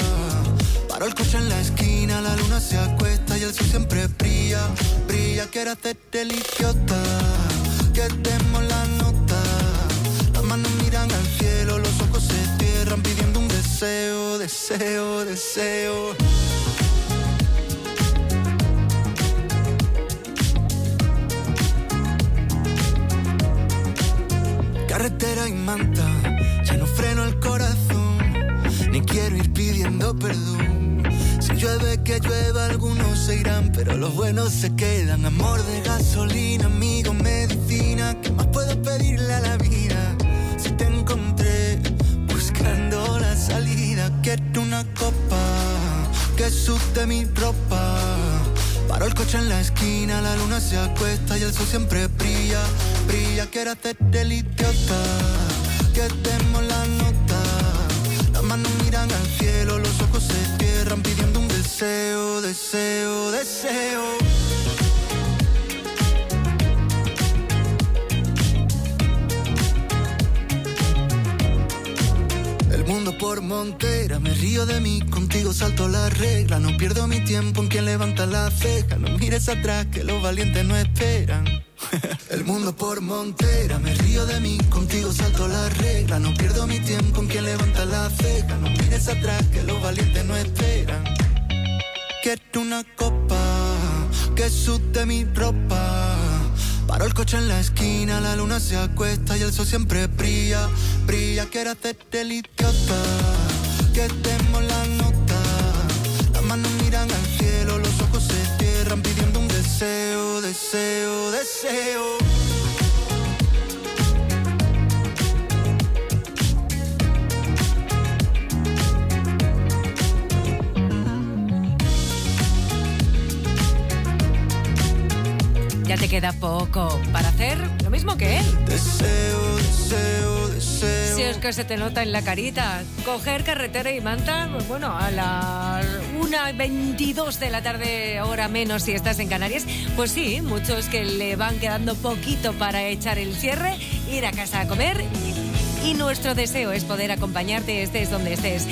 Paro el coche en la esquina, la luna se acuesta y el sol siempre brilla. Brilla, quiero hacer delicioso sé atrás, que los valientes no esperan. El mundo por montera, me río de mí, contigo salto la regla. No pierdo mi tiempo en quien levanta la ceja. No mires atrás, que los valientes no esperan. Quiero una copa que sude mi ropa. Paro el coche en la esquina, la luna se acuesta y el sol siempre brilla, brilla. Quiero hacerte el idiota, que demos deseo. Ya te queda poco para hacer lo mismo que él. Deseo, deseo, deseo. Si es que se te nota en la carita. Coger carretera y manta, pues bueno, a las 1.22 de la tarde, hora menos si estás en Canarias. Pues sí, muchos que le van quedando poquito para echar el cierre, ir a casa a comer. Y nuestro deseo es poder acompañarte, estés donde estés.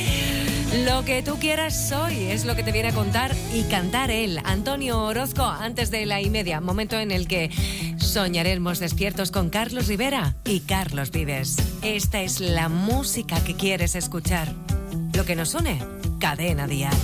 Lo que tú quieras hoy es lo que te viene a contar y cantar él, Antonio Orozco, antes de la y media, momento en el que soñaremos despiertos con Carlos Rivera y Carlos Vives. Esta es la música que quieres escuchar. Lo que nos une, cadena dial.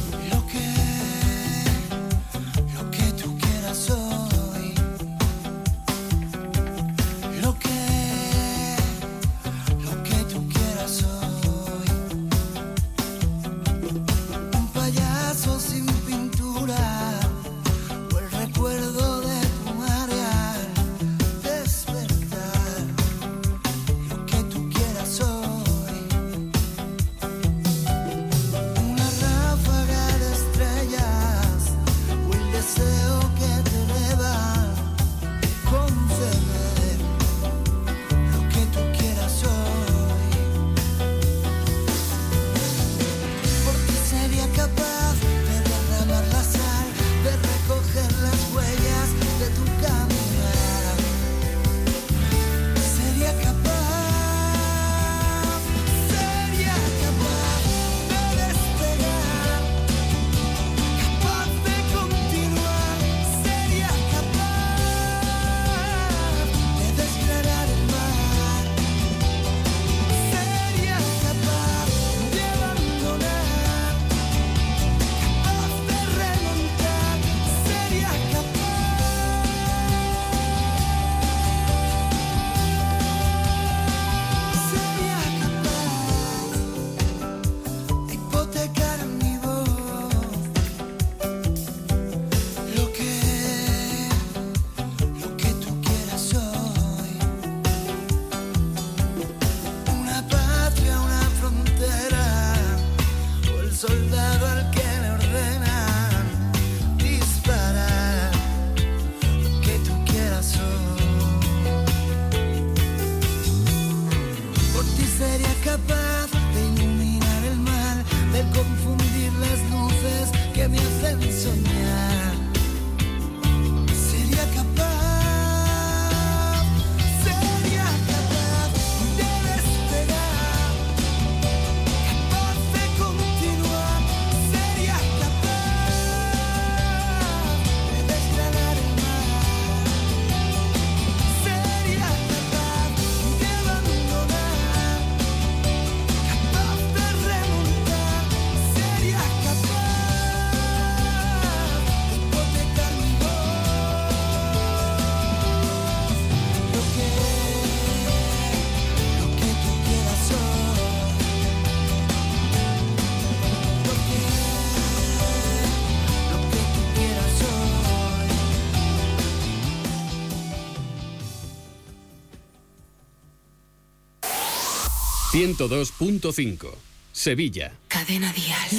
102.5. Sevilla. Cadena Dial.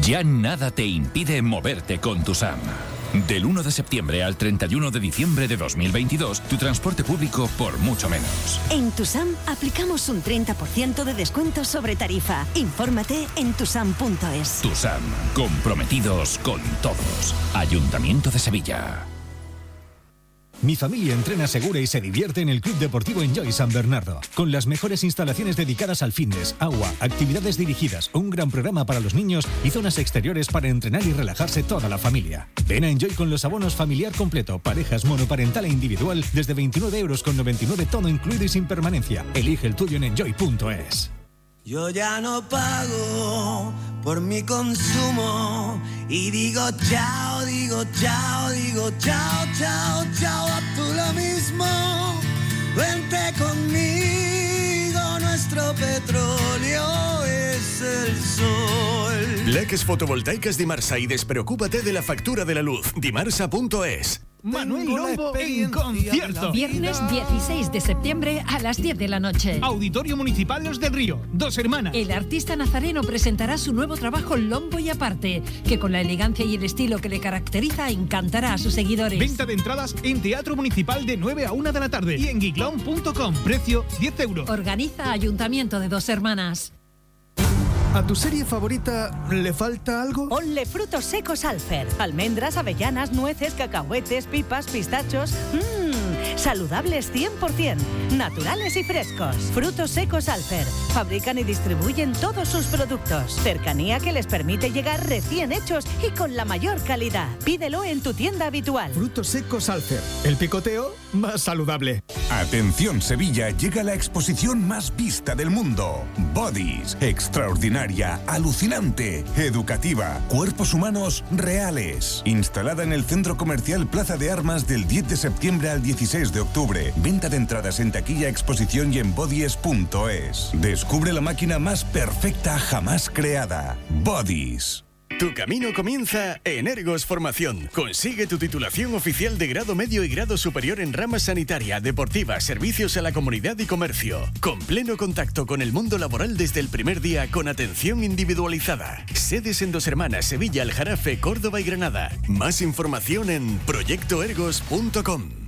Ya nada te impide moverte con tu SAM. Del 1 de septiembre al 31 de diciembre de 2022, tu transporte público por mucho menos. En Tusam aplicamos un 30% de descuento sobre tarifa. Infórmate en tusam.es. Tu SAM, comprometidos con todos. Ayuntamiento de Sevilla. Mi familia entrena segura y se divierte en el Club Deportivo Enjoy San Bernardo, con las mejores instalaciones dedicadas al fitness, agua, actividades dirigidas, un gran programa para los niños y zonas exteriores para entrenar y relajarse toda la familia. Ven a Enjoy con los abonos familiar completo, parejas monoparental e individual desde 29 euros con 99 todo incluido y sin permanencia. Elige el tuyo en enjoy.es. Yo ya no pago por mi consumo y digo chao, digo chao, chao, chao, chao, a tú lo mismo. Vente conmigo, nuestro petróleo es el sol. Leques fotovoltaicas Dimarsa y despreocúpate de la factura de la luz. Dimarsa.es. Manuel Lombo en concierto. Viernes 16 de septiembre a las 10 de la noche. Auditorio Municipal Los del Río, dos hermanas. El artista nazareno presentará su nuevo trabajo Lombo y Aparte, que con la elegancia y el estilo que le caracteriza encantará a sus seguidores. Venta de entradas en Teatro Municipal de 9 a 1 de la tarde y en giglón.com. Precio 10 euros. Organiza Ayuntamiento de Dos Hermanas. ¿A tu serie favorita le falta algo? Ponle frutos secos Alfer. Almendras, avellanas, nueces, cacahuetes, pipas, pistachos. Mmm, saludables 100%, naturales y frescos. Frutos secos Alfer. Fabrican y distribuyen todos sus productos. Cercanía que les permite llegar recién hechos y con la mayor calidad. Pídelo en tu tienda habitual. Frutos secos Alfer. El picoteo más saludable. Atención Sevilla, llega la exposición más vista del mundo. Bodies, extraordinaria, alucinante, educativa, cuerpos humanos reales. Instalada en el Centro Comercial Plaza de Armas del 10 de septiembre al 16 de octubre. Venta de entradas en taquilla, exposición y en bodies.es. Descubre la máquina más perfecta jamás creada. Bodies. Tu camino comienza en Ergos Formación. Consigue tu titulación oficial de grado medio y grado superior en rama sanitaria, deportiva, servicios a la comunidad y comercio. Con pleno contacto con el mundo laboral desde el primer día con atención individualizada. Sedes en Dos Hermanas, Sevilla, Aljarafe, Córdoba y Granada. Más información en proyectoergos.com.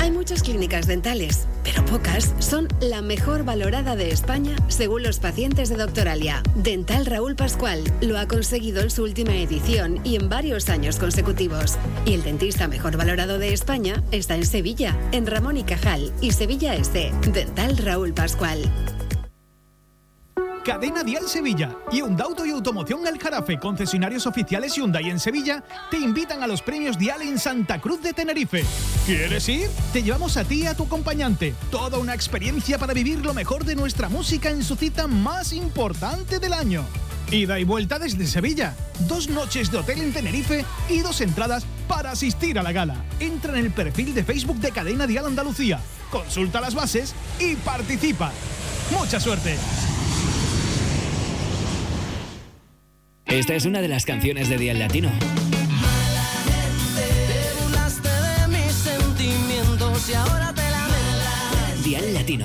Hay muchas clínicas dentales, pero pocas son la mejor valorada de España según los pacientes de Doctoralia. Dental Raúl Pascual lo ha conseguido en su última edición y en varios años consecutivos. Y el dentista mejor valorado de España está en Sevilla, en Ramón y Cajal y Sevilla Este. Dental Raúl Pascual. Cadena Dial Sevilla y Auto y Automoción El Jarafe, concesionarios oficiales Hyundai en Sevilla, te invitan a los premios Dial en Santa Cruz de Tenerife. ¿Quieres ir? Te llevamos a ti y a tu acompañante. Toda una experiencia para vivir lo mejor de nuestra música en su cita más importante del año. Ida y vuelta desde Sevilla. Dos noches de hotel en Tenerife y dos entradas para asistir a la gala. Entra en el perfil de Facebook de Cadena Dial Andalucía. Consulta las bases y participa. ¡Mucha suerte! Esta es una de las canciones de Dial Latino. Te burlaste de mis sentimientos y ahora te la Dial Latino.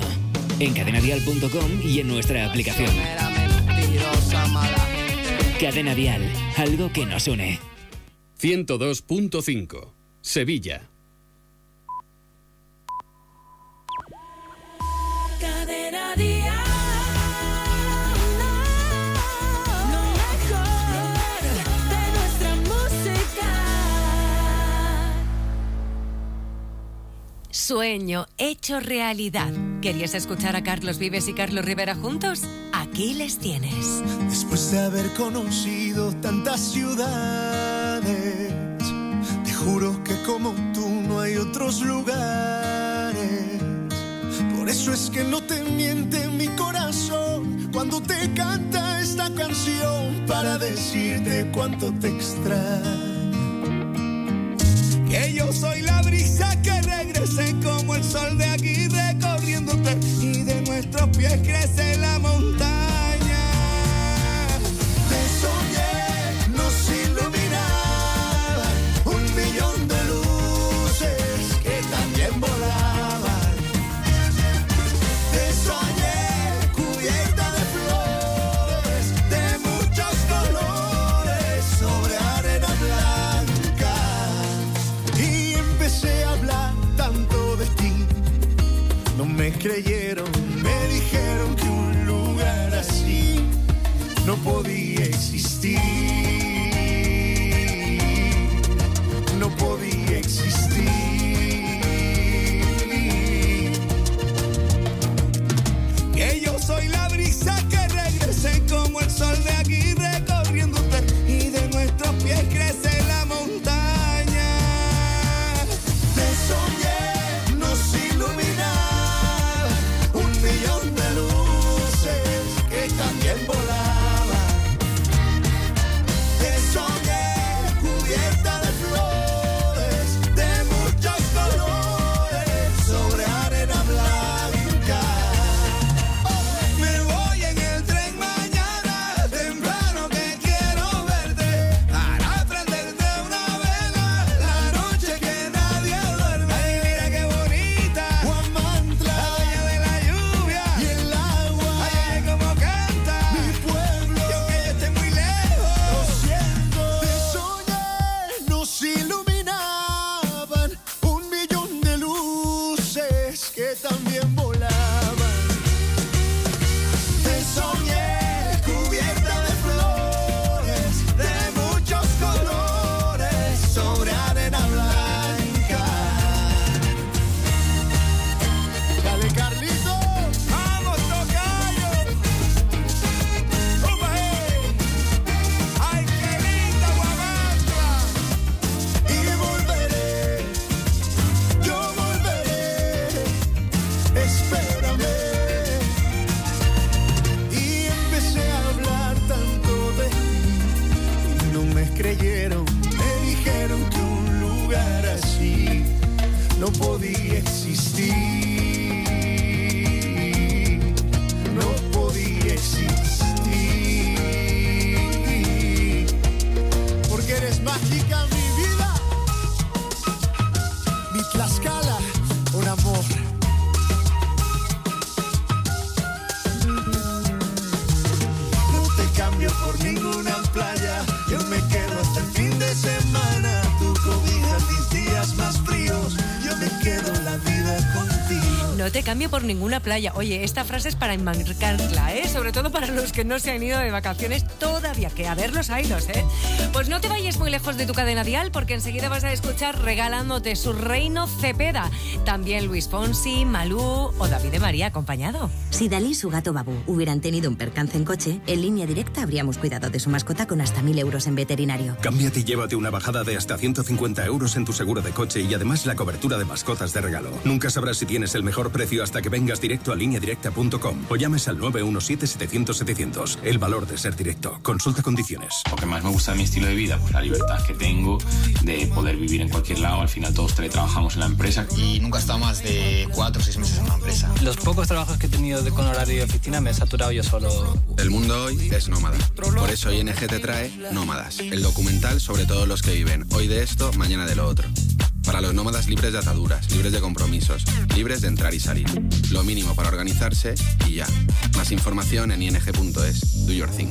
En cadenadial.com y en nuestra aplicación. Cadena Dial, algo que nos une. 102.5, Sevilla. Cadena Dial. Sueño hecho realidad. ¿Querías escuchar a Carlos Vives y Carlos Rivera juntos? Aquí les tienes. Después de haber conocido tantas ciudades, te juro que como tú no hay otros lugares. Por eso es que no te miente mi corazón cuando te canta esta canción para decirte cuánto te extraño. Que yo soy la brisa que regrese como el sol de aquí recorriéndote y de nuestros pies crece la montaña. creyendo. Por ninguna playa. Oye, esta frase es para enmarcarla, ¿eh? Sobre todo para los que no se han ido de vacaciones todavía, que a verlos haylos, ¿eh? Pues no te vayas muy lejos de tu cadena dial, porque enseguida vas a escuchar regalándote su reino Cepeda. También Luis Fonsi, Malú o David de María acompañado. Si Dalí y su gato Babu hubieran tenido un percance en coche, en línea directa habríamos cuidado de su mascota con hasta 1.000 euros en veterinario. Cámbiate y llévate una bajada de hasta 150 euros en tu seguro de coche y además la cobertura de mascotas de regalo. Nunca sabrás si tienes el mejor precio hasta que vengas directo a lineadirecta.com o llames al 917-700-700. El valor de ser directo. Consulta condiciones. Lo que más me gusta de mi estilo de vida, pues la libertad que tengo de poder vivir en cualquier lado. Al final todos teletrabajamos en la empresa. Y nunca he estado más de cuatro o seis meses en una empresa. Los pocos trabajos que he tenido de- con horario de oficina me he saturado yo solo. El mundo hoy es nómada. Por eso ING te trae Nómadas, el documental sobre todos los que viven hoy de esto, mañana de lo otro. Para los nómadas libres de ataduras, libres de compromisos, libres de entrar y salir. Lo mínimo para organizarse y ya. Más información en ing.es. Do your thing.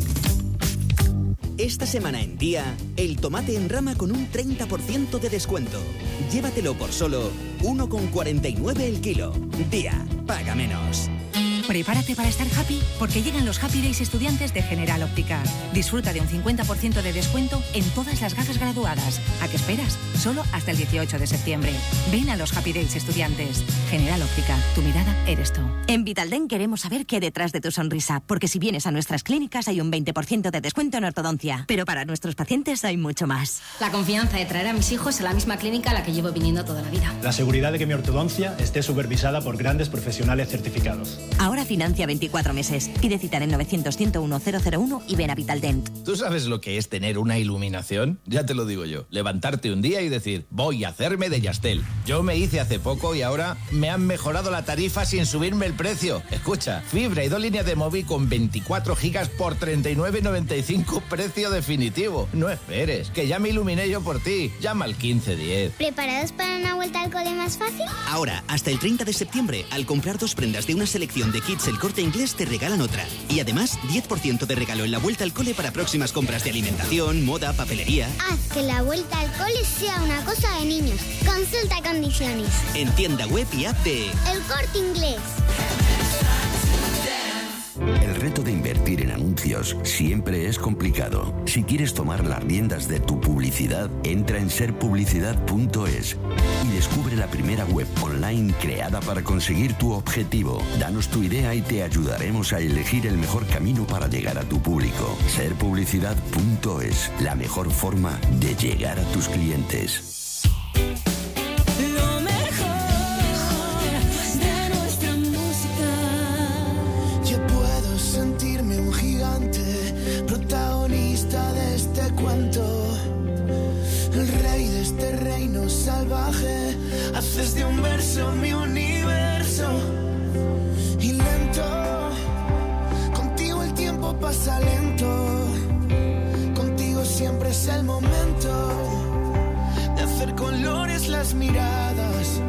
Esta semana en día, el tomate en rama con un 30% de descuento. Llévatelo por solo 1,49 el kilo. Día, paga menos. Prepárate para estar happy porque llegan los Happy Days estudiantes de General Óptica. Disfruta de un 50% de descuento en todas las gafas graduadas. ¿A qué esperas? Solo hasta el 18 de septiembre. Ven a los Happy Days estudiantes. General Óptica, tu mirada eres tú. En Vitalden queremos saber qué hay detrás de tu sonrisa, porque si vienes a nuestras clínicas hay un 20% de descuento en ortodoncia, pero para nuestros pacientes hay mucho más. La confianza de traer a mis hijos a la misma clínica a la que llevo viniendo toda la vida. La seguridad de que mi ortodoncia esté supervisada por grandes profesionales certificados. Ahora financia 24 meses. Pide cita en el 900 101 001 y ven a Vitaldent. ¿Tú sabes lo que es tener una iluminación? Ya te lo digo yo. Levantarte un día y decir, voy a hacerme de Yastel. Yo me hice hace poco y ahora me han mejorado la tarifa sin subirme el precio. Escucha, fibra y dos líneas de móvil con 24 gigas por 39.95 precio definitivo. No esperes, que ya me iluminé yo por ti. Llama al 1510. ¿Preparados para una vuelta al cole más fácil? Ahora, hasta el 30 de septiembre, al comprar dos prendas de una selección de kits El Corte Inglés te regalan otra. Y además, 10% de regalo en la vuelta al cole para próximas compras de alimentación, moda, papelería. Haz que la vuelta al cole sea una cosa de niños. Consulta condiciones. En tienda web y app de El corte inglés. El reto de invertir en anuncios siempre es complicado. Si quieres tomar las riendas de tu publicidad, entra en serpublicidad.es y descubre la primera web online creada para conseguir tu objetivo. Danos tu idea y te ayudaremos a elegir el mejor camino para llegar a tu público. Serpublicidad.es, la mejor forma de llegar a tus clientes. Haces de un verso mi universo. Y lento, contigo el tiempo pasa lento. Contigo siempre es el momento de hacer colores las miradas.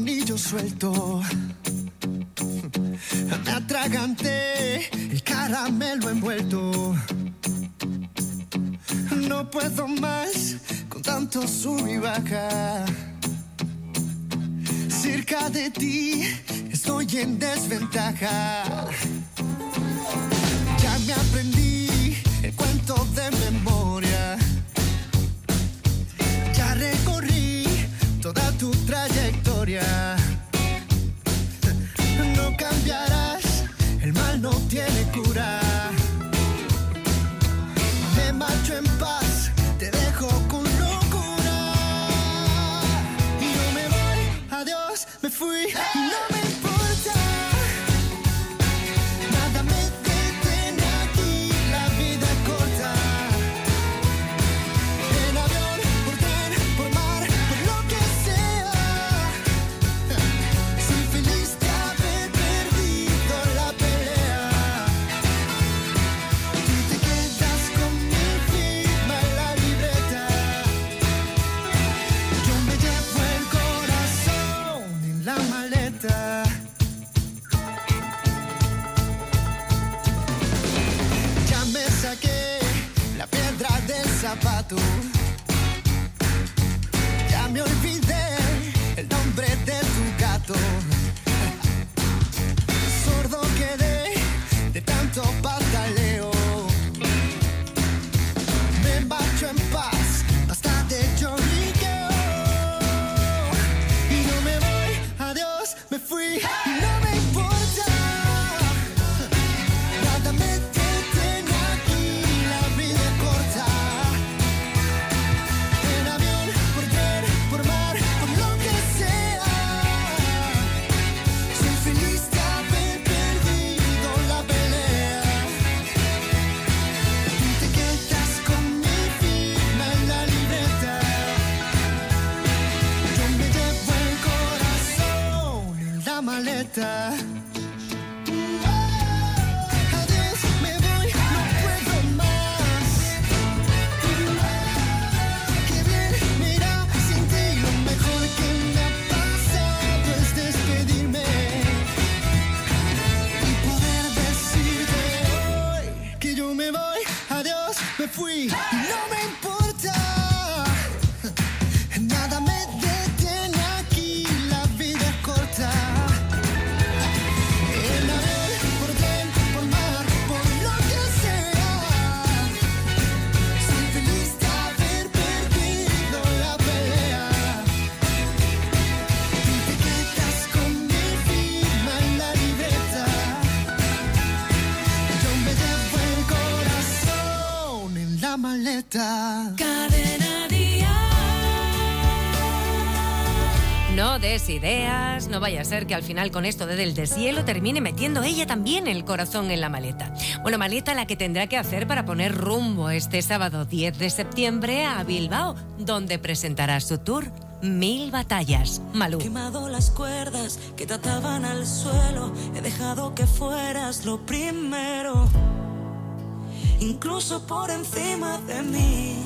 tornillo suelto. Me atraganté el caramelo envuelto. No puedo más con tanto sub y baja. Cerca de ti estoy en desventaja. historia. vaya a ser que al final con esto del deshielo termine metiendo ella también el corazón en la maleta. Bueno, maleta la que tendrá que hacer para poner rumbo este sábado 10 de septiembre a Bilbao, donde presentará su tour Mil batallas, Malú. He quemado las cuerdas que trataban al suelo. He dejado que fueras lo primero. Incluso por encima de mí.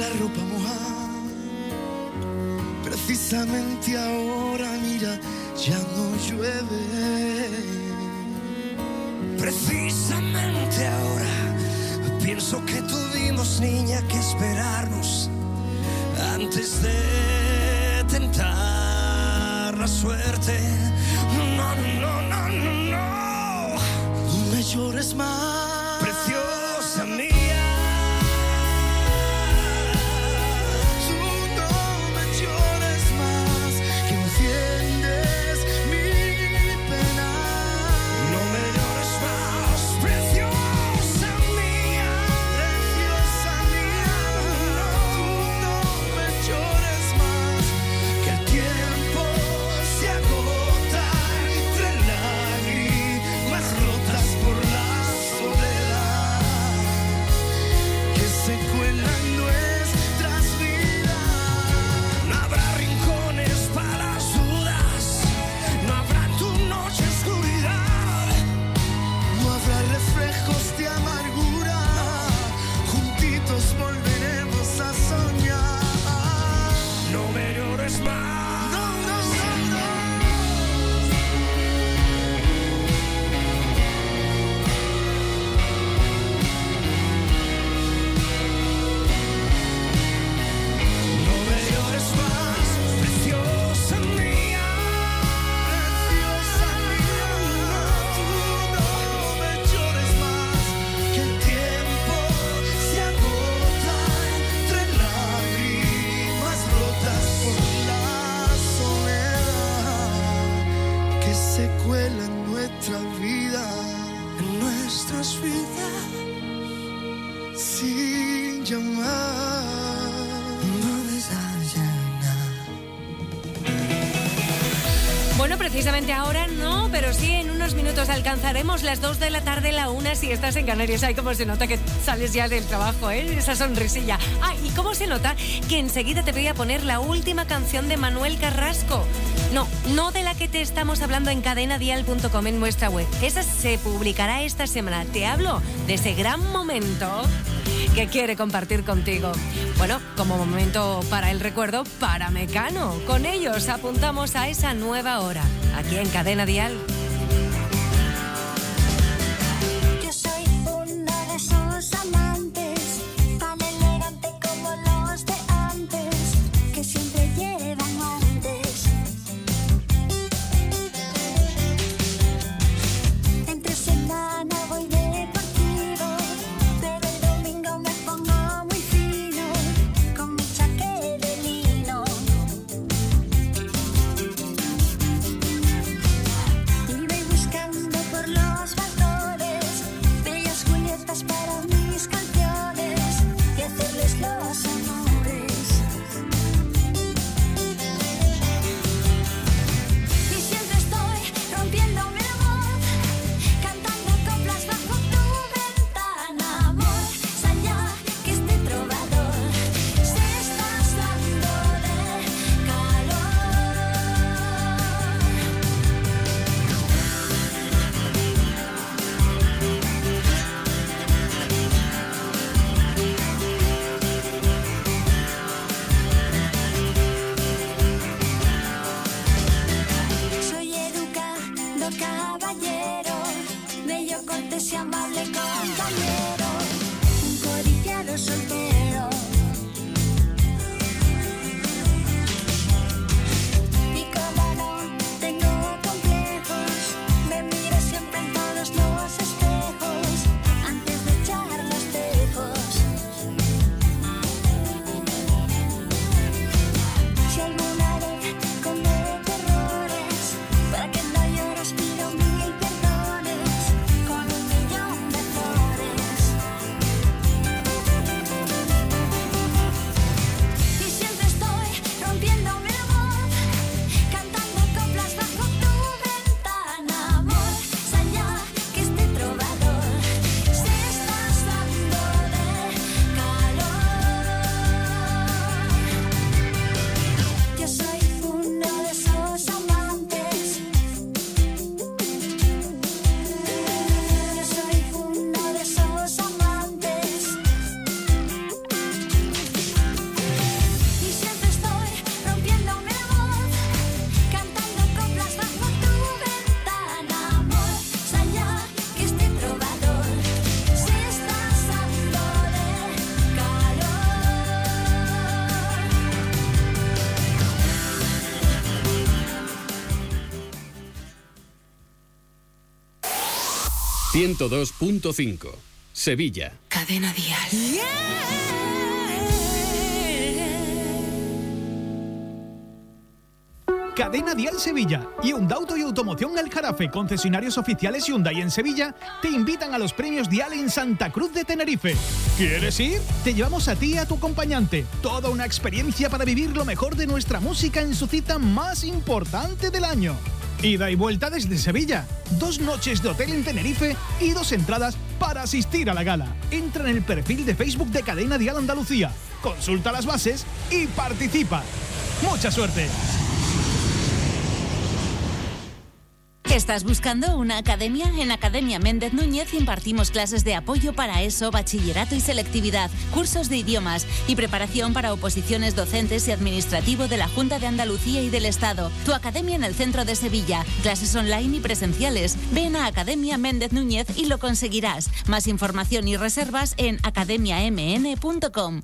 La ropa mojada. Precisamente ahora, mira, ya no llueve. Precisamente ahora pienso que tuvimos niña que esperarnos antes de tentar la suerte. No, no, no, no, no. No me llores más, las 2 de la tarde, la una si estás en Canarias. Ay, cómo se nota que sales ya del trabajo, ¿eh? Esa sonrisilla. Ah, y cómo se nota que enseguida te voy a poner la última canción de Manuel Carrasco. No, no de la que te estamos hablando en cadenadial.com en nuestra web. Esa se publicará esta semana. Te hablo de ese gran momento que quiere compartir contigo. Bueno, como momento para el recuerdo, para Mecano. Con ellos apuntamos a esa nueva hora, aquí en Cadena Dial. 102.5. Sevilla. Cadena Dial. Cadena Dial Sevilla y Undauto y Automoción El Jarafe, concesionarios oficiales Hyundai en Sevilla, te invitan a los premios Dial en Santa Cruz de Tenerife. ¿Quieres ir? Te llevamos a ti y a tu acompañante. Toda una experiencia para vivir lo mejor de nuestra música en su cita más importante del año. Ida y vuelta desde Sevilla. Dos noches de hotel en Tenerife y dos entradas para asistir a la gala. Entra en el perfil de Facebook de Cadena Dial Andalucía, consulta las bases y participa. ¡Mucha suerte! ¿Estás buscando una academia? En Academia Méndez Núñez impartimos clases de apoyo para ESO, bachillerato y selectividad, cursos de idiomas y preparación para oposiciones docentes y administrativo de la Junta de Andalucía y del Estado. Tu academia en el centro de Sevilla, clases online y presenciales. Ven a Academia Méndez Núñez y lo conseguirás. Más información y reservas en academiamn.com.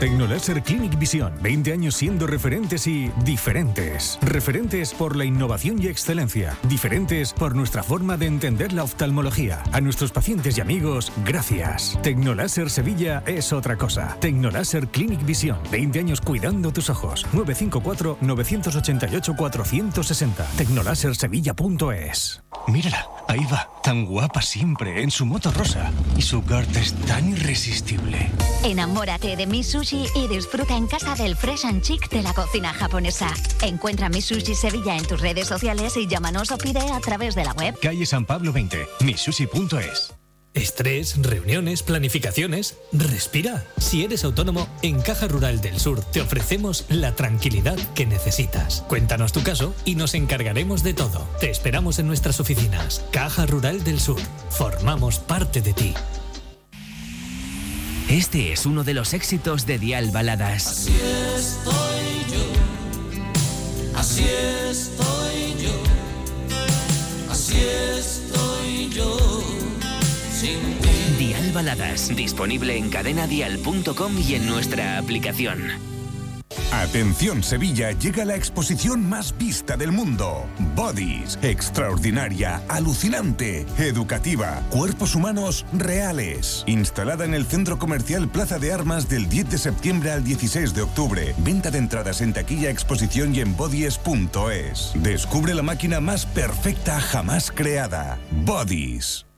Tecnolaser Clinic Visión, 20 años siendo referentes y diferentes. Referentes por la innovación y excelencia. Diferentes por nuestra forma de entender la oftalmología. A nuestros pacientes y amigos, gracias. Tecnolaser Sevilla es otra cosa. Tecnolaser Clinic Visión, 20 años cuidando tus ojos. 954-988-460. Tecnolasersevilla.es. Mírala, ahí va, tan guapa siempre, en su moto rosa. Y su corte es tan irresistible. Enamórate de Mi Sushi y disfruta en casa del fresh and chic de la cocina japonesa. Encuentra Mi Sushi Sevilla en tus redes sociales y llámanos o pide a través de la web. Calle San Pablo 20, misushi.es. Estrés, reuniones, planificaciones. Respira. Si eres autónomo, en Caja Rural del Sur te ofrecemos la tranquilidad que necesitas. Cuéntanos tu caso y nos encargaremos de todo. Te esperamos en nuestras oficinas. Caja Rural del Sur. Formamos parte de ti. Este es uno de los éxitos de Dial Baladas. Así estoy yo, así estoy yo, así estoy yo, sin ti. Dial Baladas, disponible en cadenadial.com y en nuestra aplicación. Atención Sevilla, llega la exposición más vista del mundo. Bodies, extraordinaria, alucinante, educativa, cuerpos humanos reales. Instalada en el Centro Comercial Plaza de Armas del 10 de septiembre al 16 de octubre. Venta de entradas en taquilla, exposición y en bodies.es. Descubre la máquina más perfecta jamás creada. Bodies.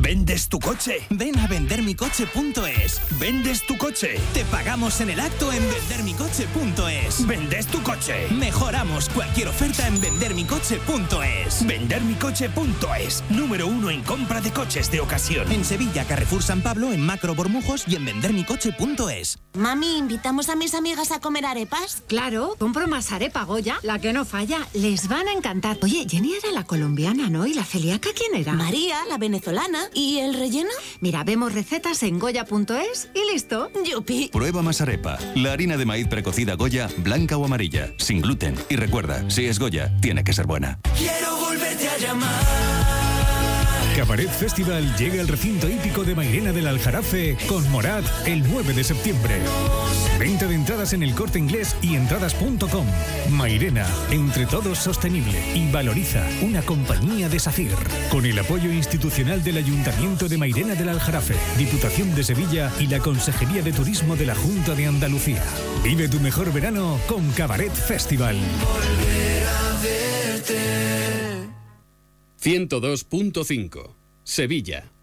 ¿Vendes tu coche? Ven a vendermicoche.es. ¿Vendes tu coche? Te pagamos en el acto en vendermicoche.es. ¿Vendes tu coche? Mejoramos cualquier oferta en vendermicoche.es. Vendermicoche.es. Número uno en compra de coches de ocasión. En Sevilla, Carrefour San Pablo, en Macro Bormujos y en vendermicoche.es. Mami, ¿invitamos a mis amigas a comer arepas? Claro, compro más arepa Goya, la que no falla. Les van a encantar. Oye, Jenny era la colombiana, ¿no? ¿Y la celíaca quién era? María, la venezolana. ¿Y el relleno? Mira, vemos recetas en goya.es y listo. ¡Yupi! Prueba más arepa, la harina de maíz precocida Goya, blanca o amarilla, sin gluten. Y recuerda, si es Goya, tiene que ser buena. Quiero volverte a llamar. Cabaret Festival llega al recinto hípico de Mairena del Aljarafe con Morat el 9 de septiembre. Venta de entradas en el corte inglés y entradas.com. Mairena, entre todos sostenible y valoriza una compañía de SACIR. Con el apoyo institucional del Ayuntamiento de Mairena del Aljarafe, Diputación de Sevilla y la Consejería de Turismo de la Junta de Andalucía. Vive tu mejor verano con Cabaret Festival. Volver a verte. 102.5. Sevilla.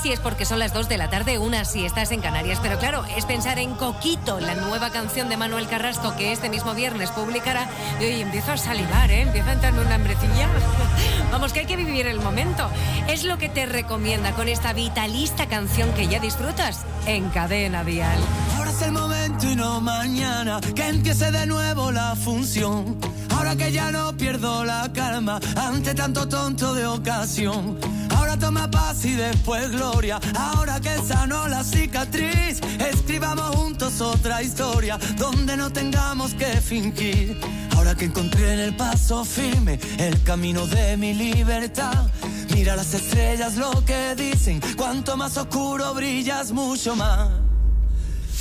Si es porque son las 2 de la tarde, una si estás en Canarias, pero claro, es pensar en Coquito, la nueva canción de Manuel Carrasco que este mismo viernes publicará. Y hoy empiezo a salivar, ¿eh? Empieza a entrarme una hambrecilla. Vamos, que hay que vivir el momento. Es lo que te recomienda con esta vitalista canción que ya disfrutas en Cadena Dial. Ahora es el momento y no mañana que empiece de nuevo la función. Ahora que ya no pierdo la calma ante tanto tonto de ocasión. Ahora toma paz y después gloria. Ahora que sanó la cicatriz, escribamos juntos otra historia donde no tengamos que fingir. Ahora que encontré en el paso firme el camino de mi libertad. Mira las estrellas lo que dicen, cuanto más oscuro brillas mucho más.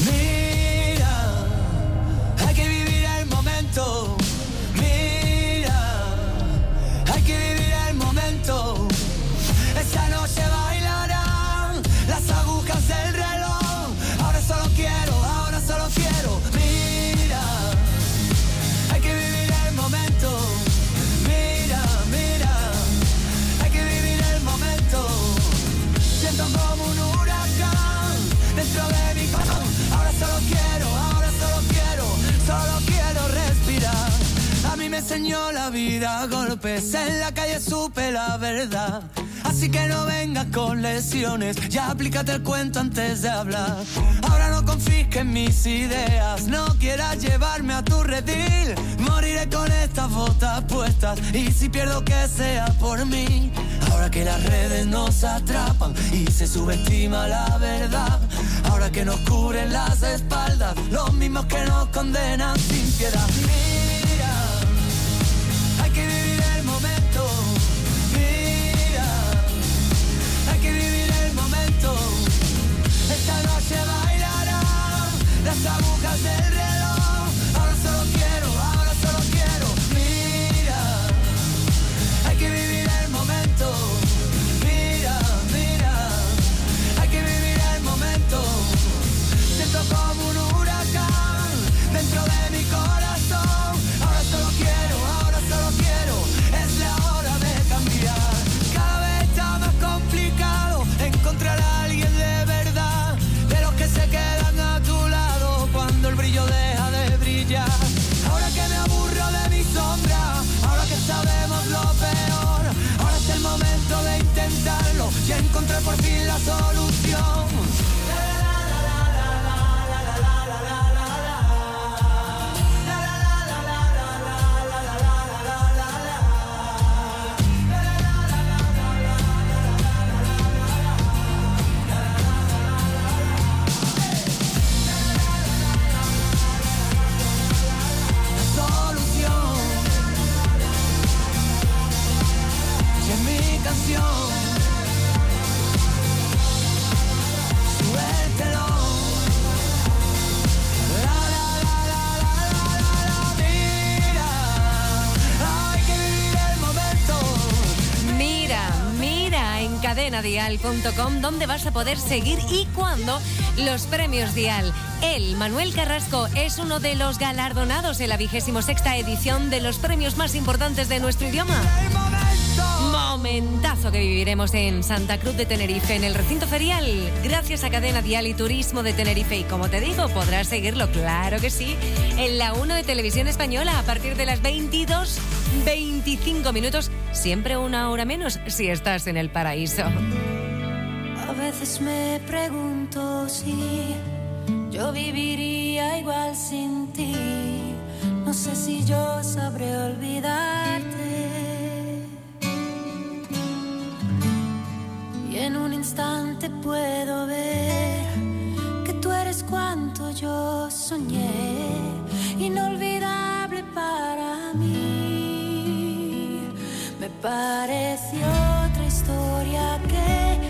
Mira, hay que vivir el momento. Solo quiero, ahora solo quiero, solo quiero respirar. A mí me enseñó la vida golpes, en la calle supe la verdad. Así que no vengas con lesiones, ya aplícate el cuento antes de hablar. Ahora no confisques mis ideas, no quieras llevarme a tu redil. Moriré con estas botas puestas y si pierdo que sea por mí. Ahora que las redes nos atrapan y se subestima la verdad. Ahora que nos cubren las espaldas, los mismos que nos condenan sin piedad. Noche bailarán las agujas del reloj. Ahora solo quiero, ahora solo quiero. Mira, hay que vivir el momento. Mira, mira, hay que vivir el momento. Siento como un huracán dentro de mi corazón. Por fin la solución. cadenadial.com donde vas a poder seguir y cuándo los premios Dial. Él, Manuel Carrasco, es uno de los galardonados en la vigésimo sexta edición de los premios más importantes de nuestro idioma. Momentazo que viviremos en Santa Cruz de Tenerife, en el recinto ferial. Gracias a Cadena Dial y Turismo de Tenerife. Y como te digo, podrás seguirlo, claro que sí, en la 1 de Televisión Española a partir de las 22, 25 minutos, siempre una hora menos si estás en el paraíso. A veces me pregunto si yo viviría igual sin ti. No sé si yo sabré olvidarte. En un instante puedo ver que tú eres cuanto yo soñé. Inolvidable para mí. Me pareció otra historia que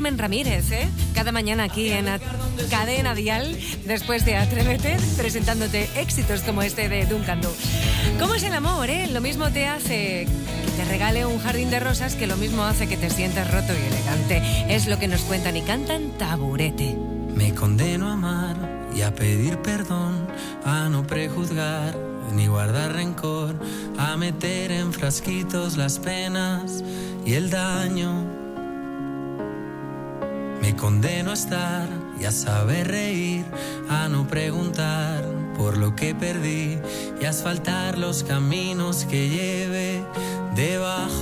Ramírez, ¿eh? cada mañana aquí en Cadena Dial, después de Atrévete, presentándote éxitos como este de Duncan Do. ¿Cómo es el amor? Eh? Lo mismo te hace que te regale un jardín de rosas que lo mismo hace que te sientas roto y elegante. Es lo que nos cuentan y cantan Taburete. Me condeno a amar y a pedir perdón, a no prejuzgar ni guardar rencor, a meter en frasquitos las penas y el daño condeno a estar y a saber reír, a no preguntar por lo que perdí y asfaltar los caminos que lleve debajo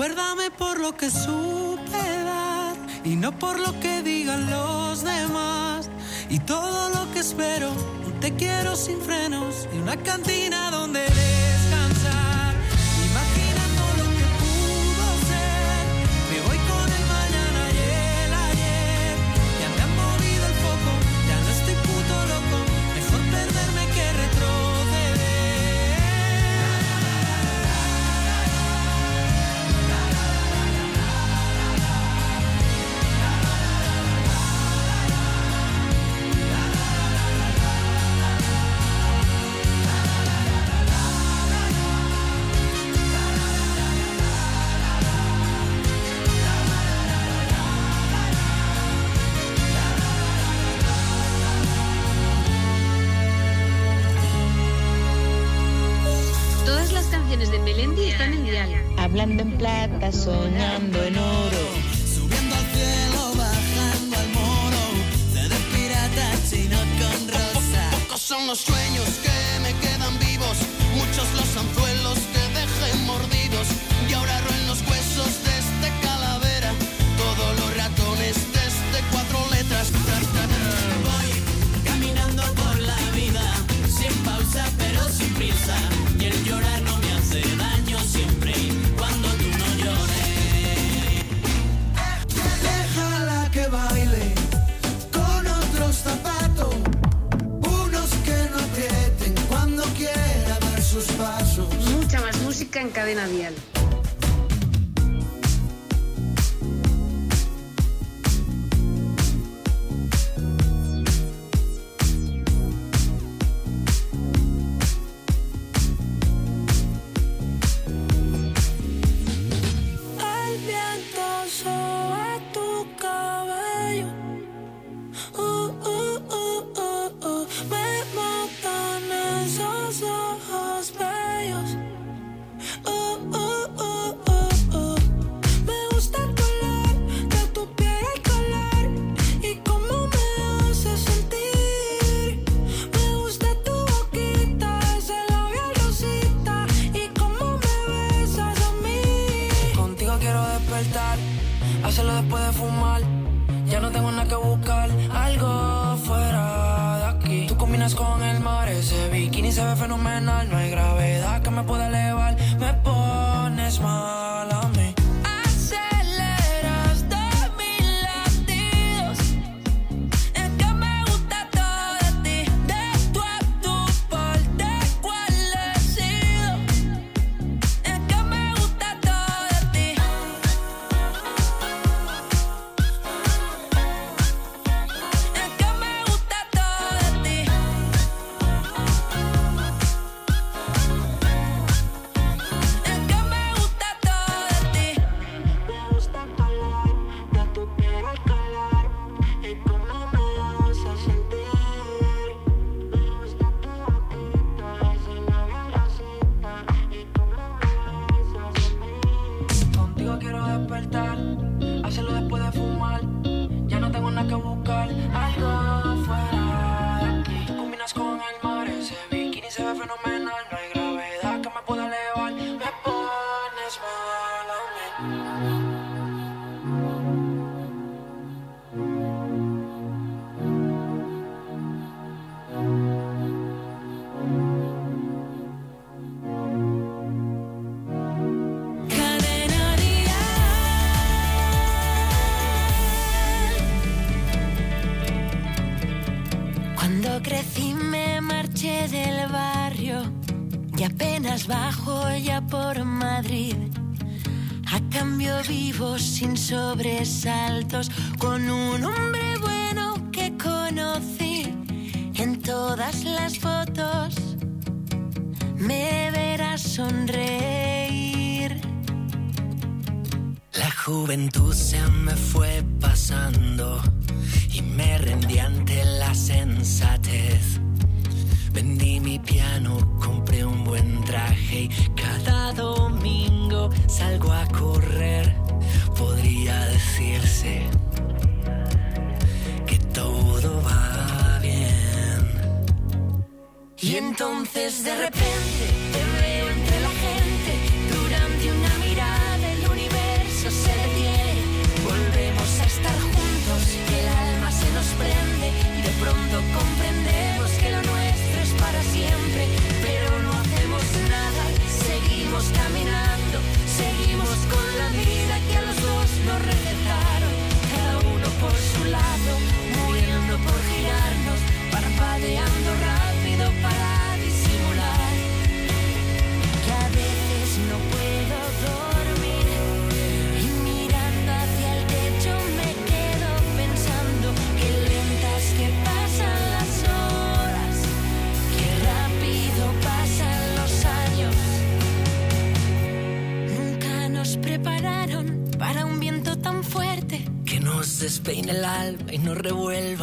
Recuérdame por lo que supe dar y no por lo que digan los demás. Y todo lo que espero, te quiero sin freno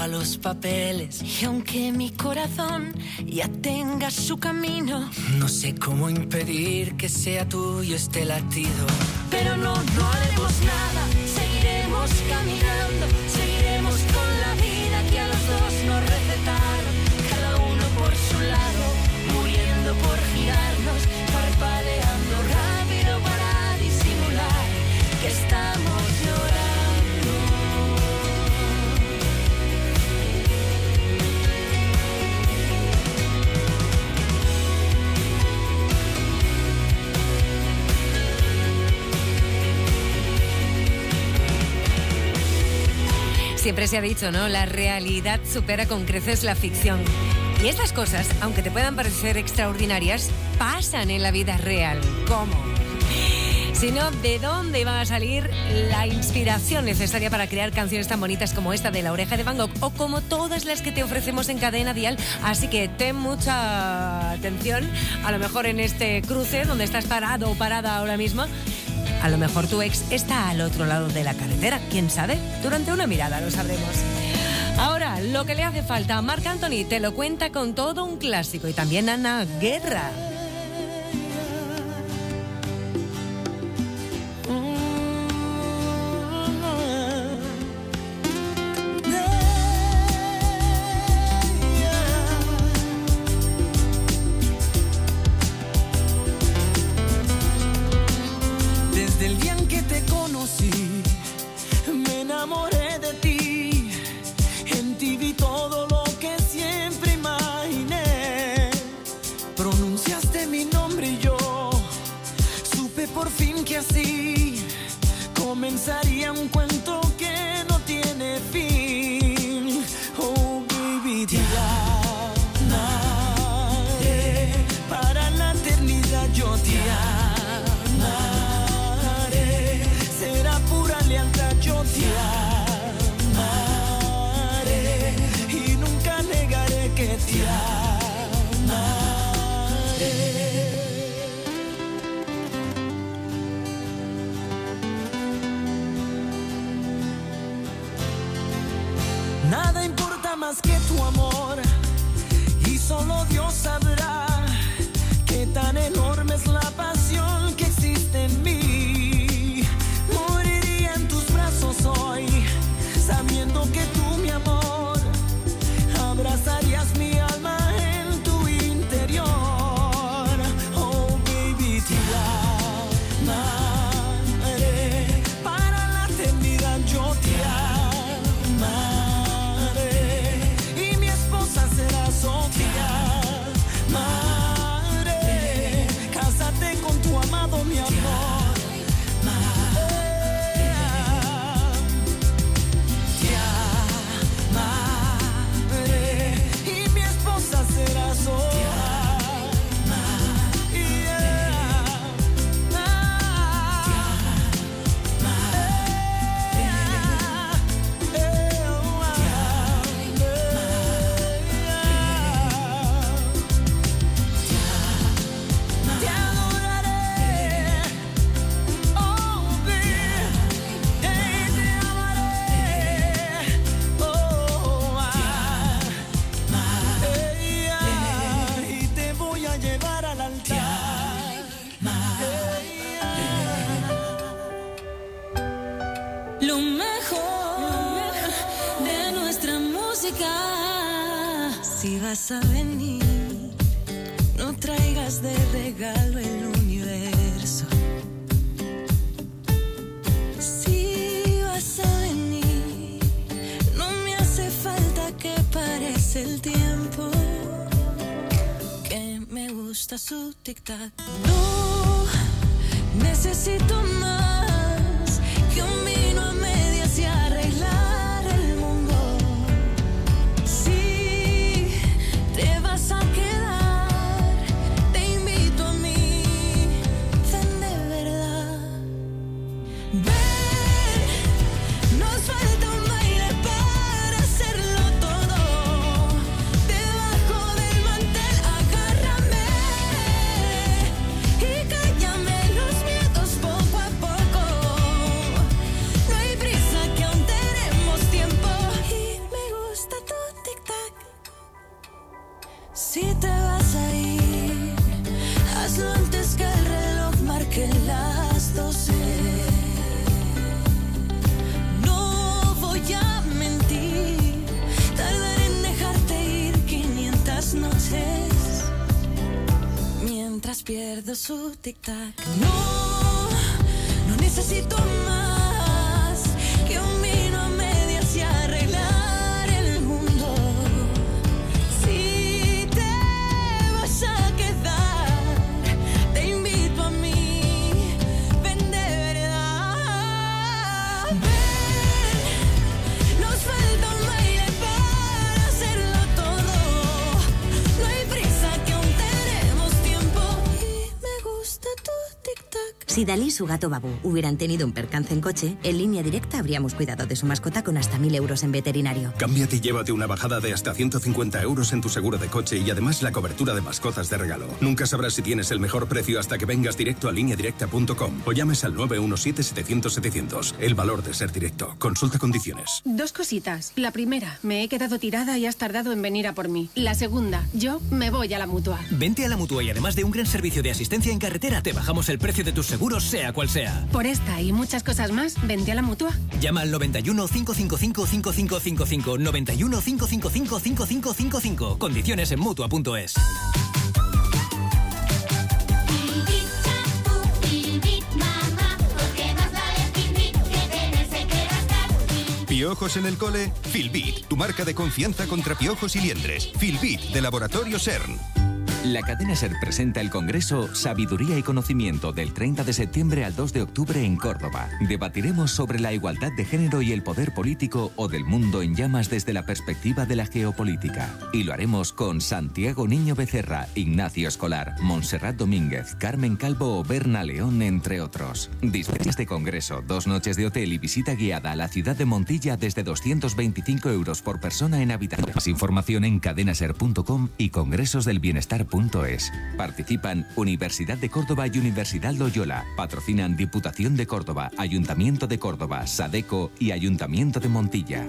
los papeles. Y aunque mi corazón ya tenga su camino, No sé cómo impedir que sea tuyo este latido. pero no, no haremos nada. Seguiremos caminando, Siempre se ha dicho, ¿no? La realidad supera con creces la ficción. Y estas cosas, aunque te puedan parecer extraordinarias, pasan en la vida real. ¿Cómo? Si no, ¿de dónde va a salir la inspiración necesaria para crear canciones tan bonitas como esta de La Oreja de Van Gogh o como todas las que te ofrecemos en cadena dial? Así que ten mucha atención, a lo mejor en este cruce donde estás parado o parada ahora mismo. A lo mejor tu ex está al otro lado de la carretera, quién sabe. Durante una mirada lo sabremos. Ahora, lo que le hace falta a Marc Anthony te lo cuenta con todo un clásico y también Ana Guerra. Su tic-tac. Su gato Babu hubieran tenido un percance en coche, en línea directa habríamos cuidado de su mascota con hasta 1000 euros en veterinario. Cámbiate y llévate una bajada de hasta 150 euros en tu seguro de coche y además la cobertura de mascotas de regalo. Nunca sabrás si tienes el mejor precio hasta que vengas directo a lineadirecta.com o llames al 917-700-700. El valor de ser directo. Consulta condiciones. Dos cositas. La primera, me he quedado tirada y has tardado en venir a por mí. La segunda, yo me voy a la mutua. Vente a la mutua y además de un gran servicio de asistencia en carretera, te bajamos el precio de tus seguros, sea cual sea. Por esta y muchas cosas más, vente a la mutua. Llama al 91 555 5555 91 555 5555. Condiciones en mutua.es. ¿Piojos en el cole? Filbit, tu marca de confianza contra piojos y liendres. Filbit, de Laboratorio CERN. La cadena SER presenta el Congreso Sabiduría y Conocimiento del 30 de septiembre al 2 de octubre en Córdoba. Debatiremos sobre la igualdad de género y el poder político o del mundo en llamas desde la perspectiva de la geopolítica. Y lo haremos con Santiago Niño Becerra, Ignacio Escolar, Montserrat Domínguez, Carmen Calvo o Berna León, entre otros. Disfruta este congreso, dos noches de hotel y visita guiada a la ciudad de Montilla desde 225 euros por persona en habitación. Más información en cadenaser.com y Participan Universidad de Córdoba y Universidad Loyola. Patrocinan Diputación de Córdoba, Ayuntamiento de Córdoba, Sadeco y Ayuntamiento de Montilla.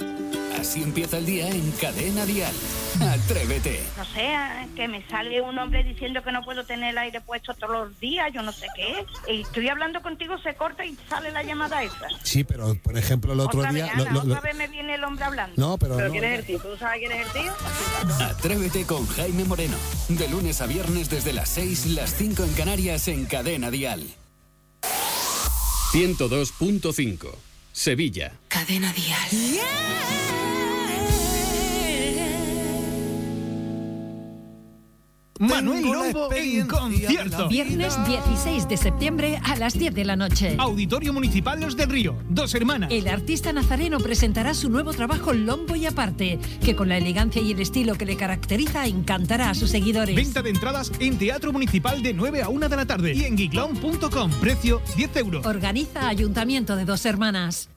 Así empieza el día en Cadena Dial. Atrévete. No sé, que me sale un hombre diciendo que no puedo tener el aire puesto todos los días, yo no sé qué. Y estoy hablando contigo, se corta y sale la llamada esa. Sí, pero por ejemplo el otro otra día... vez, lo- Ana, lo- lo- otra vez me viene el hombre hablando. No, pero no. ¿quién es el tío? ¿Tú sabes quién es el tío? Atrévete con Jaime Moreno. De lunes a viernes desde las 6, las 5 en Canarias en Cadena Dial. 102.5. Sevilla. Cadena Dial. Manuel Lombo en concierto. Viernes 16 de septiembre a las 10 de la noche. Auditorio Municipal Los del Río, Dos Hermanas. El artista nazareno presentará su nuevo trabajo Lombo y aparte, que con la elegancia y el estilo que le caracteriza encantará a sus seguidores. Venta de entradas en Teatro Municipal de 9 a 1 de la tarde y en giglón.com. Precio 10 euros. Organiza Ayuntamiento de Dos Hermanas.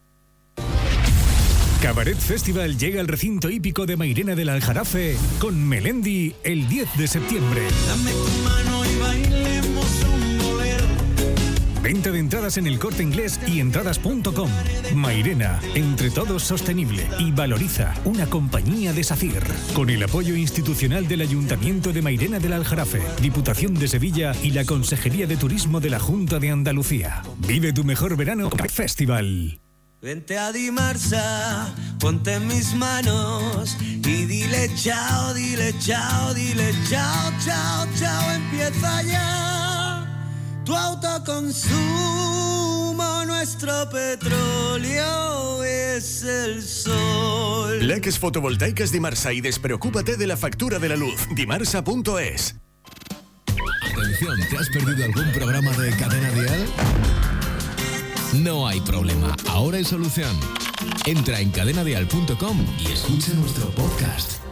Cabaret Festival llega al recinto hípico de Mairena del Aljarafe con Melendi el 10 de septiembre. Dame tu mano y bailemos un bolero. Venta de entradas en el corte inglés y entradas.com. Mairena, entre todos sostenible y valoriza una compañía de SACIR. Con el apoyo institucional del Ayuntamiento de Mairena del Aljarafe, Diputación de Sevilla y la Consejería de Turismo de la Junta de Andalucía. Vive tu mejor verano Cabaret Festival. Vente a Dimarsa, ponte en mis manos y dile chao, dile chao, dile chao, chao, chao, empieza ya tu autoconsumo, nuestro petróleo es el sol. Leques fotovoltaicas Dimarsa y despreocúpate de la factura de la luz. Dimarsa.es. Atención, ¿te has perdido algún programa de Cadena Dial? No hay problema, ahora hay solución. Entra en cadenadial.com y escucha nuestro podcast.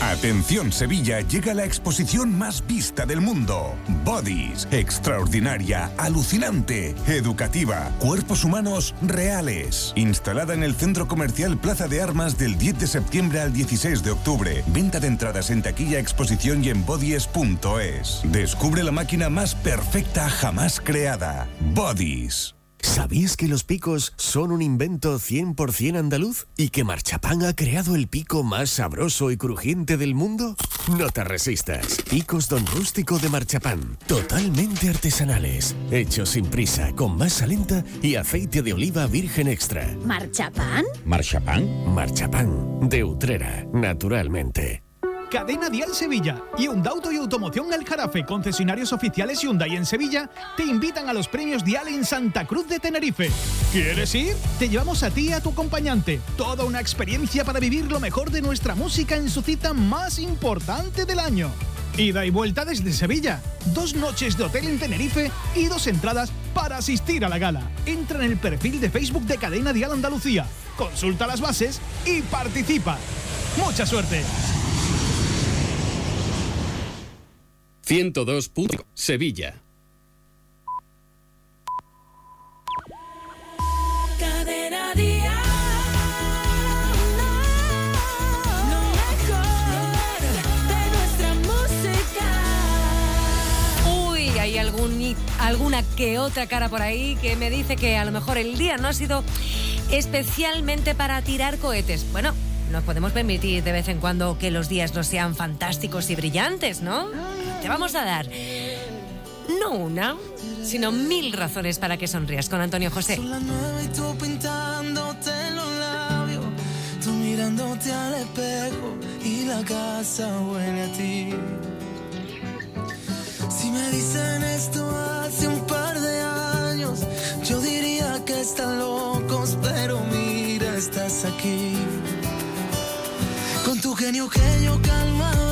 Atención Sevilla, llega la exposición más vista del mundo. Bodies, extraordinaria, alucinante, educativa, cuerpos humanos reales. Instalada en el Centro Comercial Plaza de Armas del 10 de septiembre al 16 de octubre. Venta de entradas en taquilla, exposición y en bodies.es. Descubre la máquina más perfecta jamás creada. Bodies. ¿Sabías que los picos son un invento 100% andaluz? ¿Y que Marchapán ha creado el pico más sabroso y crujiente del mundo? No te resistas. Picos Don Rústico de Marchapán. Totalmente artesanales. Hechos sin prisa, con masa lenta y aceite de oliva virgen extra. ¿Marchapán? ¿Marchapán? Marchapán. De Utrera, naturalmente. Cadena Dial Sevilla y Undauto y Automoción El Jarafe, concesionarios oficiales Hyundai en Sevilla, te invitan a los premios Dial en Santa Cruz de Tenerife. ¿Quieres ir? Te llevamos a ti y a tu acompañante. Toda una experiencia para vivir lo mejor de nuestra música en su cita más importante del año. Ida y vuelta desde Sevilla. Dos noches de hotel en Tenerife y dos entradas para asistir a la gala. Entra en el perfil de Facebook de Cadena Dial Andalucía. Consulta las bases y participa. ¡Mucha suerte! 102. Sevilla. alguna que otra cara por ahí que me dice que a lo mejor el día no ha sido especialmente para tirar cohetes. Bueno, nos podemos permitir de vez en cuando que los días no sean fantásticos y brillantes, ¿no? Te vamos a dar no una, sino mil razones para que sonrías con Antonio José. Son las nueve y tú pintándote los labios, tú mirándote al espejo y la casa huele a ti. Si me dicen esto hace un par de años, yo diría que están locos, pero mira, estás aquí. Con tu genio que yo calma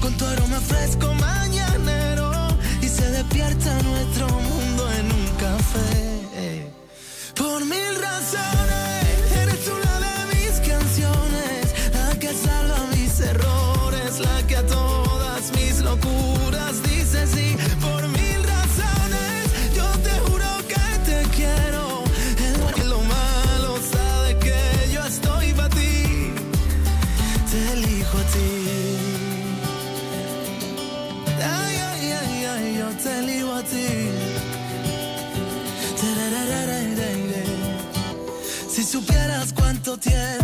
con tu aroma fresco mañanero y se despierta nuestro mundo en un café. Por mil razones, supieras cuánto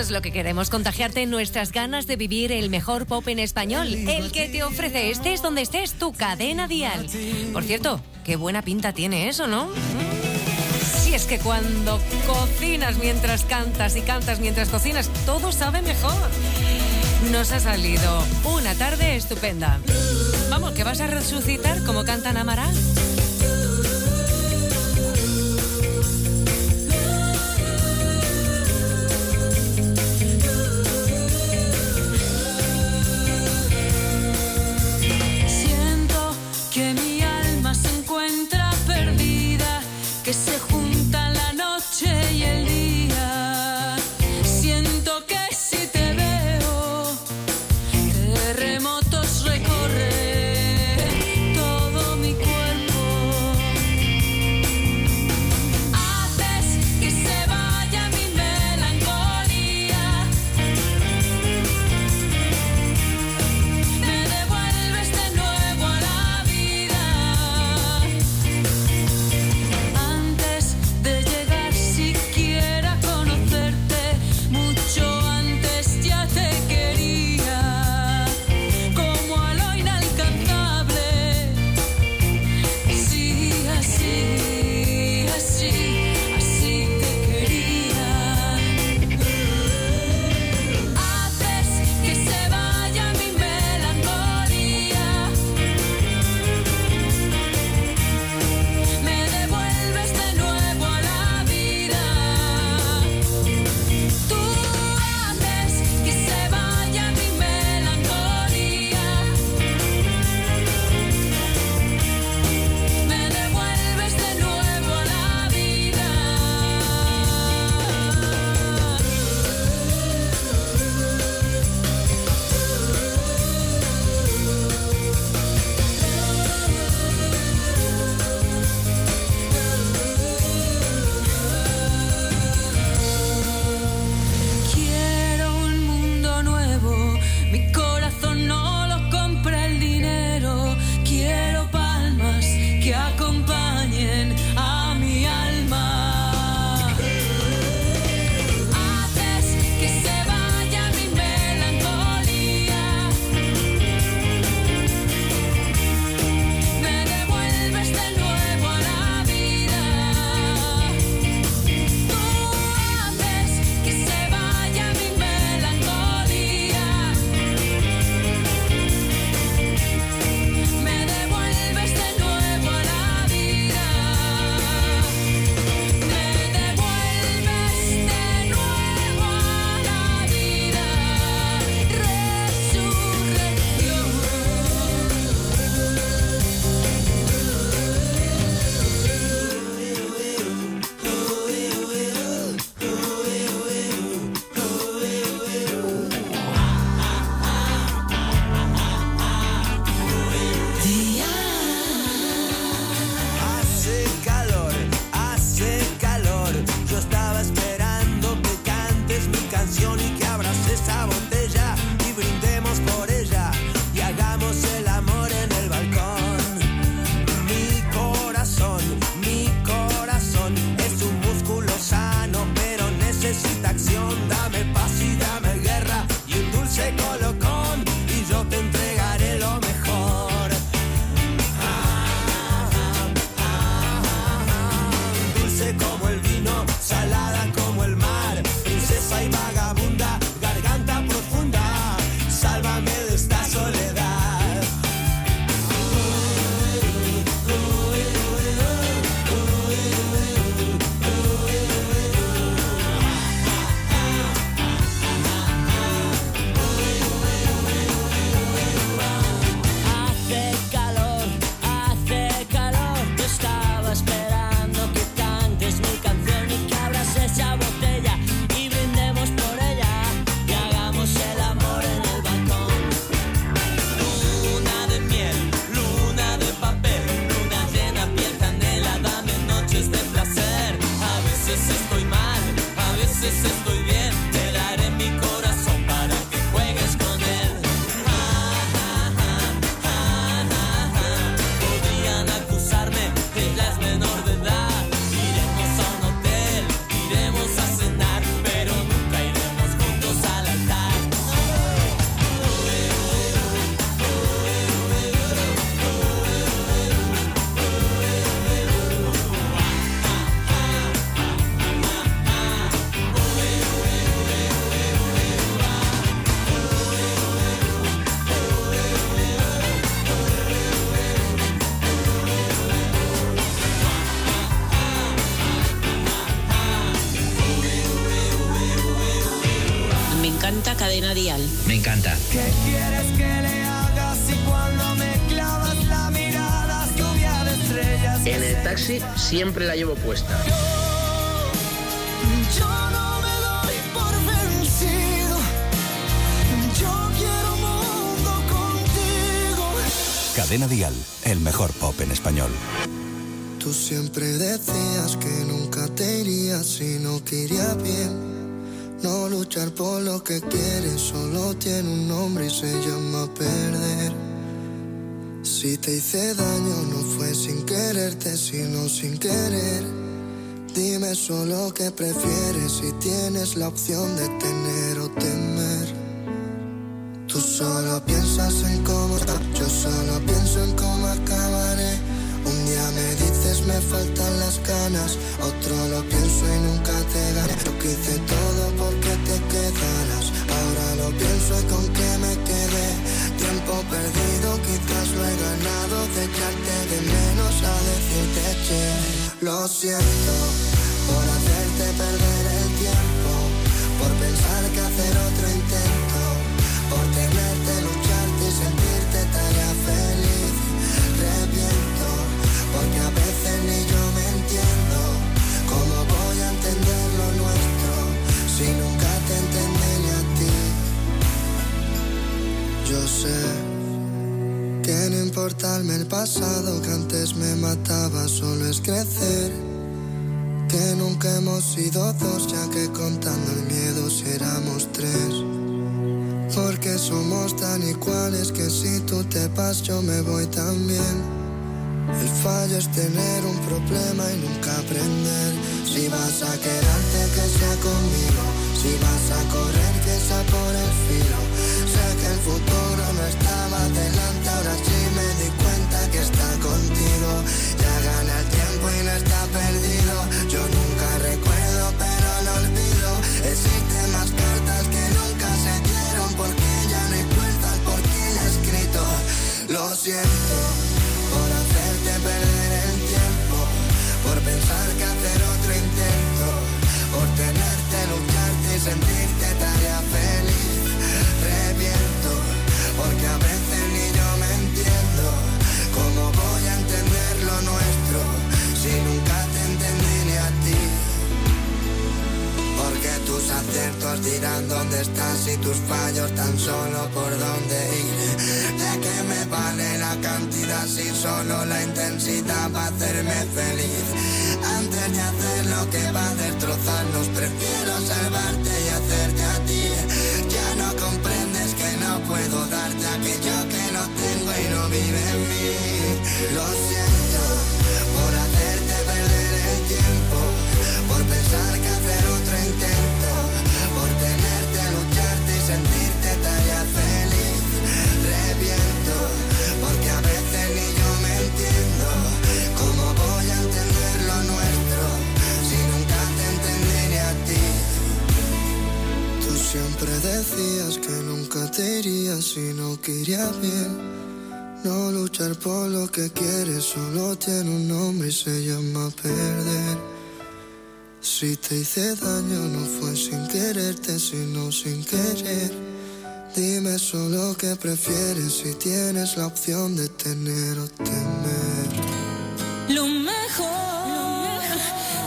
Es lo que queremos, contagiarte nuestras ganas de vivir el mejor pop en español. El que te ofrece estés donde estés, tu cadena dial. Por cierto, qué buena pinta tiene eso, ¿no? Si es que cuando cocinas mientras cantas y cantas mientras cocinas, todo sabe mejor. Nos ha salido una tarde estupenda. Vamos, que vas a resucitar como cantan Amaral. Que mi alma se encuentra perdida, siempre la llevo puesta. Yo no me doy por vencido. Yo quiero un mundo contigo. Cadena Dial, el mejor pop en español. Tú siempre decías que nunca te irías si no quería bien. No luchar por lo que quieres solo tiene un nombre y se llama perder. Si te hice daño no fue sin quererte, sino sin querer. Dime solo qué prefieres si tienes la opción de tener o temer. Tú solo piensas en cómo yo solo pienso en cómo acabaré. Un día me dices me faltan las ganas, otro lo pienso y nunca te gané. Yo que hice todo porque te quedaras, ahora lo pienso y con qué me quedé. Tiempo perdido, echarte de menos a decirte che. Lo siento hemos sido dos, ya que contando el miedo si éramos tres. Porque somos tan iguales que si tú te vas yo me voy también. El fallo es tener un problema y nunca aprender. Si vas a quedarte que sea conmigo, si vas a correr que sea por el filo. Si te hice daño no fue sin quererte, sino sin querer. Dime solo qué prefieres si tienes la opción de tener o temer. Lo mejor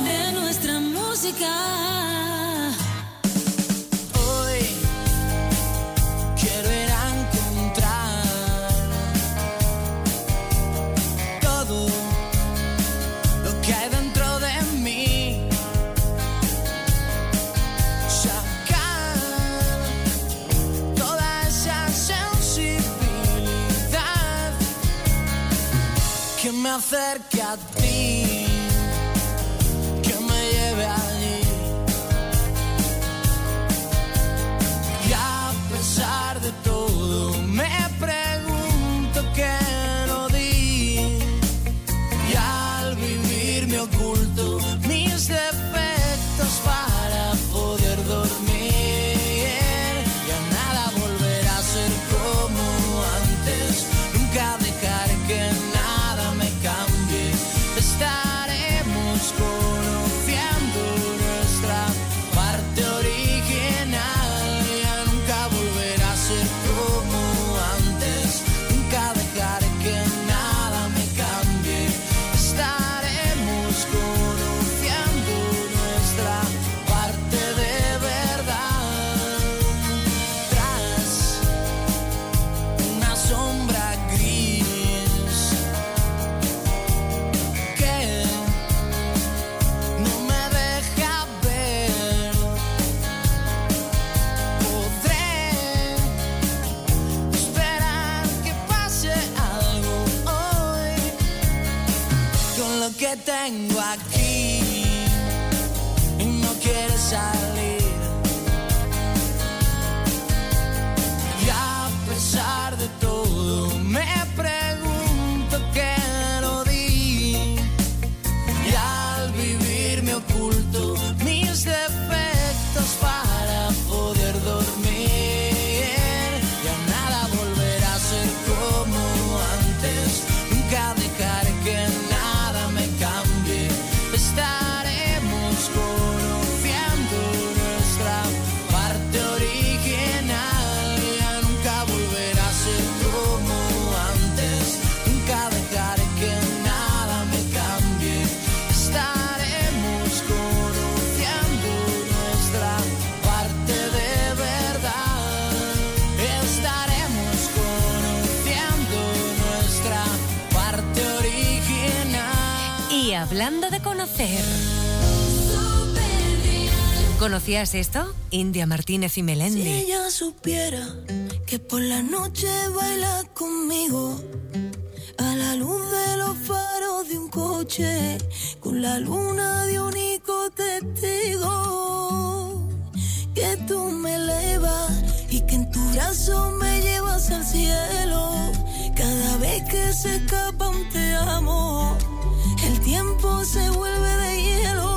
de nuestra música. Que me acerque a ti, hablando de conocer. ¿Conocías esto? India Martínez y Si Melendi. ella supiera que por la noche baila conmigo a la luz de los faros de un coche con la luna de único testigo que tú me elevas y que en tu brazo me llevas al cielo cada vez que se escapa un te amo se vuelve de hielo.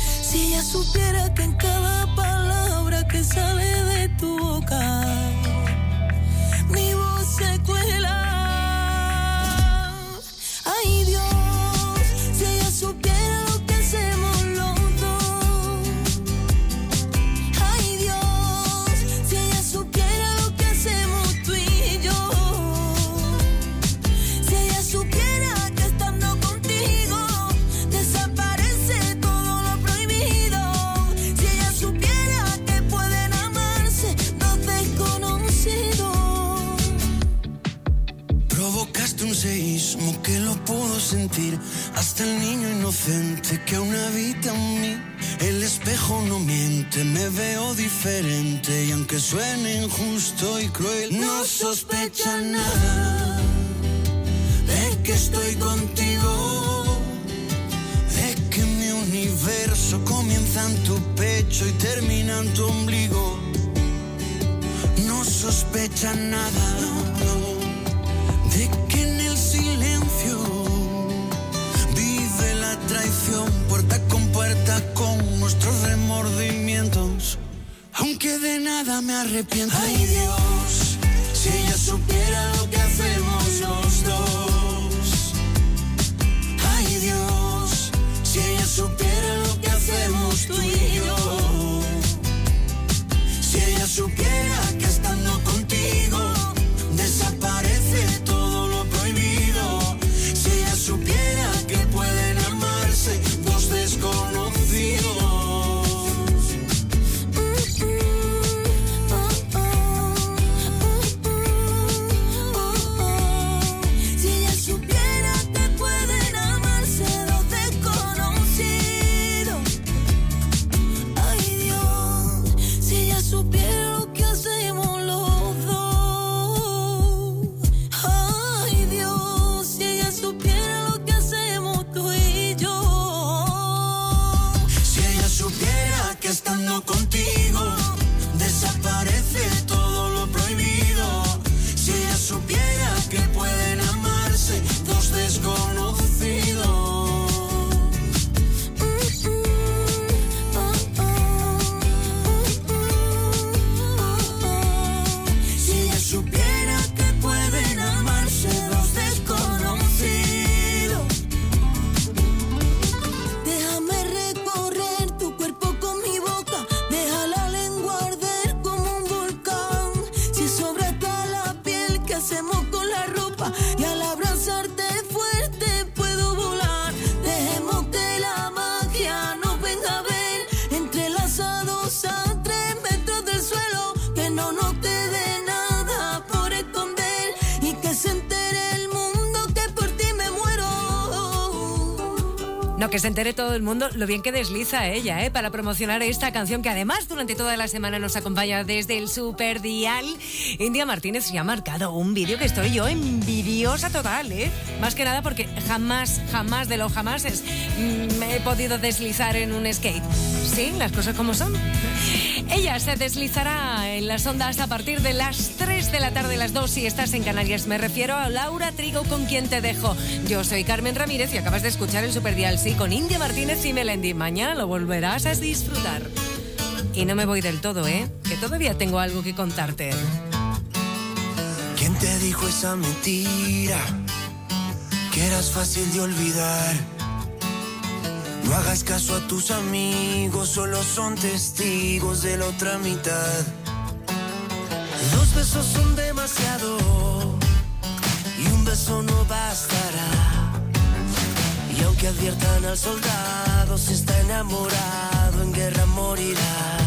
Si ella supiera que en cada palabra que sale de tu boca, hasta el niño inocente que aún habita en mí. El espejo no miente, me veo diferente y aunque suene injusto y cruel, no sospecha nada de que estoy contigo, de que mi universo comienza en tu pecho y termina en tu ombligo. No sospecha nada de que traición puerta con puerta con nuestros remordimientos. Aunque de nada me arrepiento. Ay Dios, si ella supiera lo que hacemos los dos. Ay Dios, si ella supiera lo que hacemos tú y yo. Si ella supiera que estando contigo que se entere todo el mundo lo bien que desliza ella, ¿eh? Para promocionar esta canción que además durante toda la semana nos acompaña desde el Super Dial. India Martínez se ha marcado un vídeo que estoy yo envidiosa total, ¿eh? Más que nada porque jamás, jamás de los jamases mm, me he podido deslizar en un skate. Sí, las cosas como son. Ella se deslizará en las ondas a partir de las 3 de la tarde, las 2 si estás en Canarias. Me refiero a Laura Trigo con quien te dejo. Yo soy Carmen Ramírez y acabas de escuchar el Super Dial Sí con India Martínez y Melendi. Mañana lo volverás a disfrutar. Y no me voy del todo, ¿eh? Que todavía tengo algo que contarte. ¿Quién te dijo esa mentira? Que eras fácil de olvidar. No hagas caso a tus amigos, solo son testigos de la otra mitad. Dos besos son demasiado y un beso no bastará. Y aunque adviertan al soldado, si está enamorado, en guerra morirá.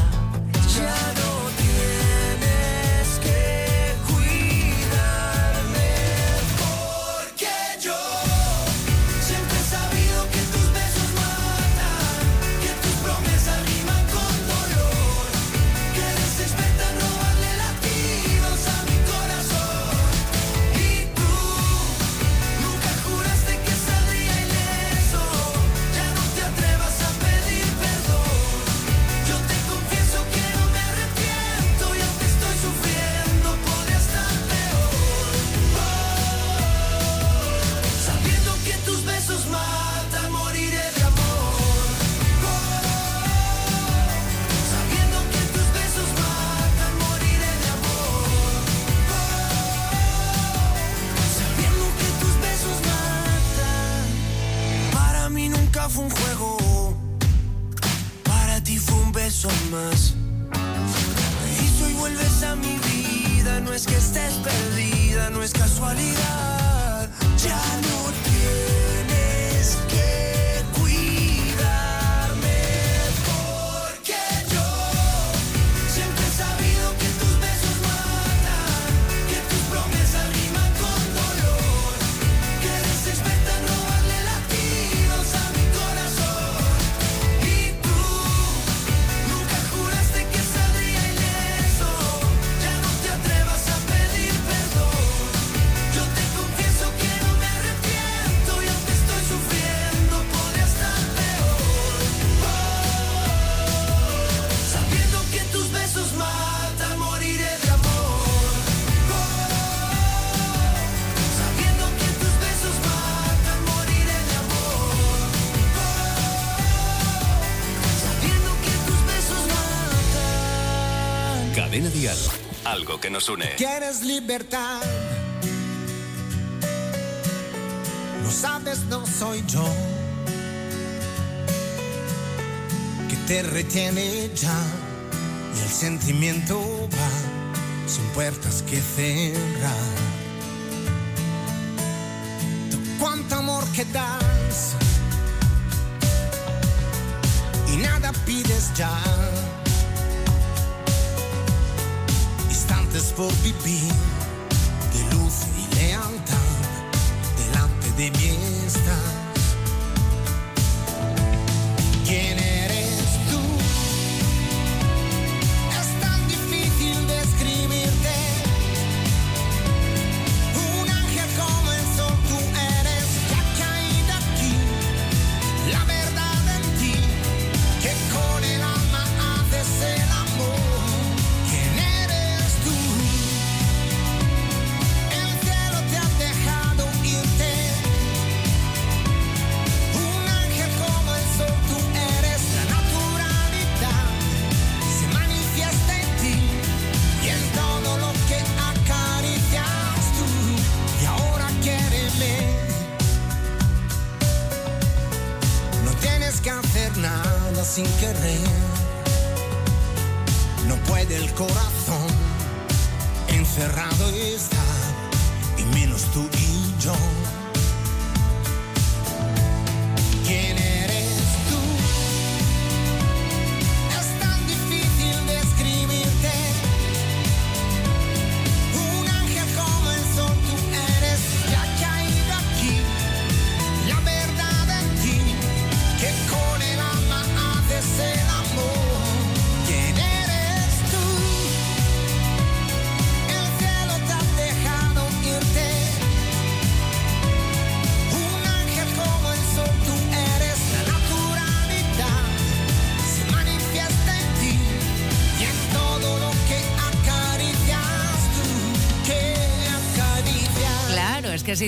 Más. Y hoy vuelves a mi vida, no es que estés perdida, no es casualidad. Ya no Algo que nos une. ¿Quieres libertad? No sabes, no soy yo. Que te retiene ya. Y el sentimiento va sin puertas que cerrar. Cuánto amor que das. Instantes por vivir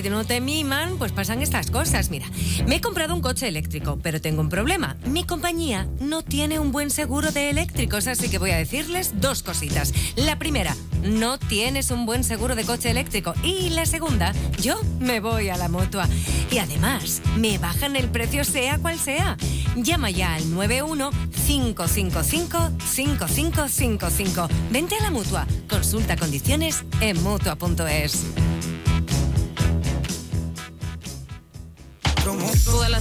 si no te miman, pues pasan estas cosas. Mira, me he comprado un coche eléctrico, pero tengo un problema. Mi compañía no tiene un buen seguro de eléctricos, así que voy a decirles dos cositas. La primera, no tienes un buen seguro de coche eléctrico. Y la segunda, yo me voy a la mutua. Y además, me bajan el precio sea cual sea. Llama ya al 91 555 5555. Vente a la mutua. Consulta condiciones en mutua.es.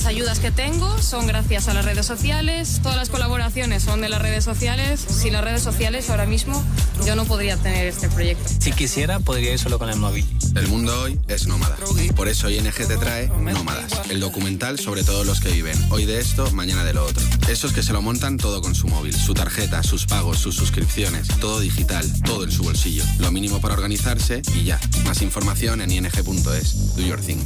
ayudas que tengo son gracias a las redes sociales, todas las colaboraciones son de las redes sociales. Sin las redes sociales ahora mismo yo no podría tener este proyecto. Si quisiera, podría ir solo con el móvil. El mundo hoy es nómada. Por eso ING te trae Nómadas, el documental sobre todos los que viven hoy de esto, mañana de lo otro. Esos que se lo montan todo con su móvil, su tarjeta, sus pagos, sus suscripciones, todo digital, todo en su bolsillo. Lo mínimo para organizarse y ya. Más información en ing.es. Do your thing.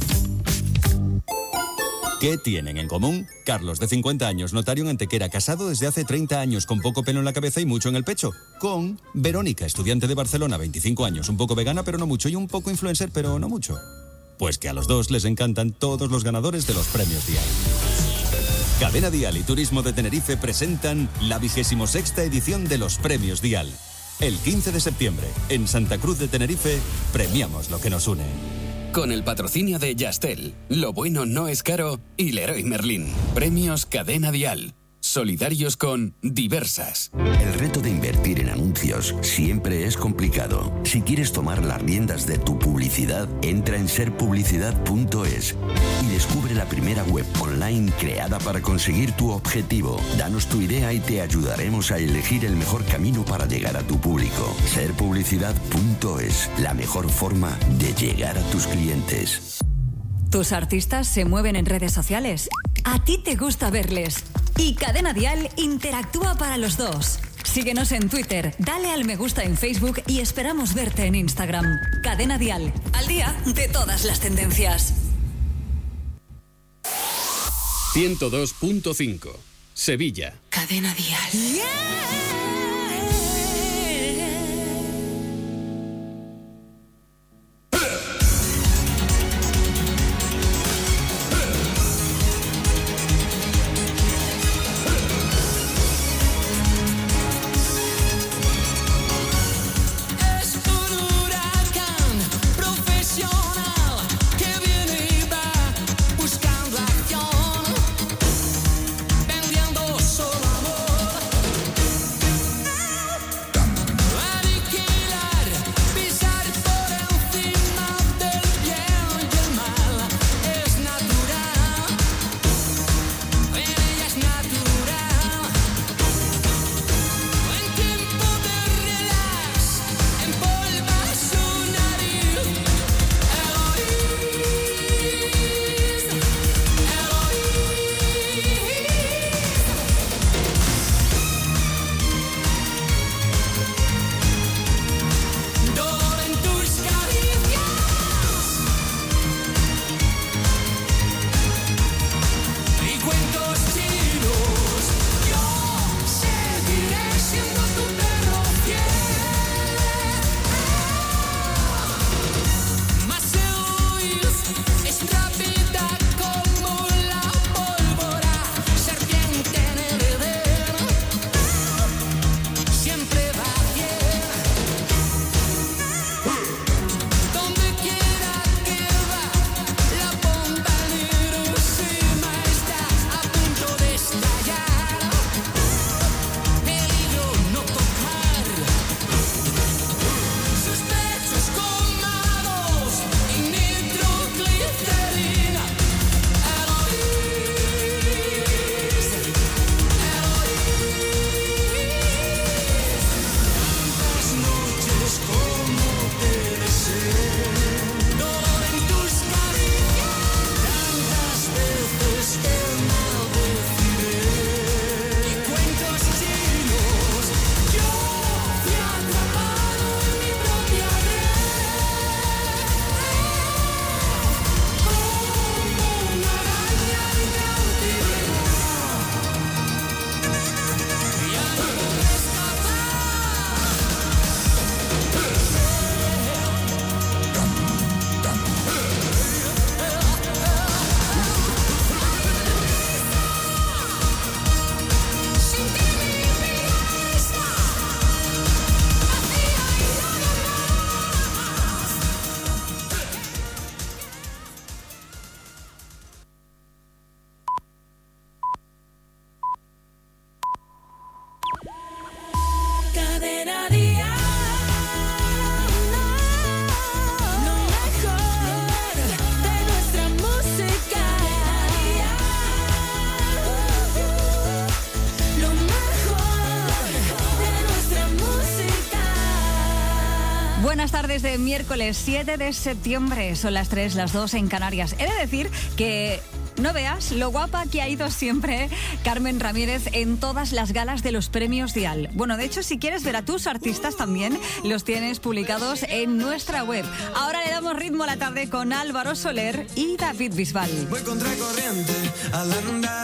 ¿Qué tienen en común? Carlos, de 50 años, notario en Antequera, casado desde hace 30 años, con poco pelo en la cabeza y mucho en el pecho. Con Verónica, estudiante de Barcelona, 25 años, un poco vegana pero no mucho, y un poco influencer pero no mucho. Pues que a los dos les encantan todos los ganadores de los premios Dial. Cadena Dial y Turismo de Tenerife presentan la vigésimo sexta edición de los premios Dial. El 15 de septiembre, en Santa Cruz de Tenerife, premiamos lo que nos une. Con el patrocinio de Yastel, Lo bueno no es caro y Leroy Merlin. Premios Cadena Dial. Solidarios con Diversas. El reto de invertir en anuncios siempre es complicado. Si quieres tomar las riendas de tu publicidad, entra en serpublicidad.es y descubre la primera web online creada para conseguir tu objetivo. Danos tu idea y te ayudaremos a elegir el mejor camino para llegar a tu público. Serpublicidad.es, la mejor forma de llegar a tus clientes. Tus artistas se mueven en redes sociales. A ti te gusta verles. Y Cadena Dial interactúa para los dos. Síguenos en Twitter, dale al me gusta en Facebook y esperamos verte en Instagram. Cadena Dial, al día de todas las tendencias. 102.5. Sevilla. Cadena Dial. Es miércoles 7 de septiembre. Son las 3, las 2 en Canarias. He de decir que no veas lo guapa que ha ido siempre ¿eh? Carmen Ramírez en todas las galas de los premios Dial. Bueno, de hecho, si quieres ver a tus artistas también, los tienes publicados en nuestra web. Ahora le damos ritmo a la tarde con Álvaro Soler y David Bisbal. Voy contra corriente al andar.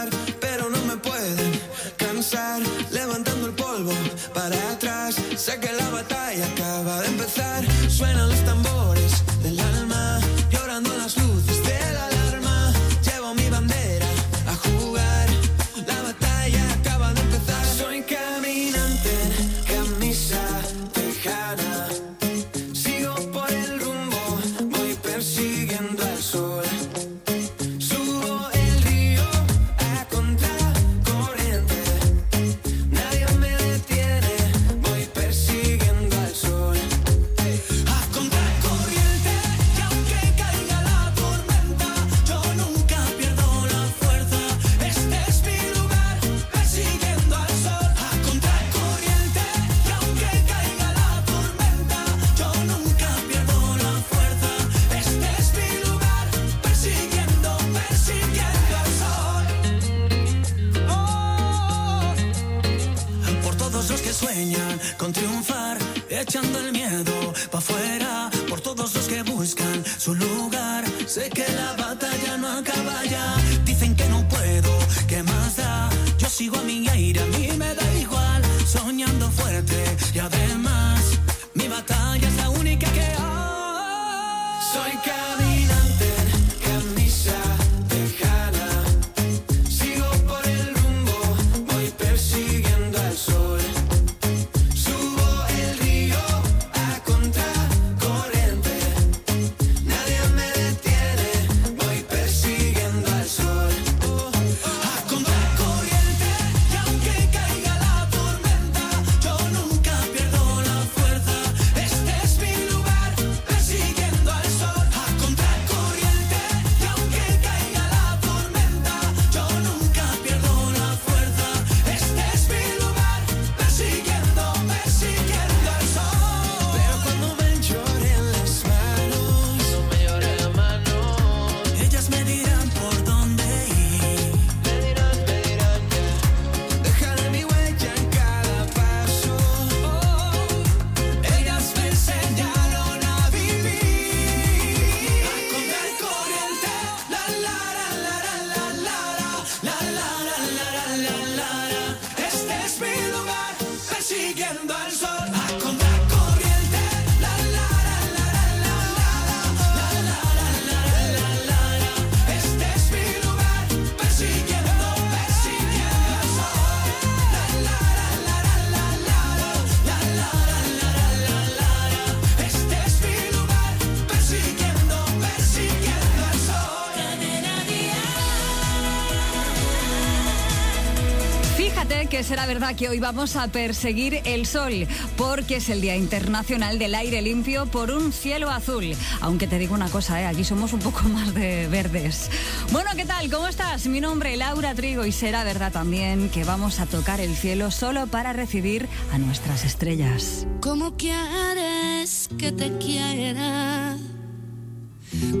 verdad que hoy vamos a perseguir el sol, porque es el Día Internacional del Aire Limpio por un cielo azul. Aunque te digo una cosa, ¿eh? aquí somos un poco más de verdes. Bueno, ¿qué tal? ¿Cómo estás? Mi nombre es Laura Trigo y será verdad también que vamos a tocar el cielo solo para recibir a nuestras estrellas. ¿Cómo quieres que te quiera?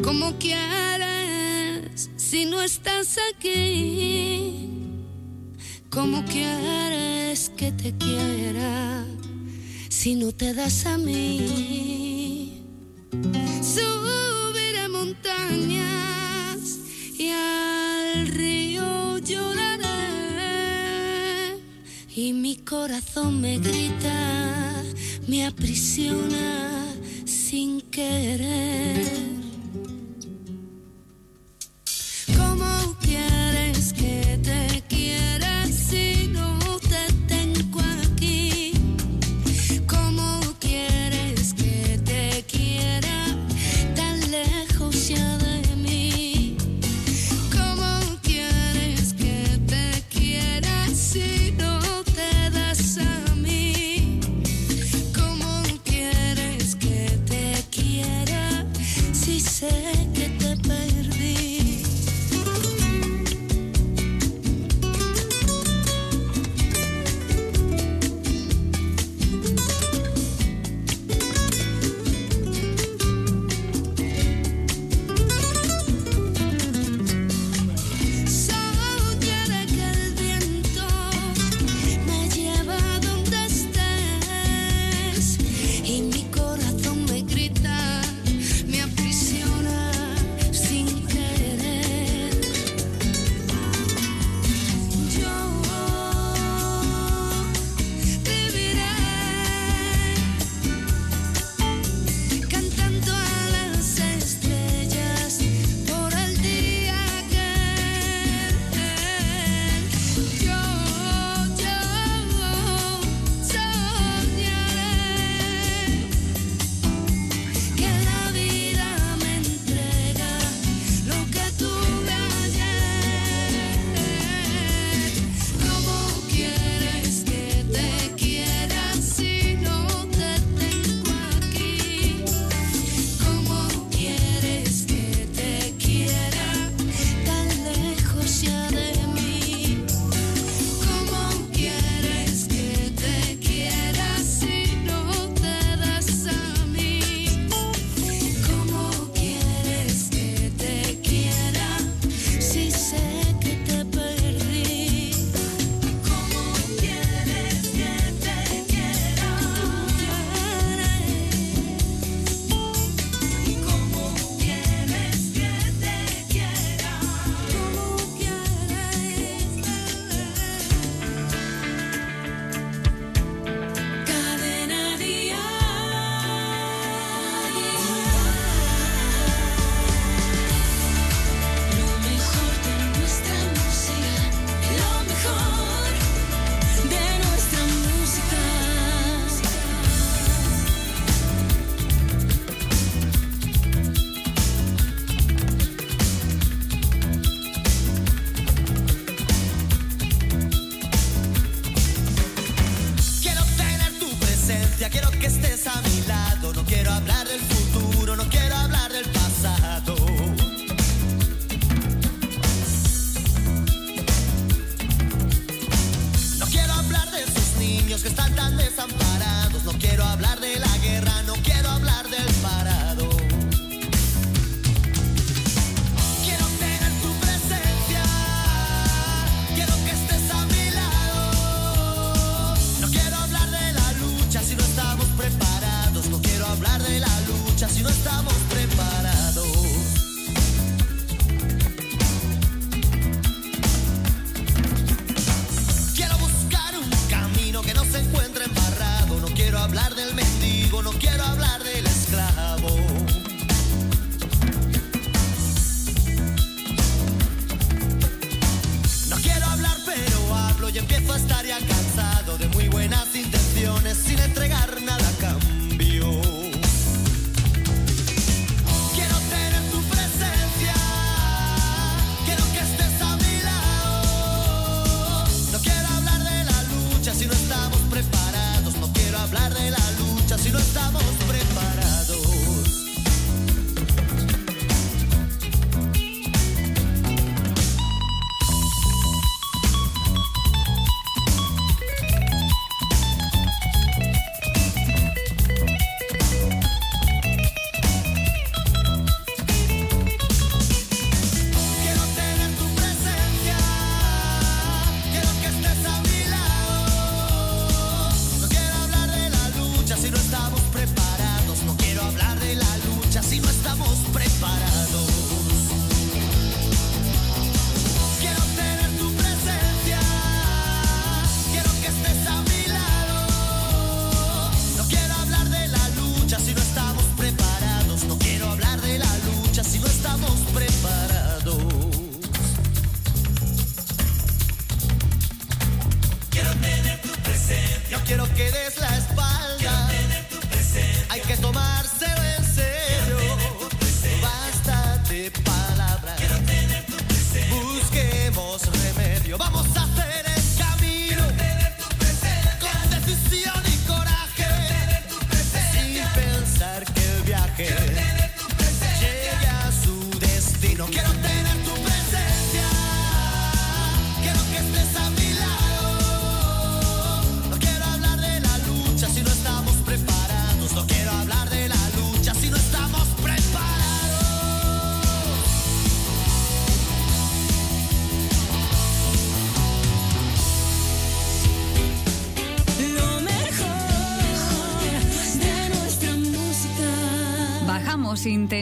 ¿Cómo quieres si no estás aquí? ¿Cómo quieres que te quiera si no te das a mí? Subir a montañas y al río lloraré y mi corazón me grita, me aprisiona sin querer.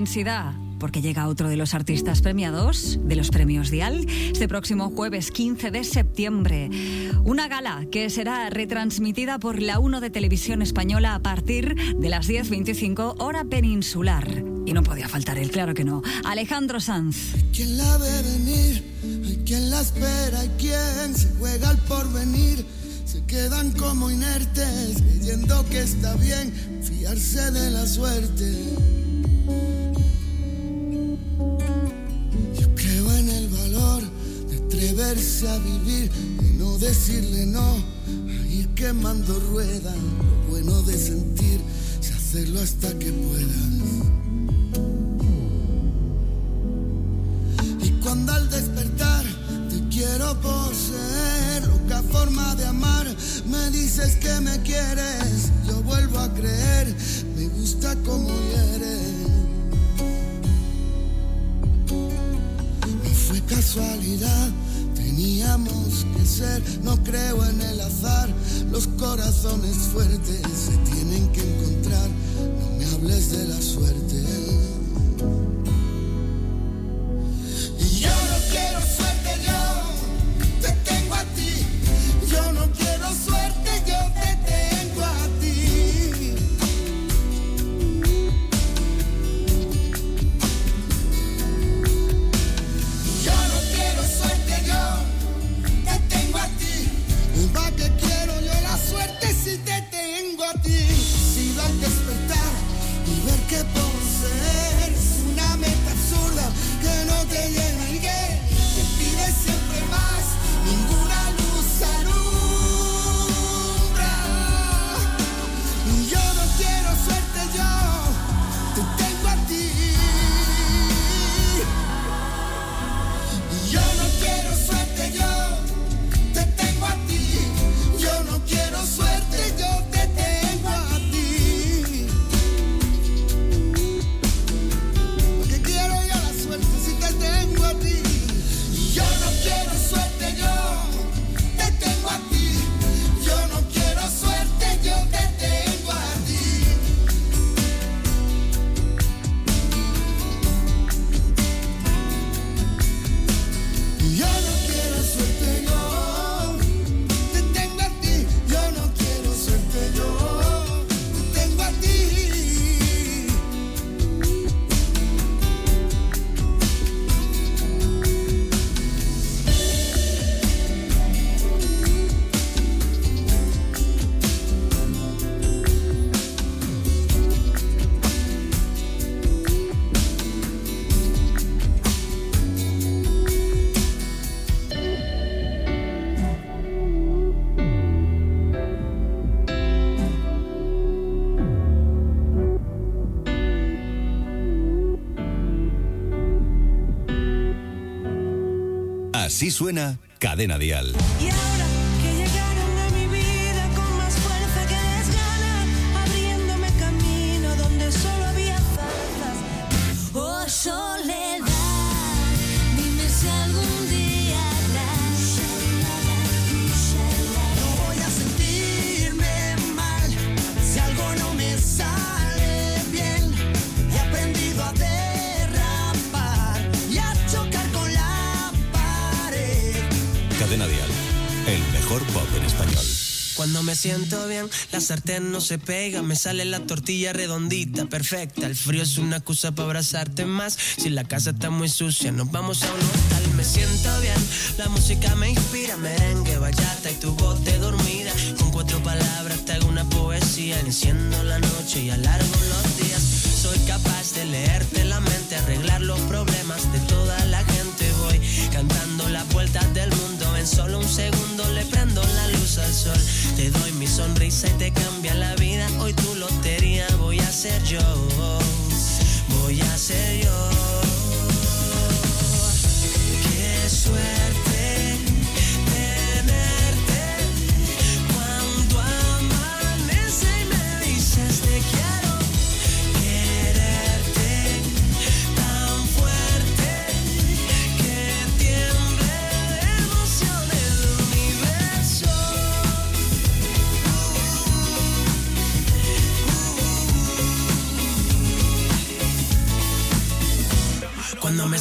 intensidad porque llega otro de los artistas premiados de los premios Dial este próximo jueves 15 de septiembre. Una gala que será retransmitida por la 1 de Televisión Española a partir de las 10.25 hora peninsular. Y no podía faltar él, claro que no. Alejandro Sanz. Hay quien la ve venir, hay quien la espera, hay quien se juega al porvenir. Se quedan como inertes, creyendo que está bien fiarse de la suerte. a vivir y no decirle no, ir quemando ruedas, lo bueno de sentir, se hacerlo hasta que suena Cadena Dial. La sartén no se pega, me sale la tortilla redondita, perfecta. El frío es una excusa para abrazarte más. Si la casa está muy sucia, nos vamos a un hotel. Me siento bien, la música me inspira, merengue, bachata y tu voz dormida. Con cuatro palabras te hago una poesía, enciendo la noche y alargo los días. Soy capaz de leerte la mente, arreglar los problemas de toda la gente. Cantando las vueltas del mundo, en solo un segundo le prendo la luz al sol. Te doy mi sonrisa y te cambia la vida. Hoy tu lotería voy a ser yo. Voy a ser yo. Qué suerte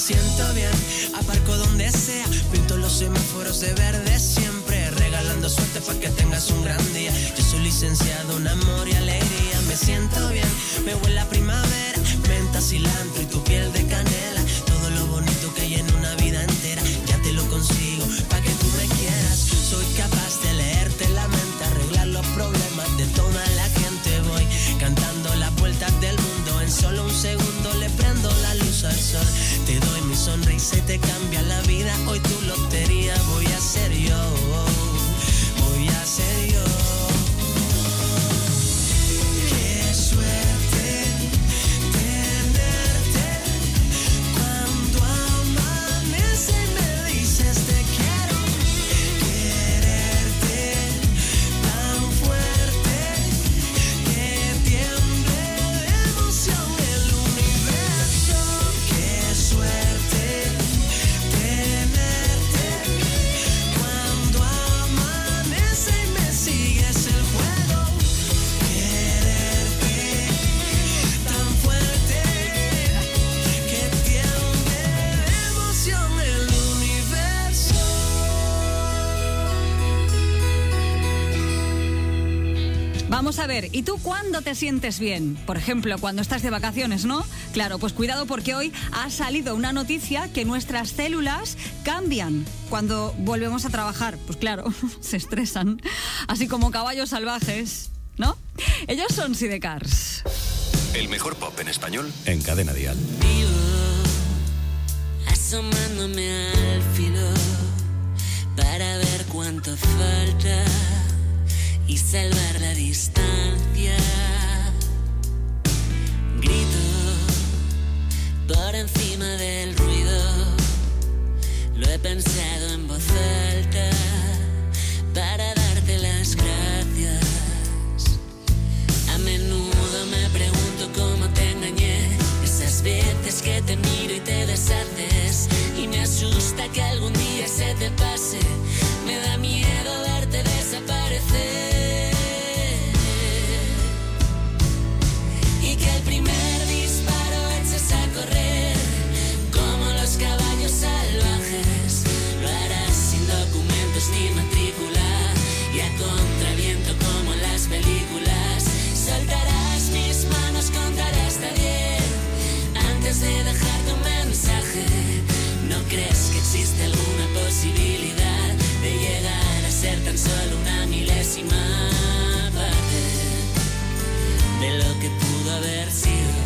siento bien, aparco donde sea, pinto los semáforos de verde siempre, regalando suerte para que tengas un gran día. Yo soy licenciado en amor y alegría, me siento bien, me huele a primavera, menta, cilantro y tu piel de canela, y te cambia la vida. Hoy ver, ¿y tú cuándo te sientes bien? Por ejemplo, cuando estás de vacaciones, ¿no? Claro, pues cuidado porque hoy ha salido una noticia que nuestras células cambian cuando volvemos a trabajar. Pues claro, se estresan, así como caballos salvajes, ¿no? Ellos son Sidecars. El mejor pop en español En Cadena Dial. asomándome al filo para ver cuánto falta y salvar la distancia. Grito por encima del ruido, lo he pensado en voz alta para darte las gracias. A menudo me pregunto cómo te engañé, esas veces que te miro y te deshaces, y me asusta que algún día se te pase, me da miedo verte desaparecer. Posibilidad de llegar a ser tan solo una milésima parte de lo que pudo haber sido?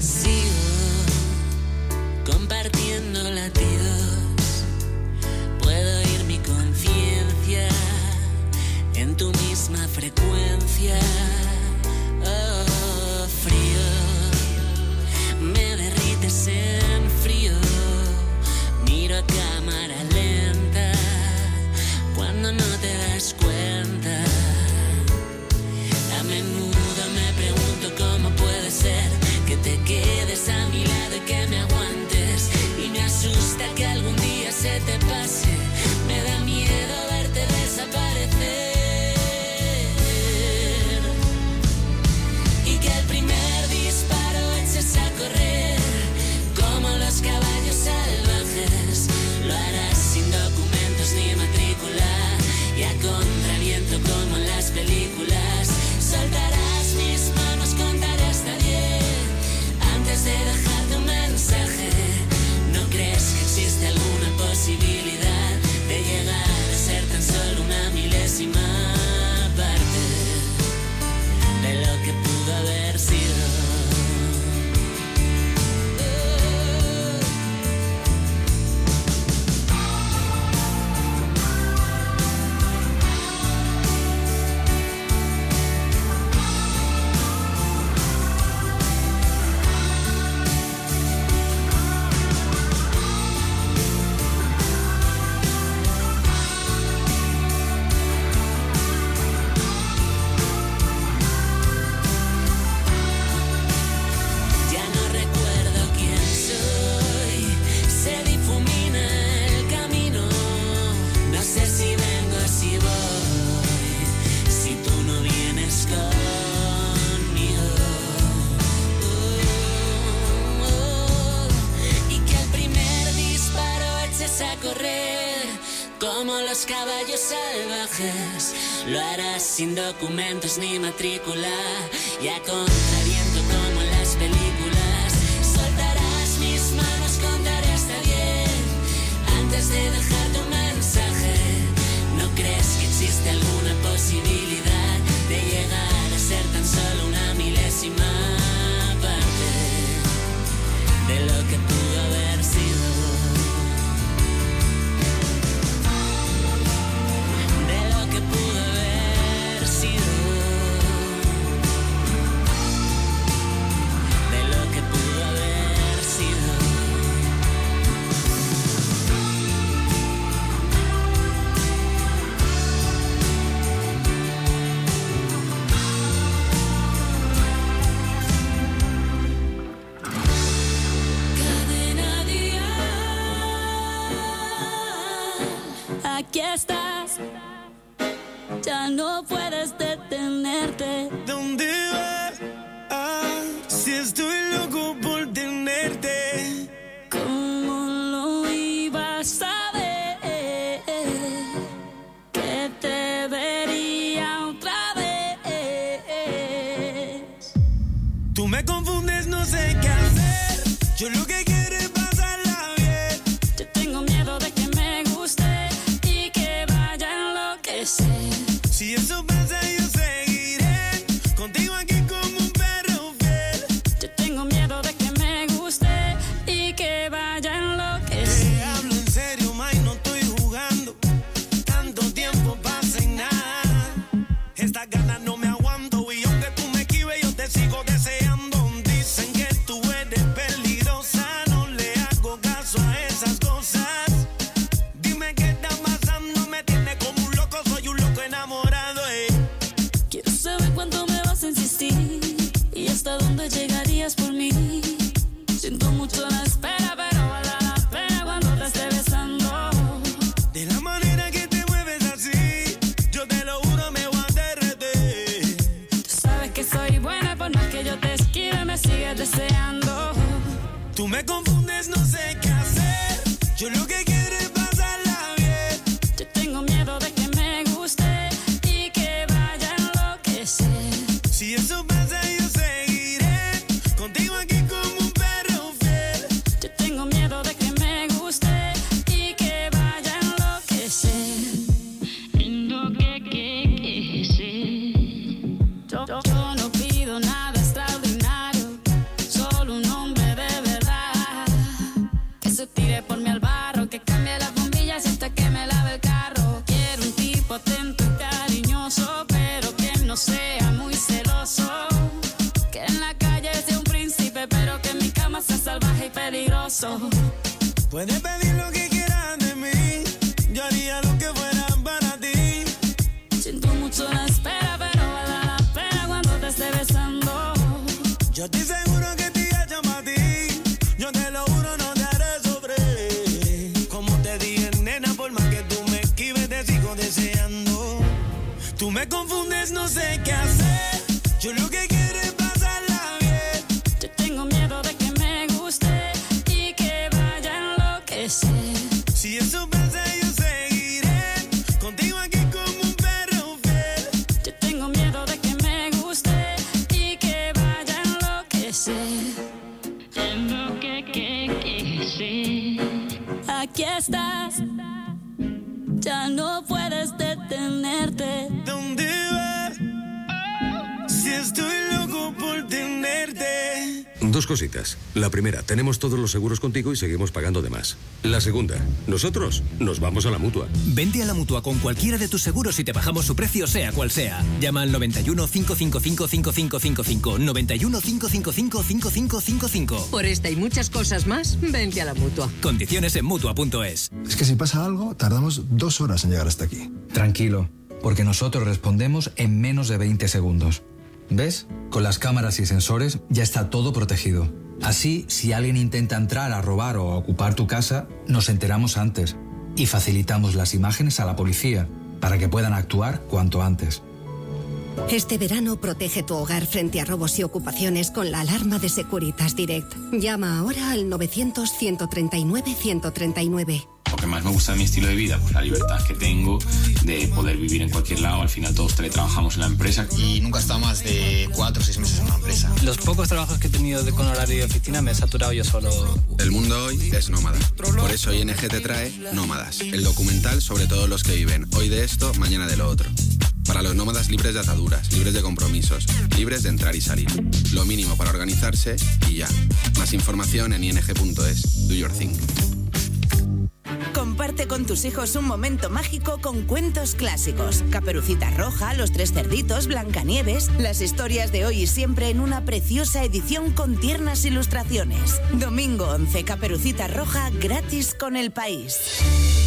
Sigo compartiendo latidos, puedo oír mi conciencia en tu misma frecuencia. A menudo me pregunto cómo puede ser que te quedes a mí. Lo harás sin documentos ni matrícula. Ya con tenemos todos los seguros contigo y seguimos pagando de más. La segunda, nosotros nos vamos a la mutua. Vente a la mutua con cualquiera de tus seguros y te bajamos su precio, sea cual sea. Llama al 91 555 5555. 91 555 5555. Por esta y muchas cosas más, vente a la mutua. Condiciones en mutua.es. Es que si pasa algo, tardamos dos horas en llegar hasta aquí. Tranquilo, porque nosotros respondemos en menos de 20 segundos. ¿Ves? Con las cámaras y sensores ya está todo protegido. Así, si alguien intenta entrar a robar o a ocupar tu casa, nos enteramos antes y facilitamos las imágenes a la policía para que puedan actuar cuanto antes. Este verano protege tu hogar frente a robos y ocupaciones con la alarma de Securitas Direct. Llama ahora al 900-139-139. Lo que más me gusta de mi estilo de vida, pues la libertad que tengo de poder vivir en cualquier lado. Al final todos teletrabajamos en la empresa. Y nunca he estado más de cuatro o seis meses en una empresa. Los pocos trabajos que he tenido de, con horario de oficina me he saturado yo solo. El mundo hoy es nómada. Por eso ING te trae Nómadas, el documental sobre todos los que viven hoy de esto, mañana de lo otro. Para los nómadas libres de ataduras, libres de compromisos, libres de entrar y salir. Lo mínimo para organizarse y ya. Más información en ing.es. Do your thing. Con tus hijos un momento mágico con cuentos clásicos. Caperucita Roja, Los Tres Cerditos, Blancanieves, las historias de hoy y siempre en una preciosa edición con tiernas ilustraciones. Domingo 11, Caperucita Roja gratis con el país.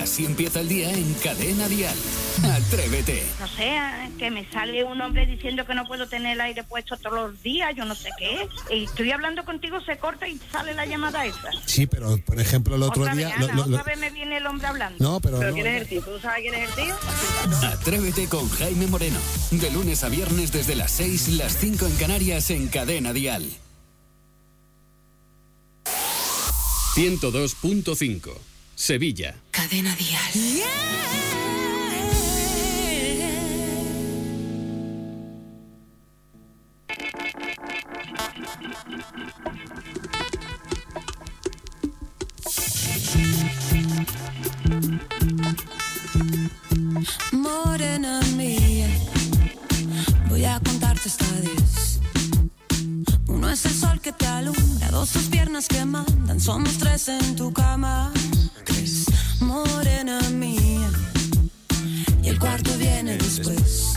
Así empieza el día en Cadena Dial. Atrévete. No sé, que me sale un hombre diciendo que no puedo tener el aire puesto todos los días, yo no sé qué es. Y estoy hablando contigo, se corta y sale la llamada esa. Sí, pero por ejemplo el otro otra día... Vez, Ana, lo- otra lo- vez me viene el hombre hablando. No, pero no, quién es el tío? ¿Tú sabes quién es el tío? Atrévete con Jaime Moreno. De lunes a viernes desde las 6, las 5 en Canarias en Cadena Dial. 102.5. Sevilla. Cadena Dial. Morena mía, voy a contarte hasta diez. Uno es el sol que te alumbra, dos tus piernas que mandan, somos tres en tu cama. Tres, morena mía, y el cuarto viene después.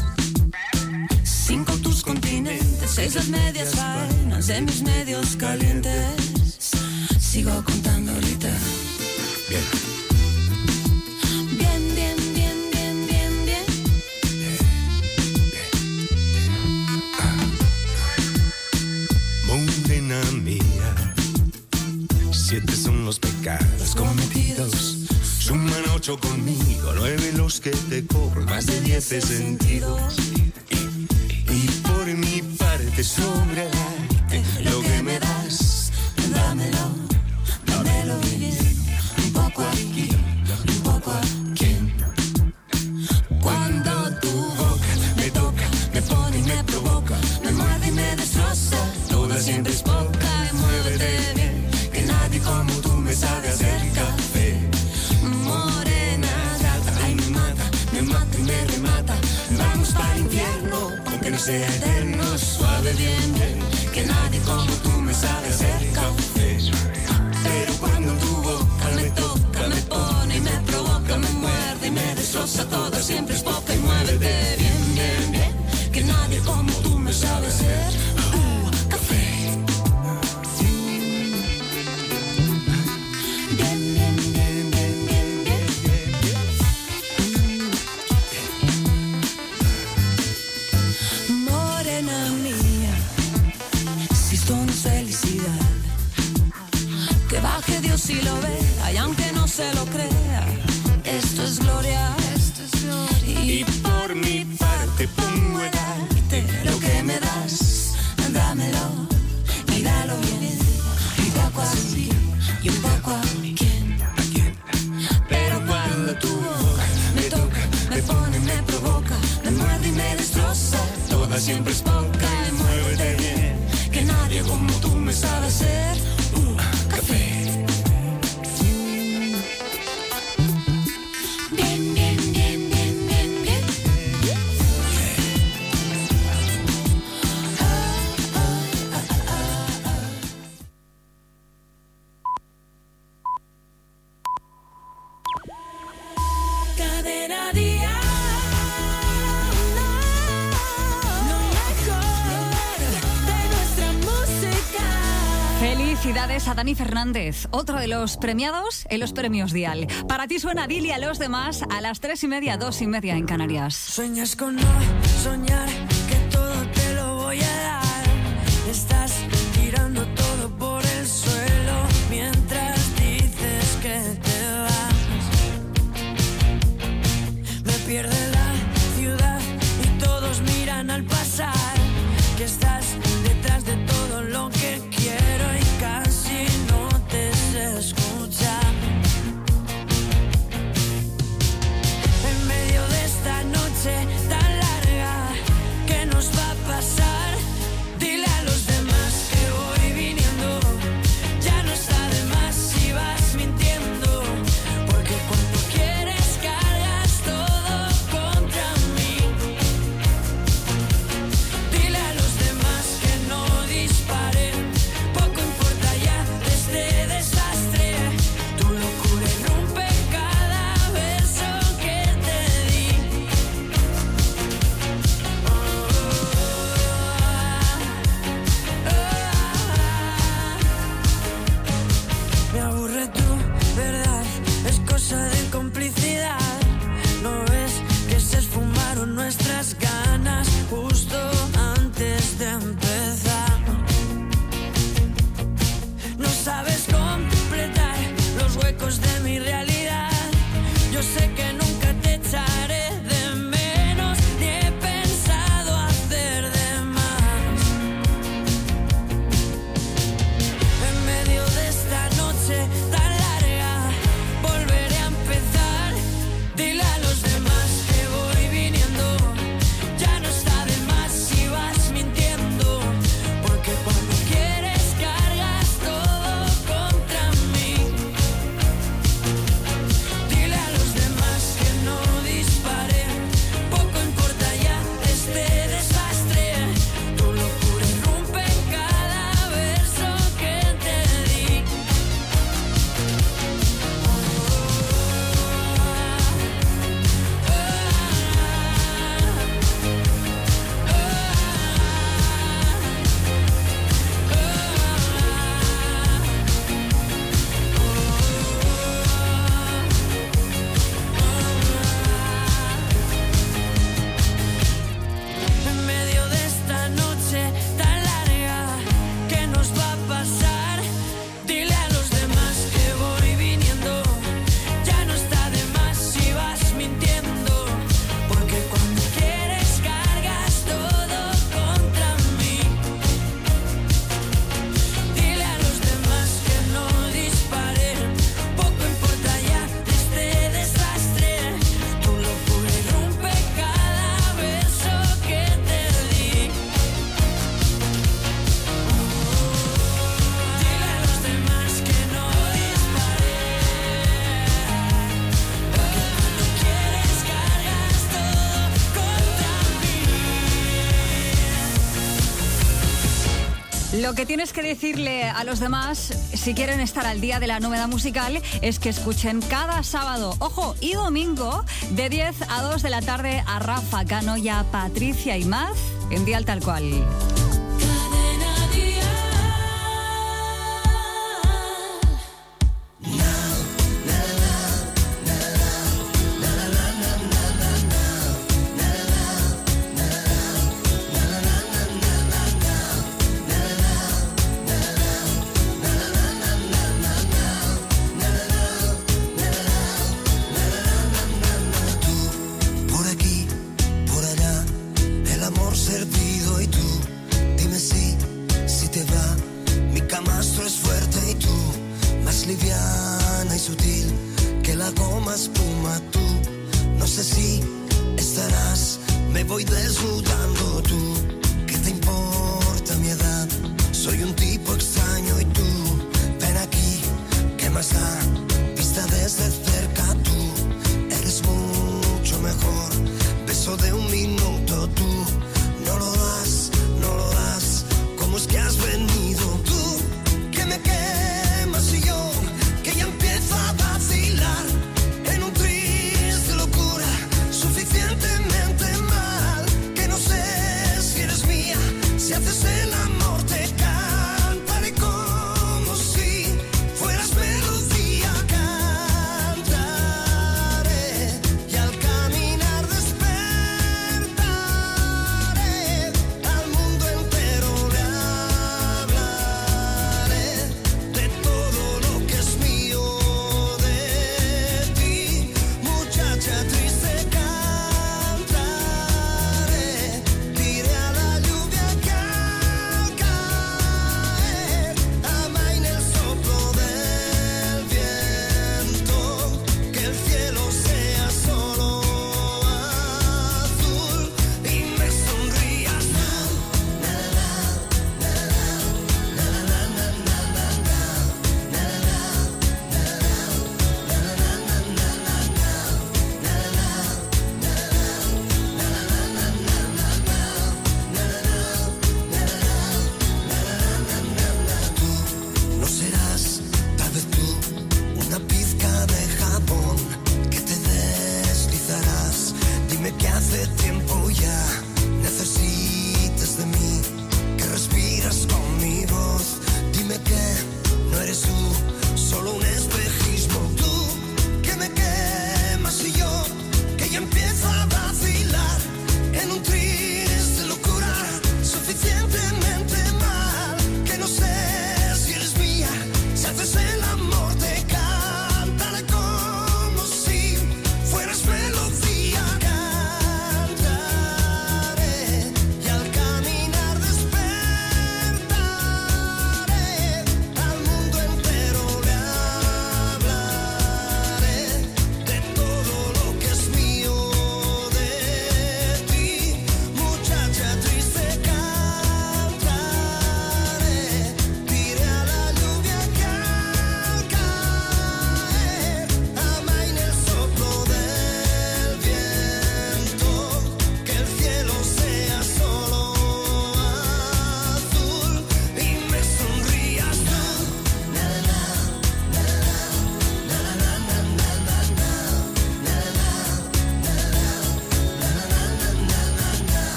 Cinco tus continentes, seis las medias faenas de mis medios calientes. Sigo contando ahorita. Bien. Bien, bien, bien, bien, bien, bien. Morena mía, siete son los pecados cometidos. Suman ocho conmigo, nueve los que te cobro, más de diez sentidos. Y, por mi parte sobre lo que me das, Dámelo, dámelo bien. Un poco aquí, un poco aquí. Cuando tu boca me toca, me pone y me provoca, me muerde y me destroza. Toda siempre es poca y muévete bien. Que nadie como tú me sabe hacer para el infierno, aunque no sea eterno. Suave, bien, bien. Que nadie como tú me sabe hacer. Pero cuando tu boca me toca, me pone y me provoca, me muerde y me destroza toda, siempre es poca y muévete Sempre espanto. Hernández, otro de los premiados en los premios Dial. Para ti suena Dili a los demás a las tres y media, dos y media en Canarias. Sueñas con no soñar que todo te lo voy a dar. Lo que tienes que decirle a los demás, si quieren estar al día de la novedad musical, es que escuchen cada sábado, ojo, y domingo, de 10 a 2 de la tarde a Rafa Cano y a Patricia Imaz en Dial Tal Cual.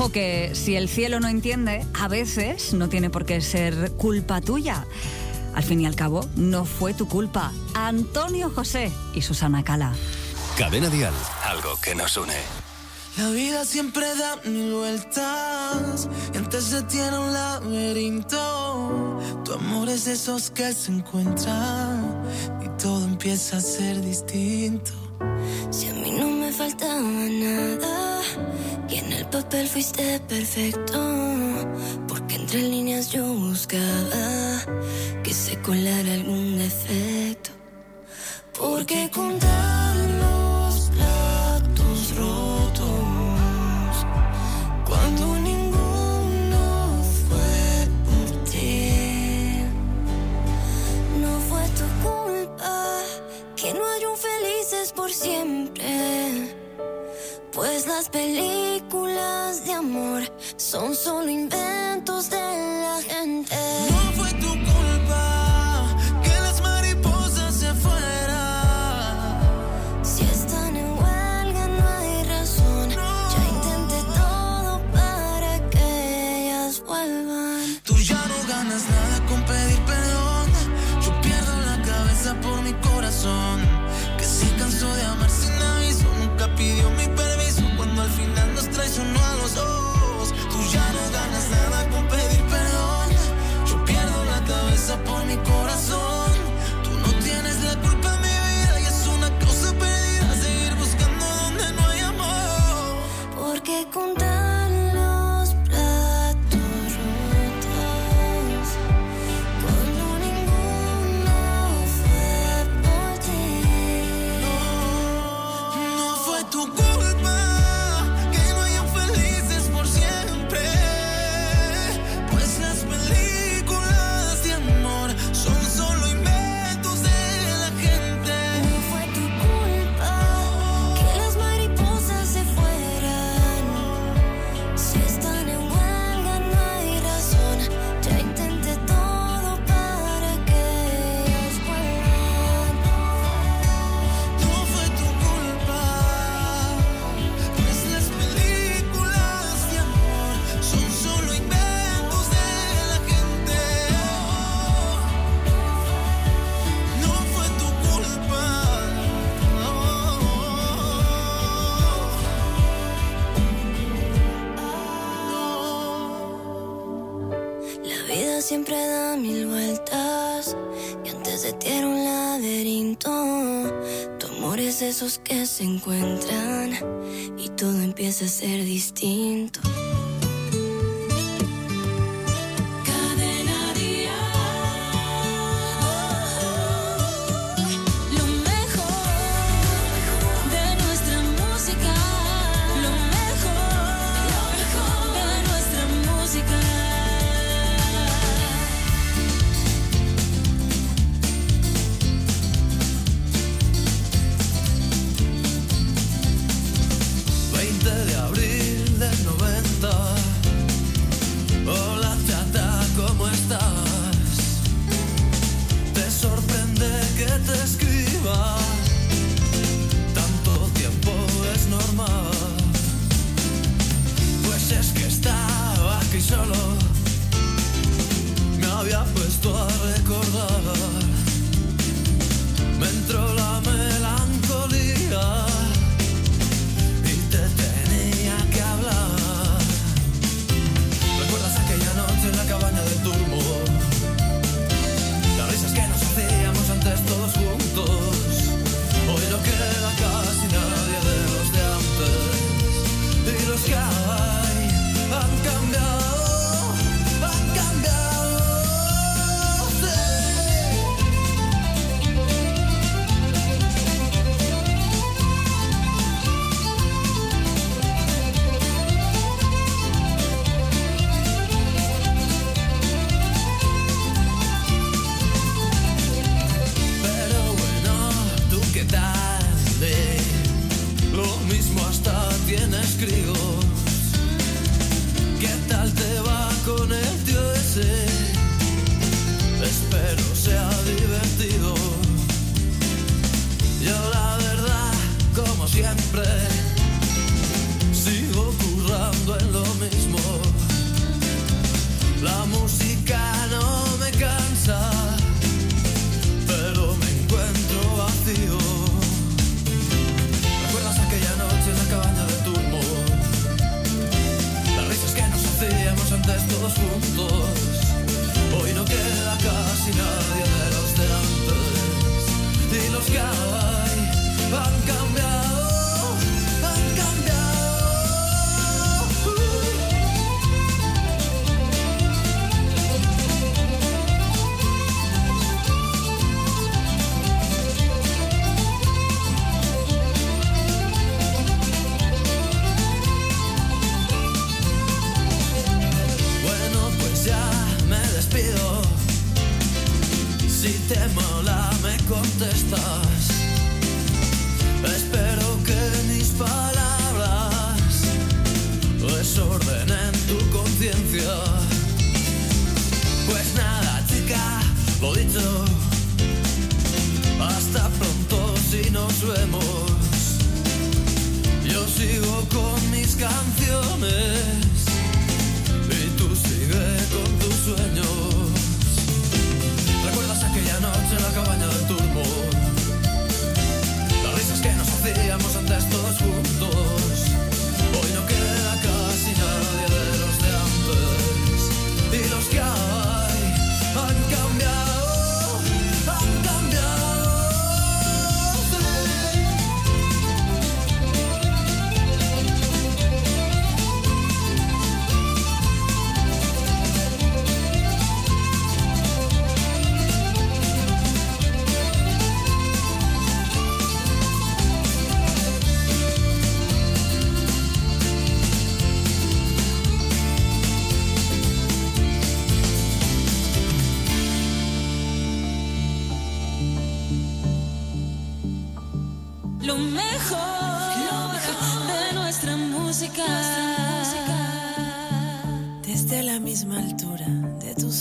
Ojo que si el cielo no entiende, a veces no tiene por qué ser culpa tuya. Al fin y al cabo, no fue tu culpa. Antonio José y Susana Cala. Cadena Dial, algo que nos une. La vida siempre da mil vueltas y antes de ti era un laberinto. Tu amor es de esos que se encuentran y todo empieza a ser distinto. fuiste perfecto, porque entre líneas yo buscaba que se colara algún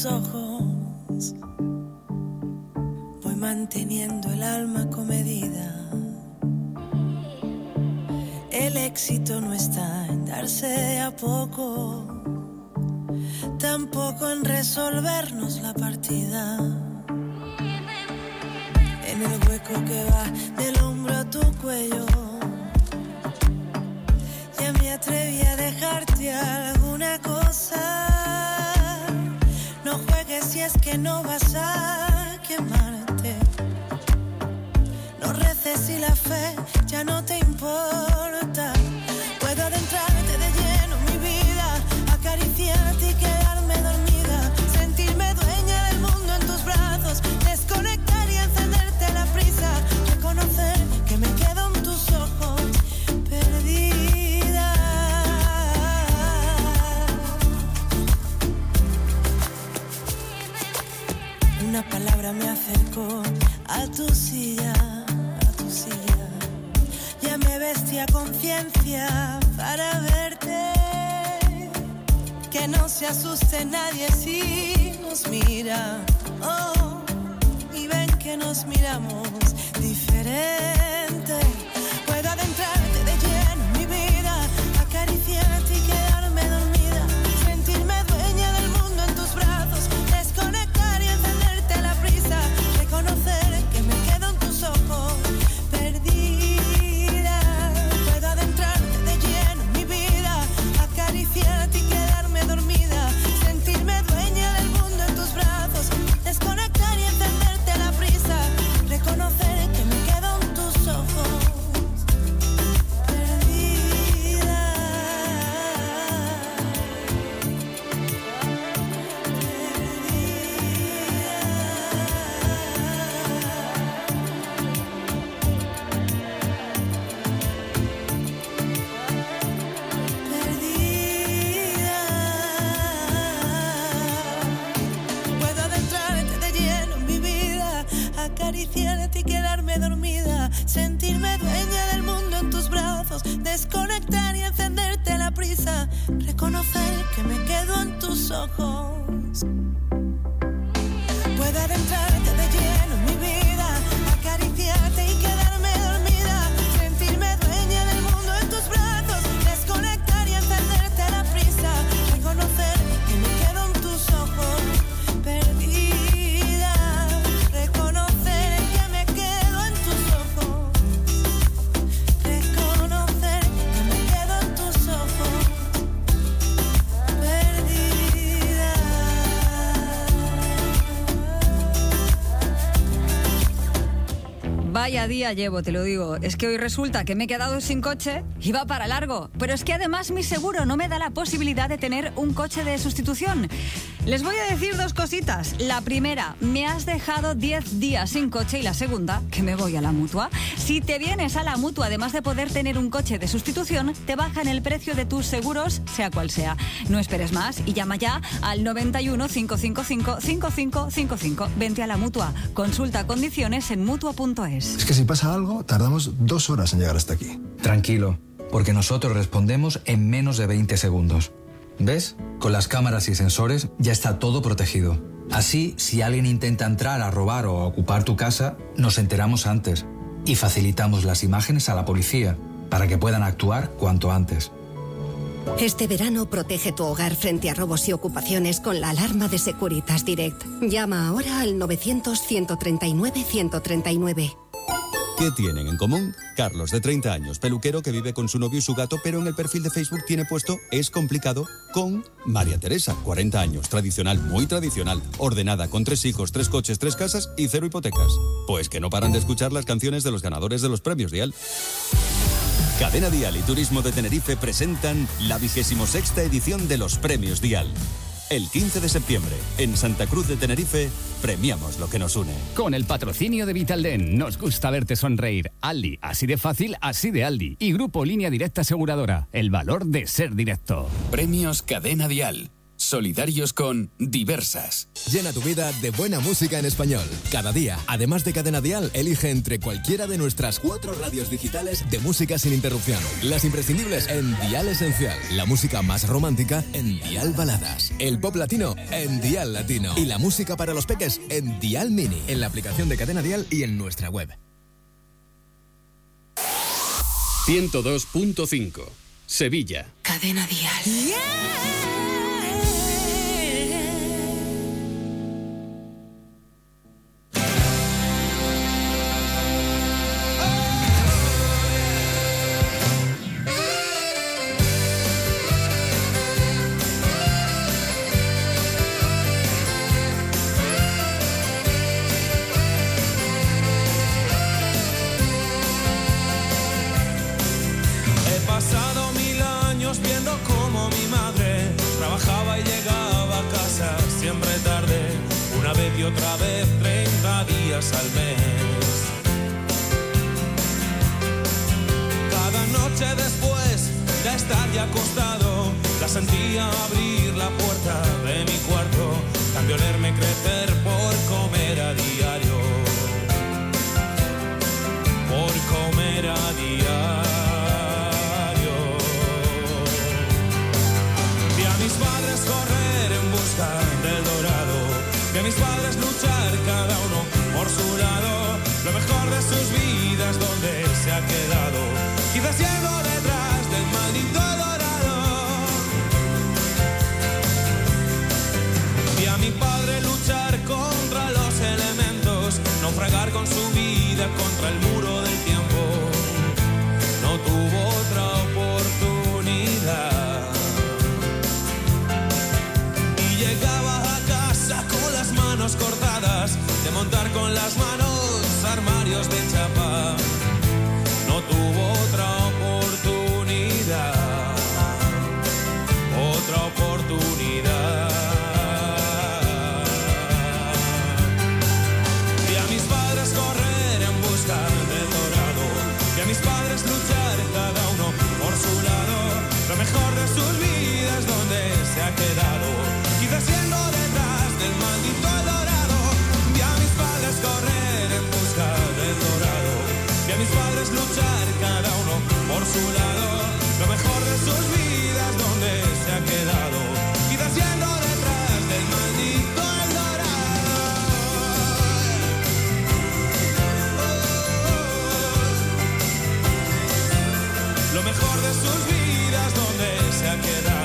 ojos. día llevo, te lo digo. Es que hoy resulta que me he quedado sin coche y va para largo. Pero es que además mi seguro no me da la posibilidad de tener un coche de sustitución. Les voy a decir dos cositas. La primera, me has dejado 10 días sin coche y la segunda, que me voy a la mutua. Si te vienes a la mutua, además de poder tener un coche de sustitución, te bajan el precio de tus seguros, sea cual sea. No esperes más y llama ya al 91 555 5555. Vente a la mutua. Consulta condiciones en mutua.es. Es que si pasa algo, tardamos dos horas en llegar hasta aquí. Tranquilo, porque nosotros respondemos en menos de 20 segundos. ¿Ves? Con las cámaras y sensores ya está todo protegido. Así, si alguien intenta entrar a robar o a ocupar tu casa, nos enteramos antes y facilitamos las imágenes a la policía para que puedan actuar cuanto antes. Este verano protege tu hogar frente a robos y ocupaciones con la alarma de Securitas Direct. Llama ahora al 900-139-139. ¿Qué tienen en común? Carlos, de 30 años, peluquero que vive con su novio y su gato, pero en el perfil de Facebook tiene puesto Es complicado con María Teresa, 40 años, tradicional, muy tradicional, ordenada, con tres hijos, tres coches, tres casas y cero hipotecas. Pues que no paran de escuchar las canciones de los ganadores de los premios Dial. Cadena Dial y Turismo de Tenerife presentan la vigésimo sexta edición de los premios Dial. El 15 de septiembre, en Santa Cruz de Tenerife, premiamos lo que nos une. Con el patrocinio de Vitalden, nos gusta verte sonreír. Aldi, así de fácil, así de Aldi. Y Grupo Línea Directa Aseguradora, el valor de ser directo. Premios Cadena Dial. Solidarios con Diversas. Llena tu vida de buena música en español. Cada día, además de Cadena Dial, elige entre cualquiera de nuestras cuatro radios digitales de música sin interrupción. Las imprescindibles en Dial Esencial. La música más romántica en Dial Baladas. El pop latino en Dial Latino. Y la música para los peques en Dial Mini. En la aplicación de Cadena Dial y en nuestra web. 102.5. Sevilla. Cadena Dial. He lo mejor de sus vidas donde se ha quedado.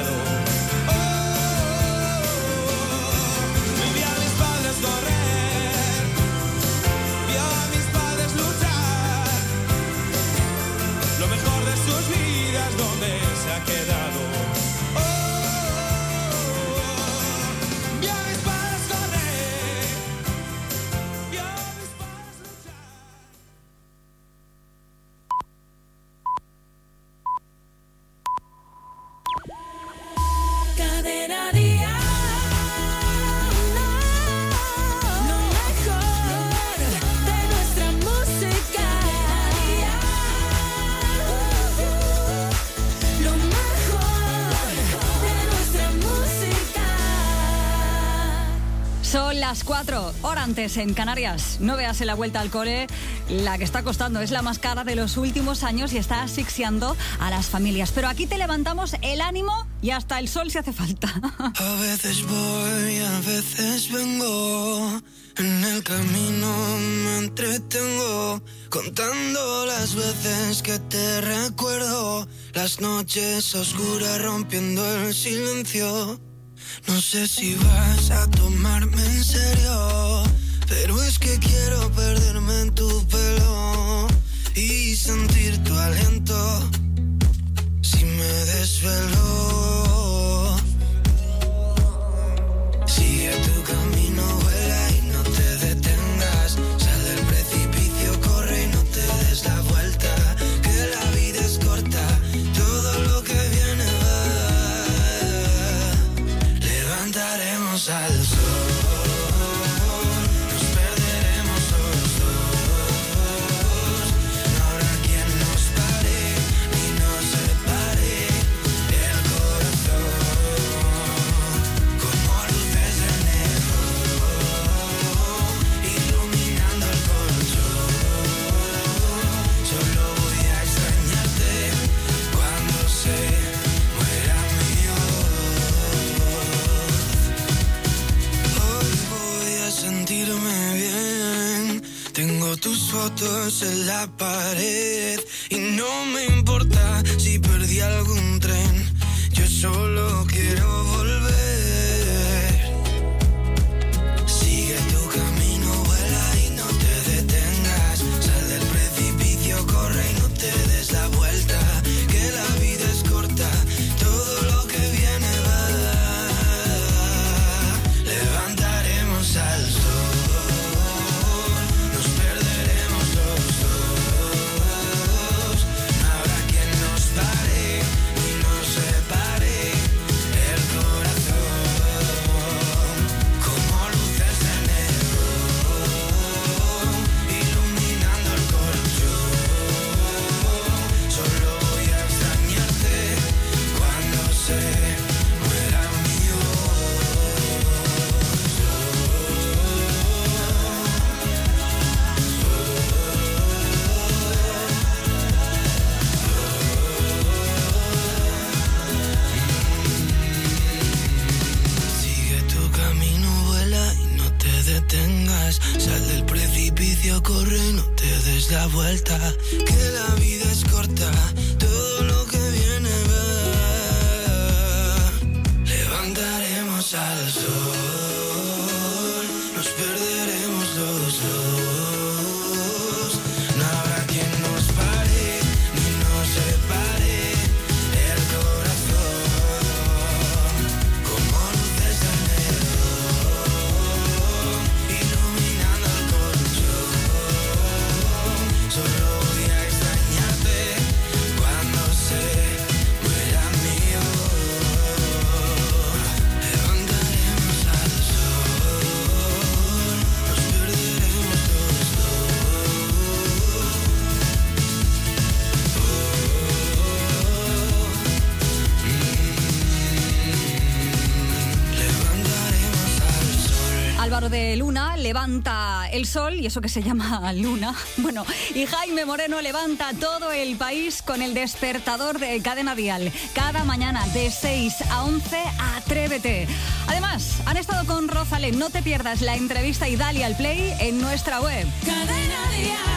4, hora antes en Canarias. No veas en la vuelta al cole la que está costando. Es la más cara de los últimos años y está asfixiando a las familias. Pero aquí te levantamos el ánimo y hasta el sol si hace falta. A veces voy, a veces vengo. En el camino me entretengo contando las veces que te recuerdo. Las noches oscuras rompiendo el silencio. No sé si vas a tomarme en serio, pero es que quiero perderme en tu pelo y sentir tu aliento. Si me desvelo. Tus fotos en la pared y no me importa si perdí algún tren. Yo solo quiero volver. No te des la vuelta. Que la vida es corta, todo lo que viene va. Levantaremos al sol, levanta el sol y eso que se llama luna. Bueno, y Jaime Moreno levanta todo el país con el despertador de Cadena Dial. Cada mañana de 6 a 11, atrévete. Además, han estado con Rosalén. No te pierdas la entrevista y dale al play en nuestra web. Cadena Dial.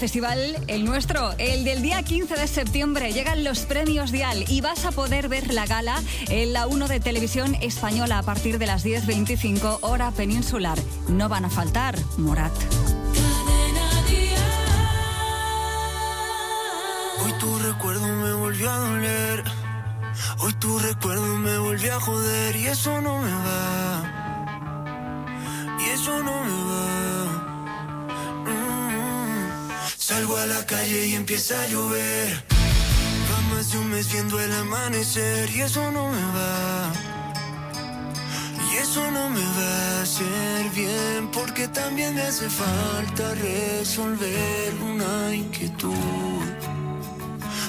Festival, el nuestro, el del día 15 de septiembre, llegan los premios Dial y vas a poder ver la gala en la 1 de televisión española a partir de las 10.25 hora peninsular. No van a faltar, Morat. Hoy tu recuerdo me volvió a doler. Hoy tu recuerdo me volvió a joder y eso no me va. Y eso no me va. A la calle y empieza a llover. Va más de un mes viendo el amanecer y eso no me va. Y eso no me va a hacer bien porque también me hace falta resolver una inquietud.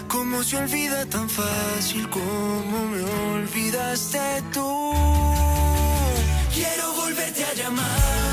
¿Cómo se olvida tan fácil como me olvidaste tú? Quiero volverte a llamar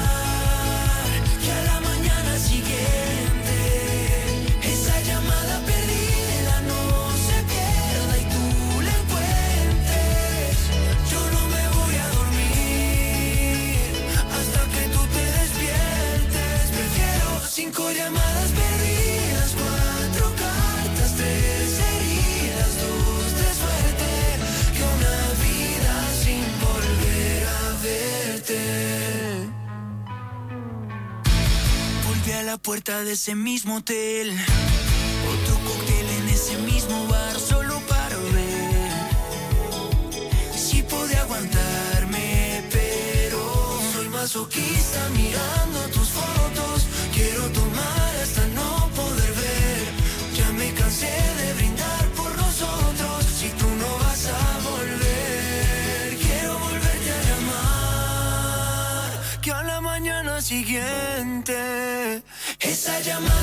la puerta de ese mismo hotel. Otro cóctel en ese mismo bar solo para ver si podía aguantarme, pero soy masoquista mirando tus fotos. Quiero tomar hasta no poder ver. Ya me cansé de brindar por nosotros. Si tú no vas a volver, quiero volverte a llamar. Que a la mañana siguiente esa llamada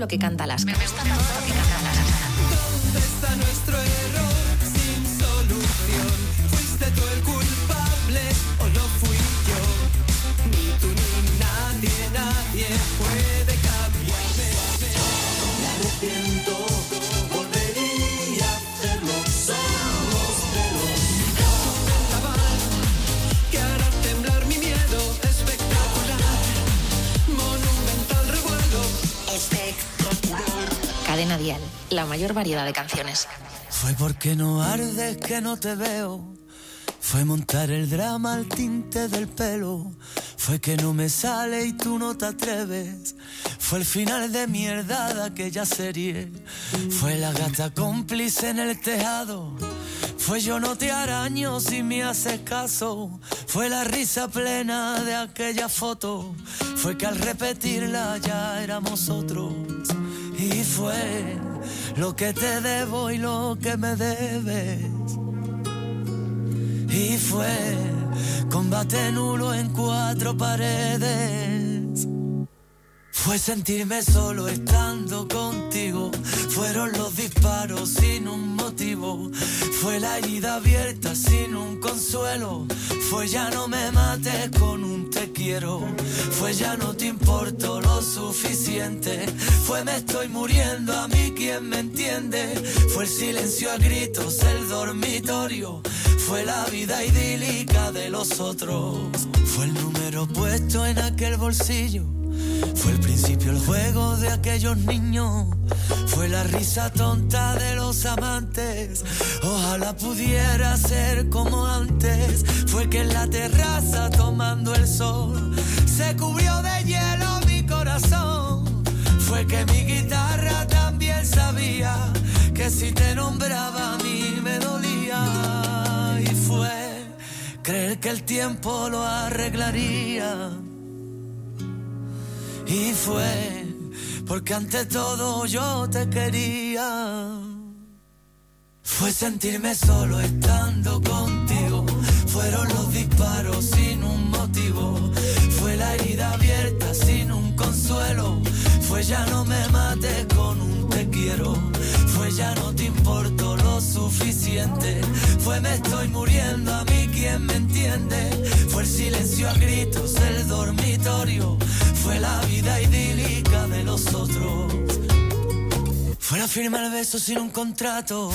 lo que canta las Me Dial, la mayor variedad de canciones. Fue porque no ardes que no te veo. Fue montar el drama al tinte del pelo. Fue que no me sale y tú no te atreves. Fue el final de mierda de aquella serie. Fue la gata cómplice en el tejado. Fue yo no te araño si me haces caso. Fue la risa plena de aquella foto. Fue que al repetirla ya éramos otros. Y fue lo que te debo y lo que me debes. Y fue combate nulo en cuatro paredes. Fue sentirme solo estando contigo. Fueron los disparos sin un motivo. Fue la herida abierta sin un consuelo. Fue ya no me mates con un te quiero. Fue ya no te importo lo suficiente. Fue me estoy muriendo a mí quien me entiende. Fue el silencio a gritos, el dormitorio. Fue la vida idílica de los otros. Fue el número puesto en aquel bolsillo. Fue el principio el juego de aquellos niños, fue la risa tonta de los amantes. Ojalá pudiera ser como antes, fue que en la terraza tomando el sol se cubrió de hielo mi corazón. Fue que mi guitarra también sabía que si te nombraba a mí me dolía. Y fue creer que el tiempo lo arreglaría y fue porque ante todo yo te quería. Fue sentirme solo estando contigo. Fueron los disparos sin un motivo. Fue la herida abierta sin un consuelo. Fue ya no me mates con un te quiero. Fue ya no te importo suficiente. Fue me estoy muriendo a mí quien me entiende. Fue el silencio a gritos del dormitorio. Fue la vida idílica de los otros. Fue la firma el beso sin un contrato.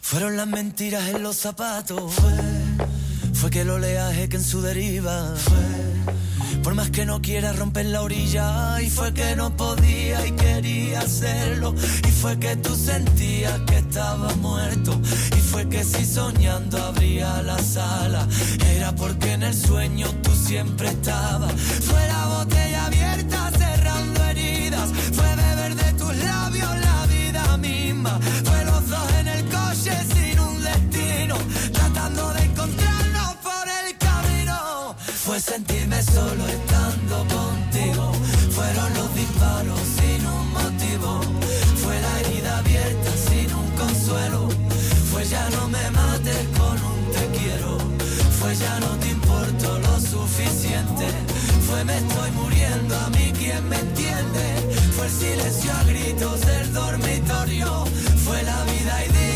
Fueron las mentiras en los zapatos. Fue que el oleaje que en su deriva. Por más que no quiera romper la orilla. Y fue que no podía y quería hacerlo. Y fue que tú sentías que estaba muerto. Y fue que si soñando abría la sala. Era porque en el sueño tú siempre estabas. Fue la botella abierta cerrando heridas. Fue beber de tus labios la vida misma. Fue los dos Fue sentirme solo estando contigo. Fueron los disparos sin un motivo. Fue la herida abierta sin un consuelo. Fue ya no me mates con un te quiero. Fue ya no te importo lo suficiente. Fue me estoy muriendo a mí quien me entiende. Fue el silencio a gritos del dormitorio. Fue la vida idílica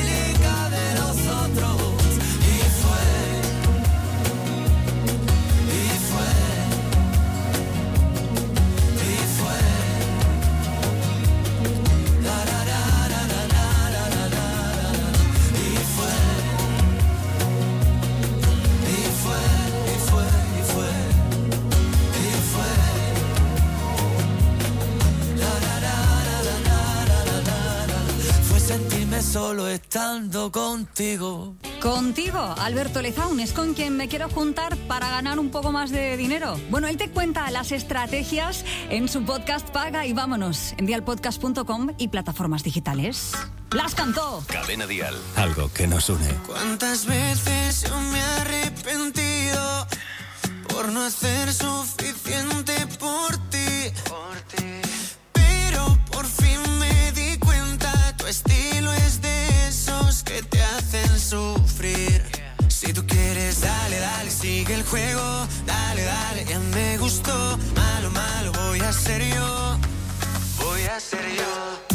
sentirme solo estando contigo. Contigo, Alberto Lezaun, es con quien me quiero juntar para ganar un poco más de dinero. Bueno, él te cuenta las estrategias en su podcast Paga y vámonos en dialpodcast.com y plataformas digitales. ¡Las cantó! Cadena Dial. Algo que nos une. ¿Cuántas veces yo me he arrepentido por no hacer suficiente por ti? Pero por fin me di estilo es de esos que te hacen sufrir. Si tú quieres, dale, dale, sigue el juego, dale, dale, ya me gustó. Malo, malo, voy a ser yo, voy a ser yo.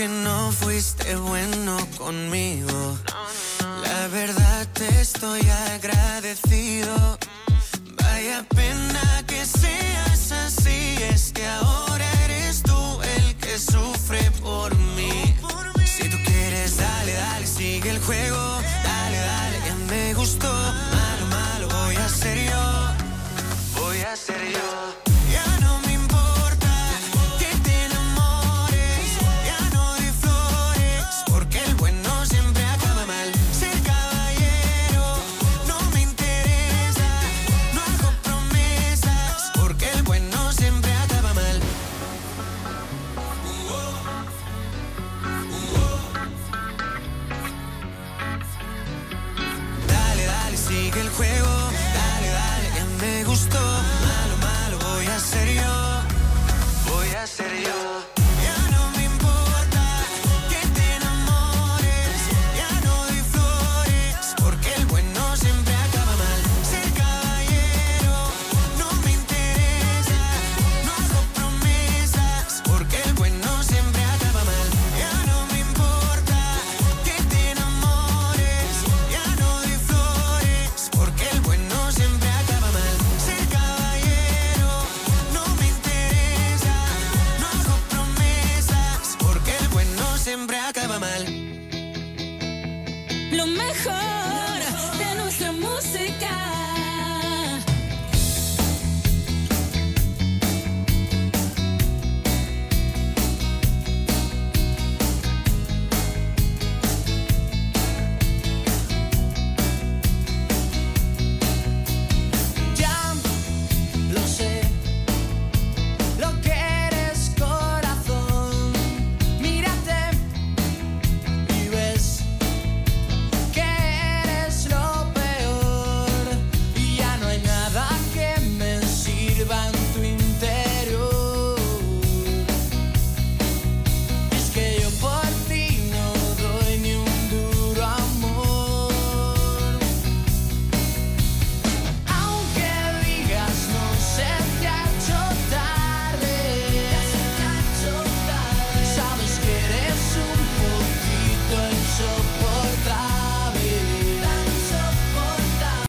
Aunque no fuiste bueno conmigo, la verdad te estoy agradecido. Vaya pena que seas así, es que ahora eres tú el que sufre por mí. Si tú quieres, dale, dale, sigue el juego, dale, dale, ya me gustó. Malo, malo, voy a ser yo, voy a ser yo.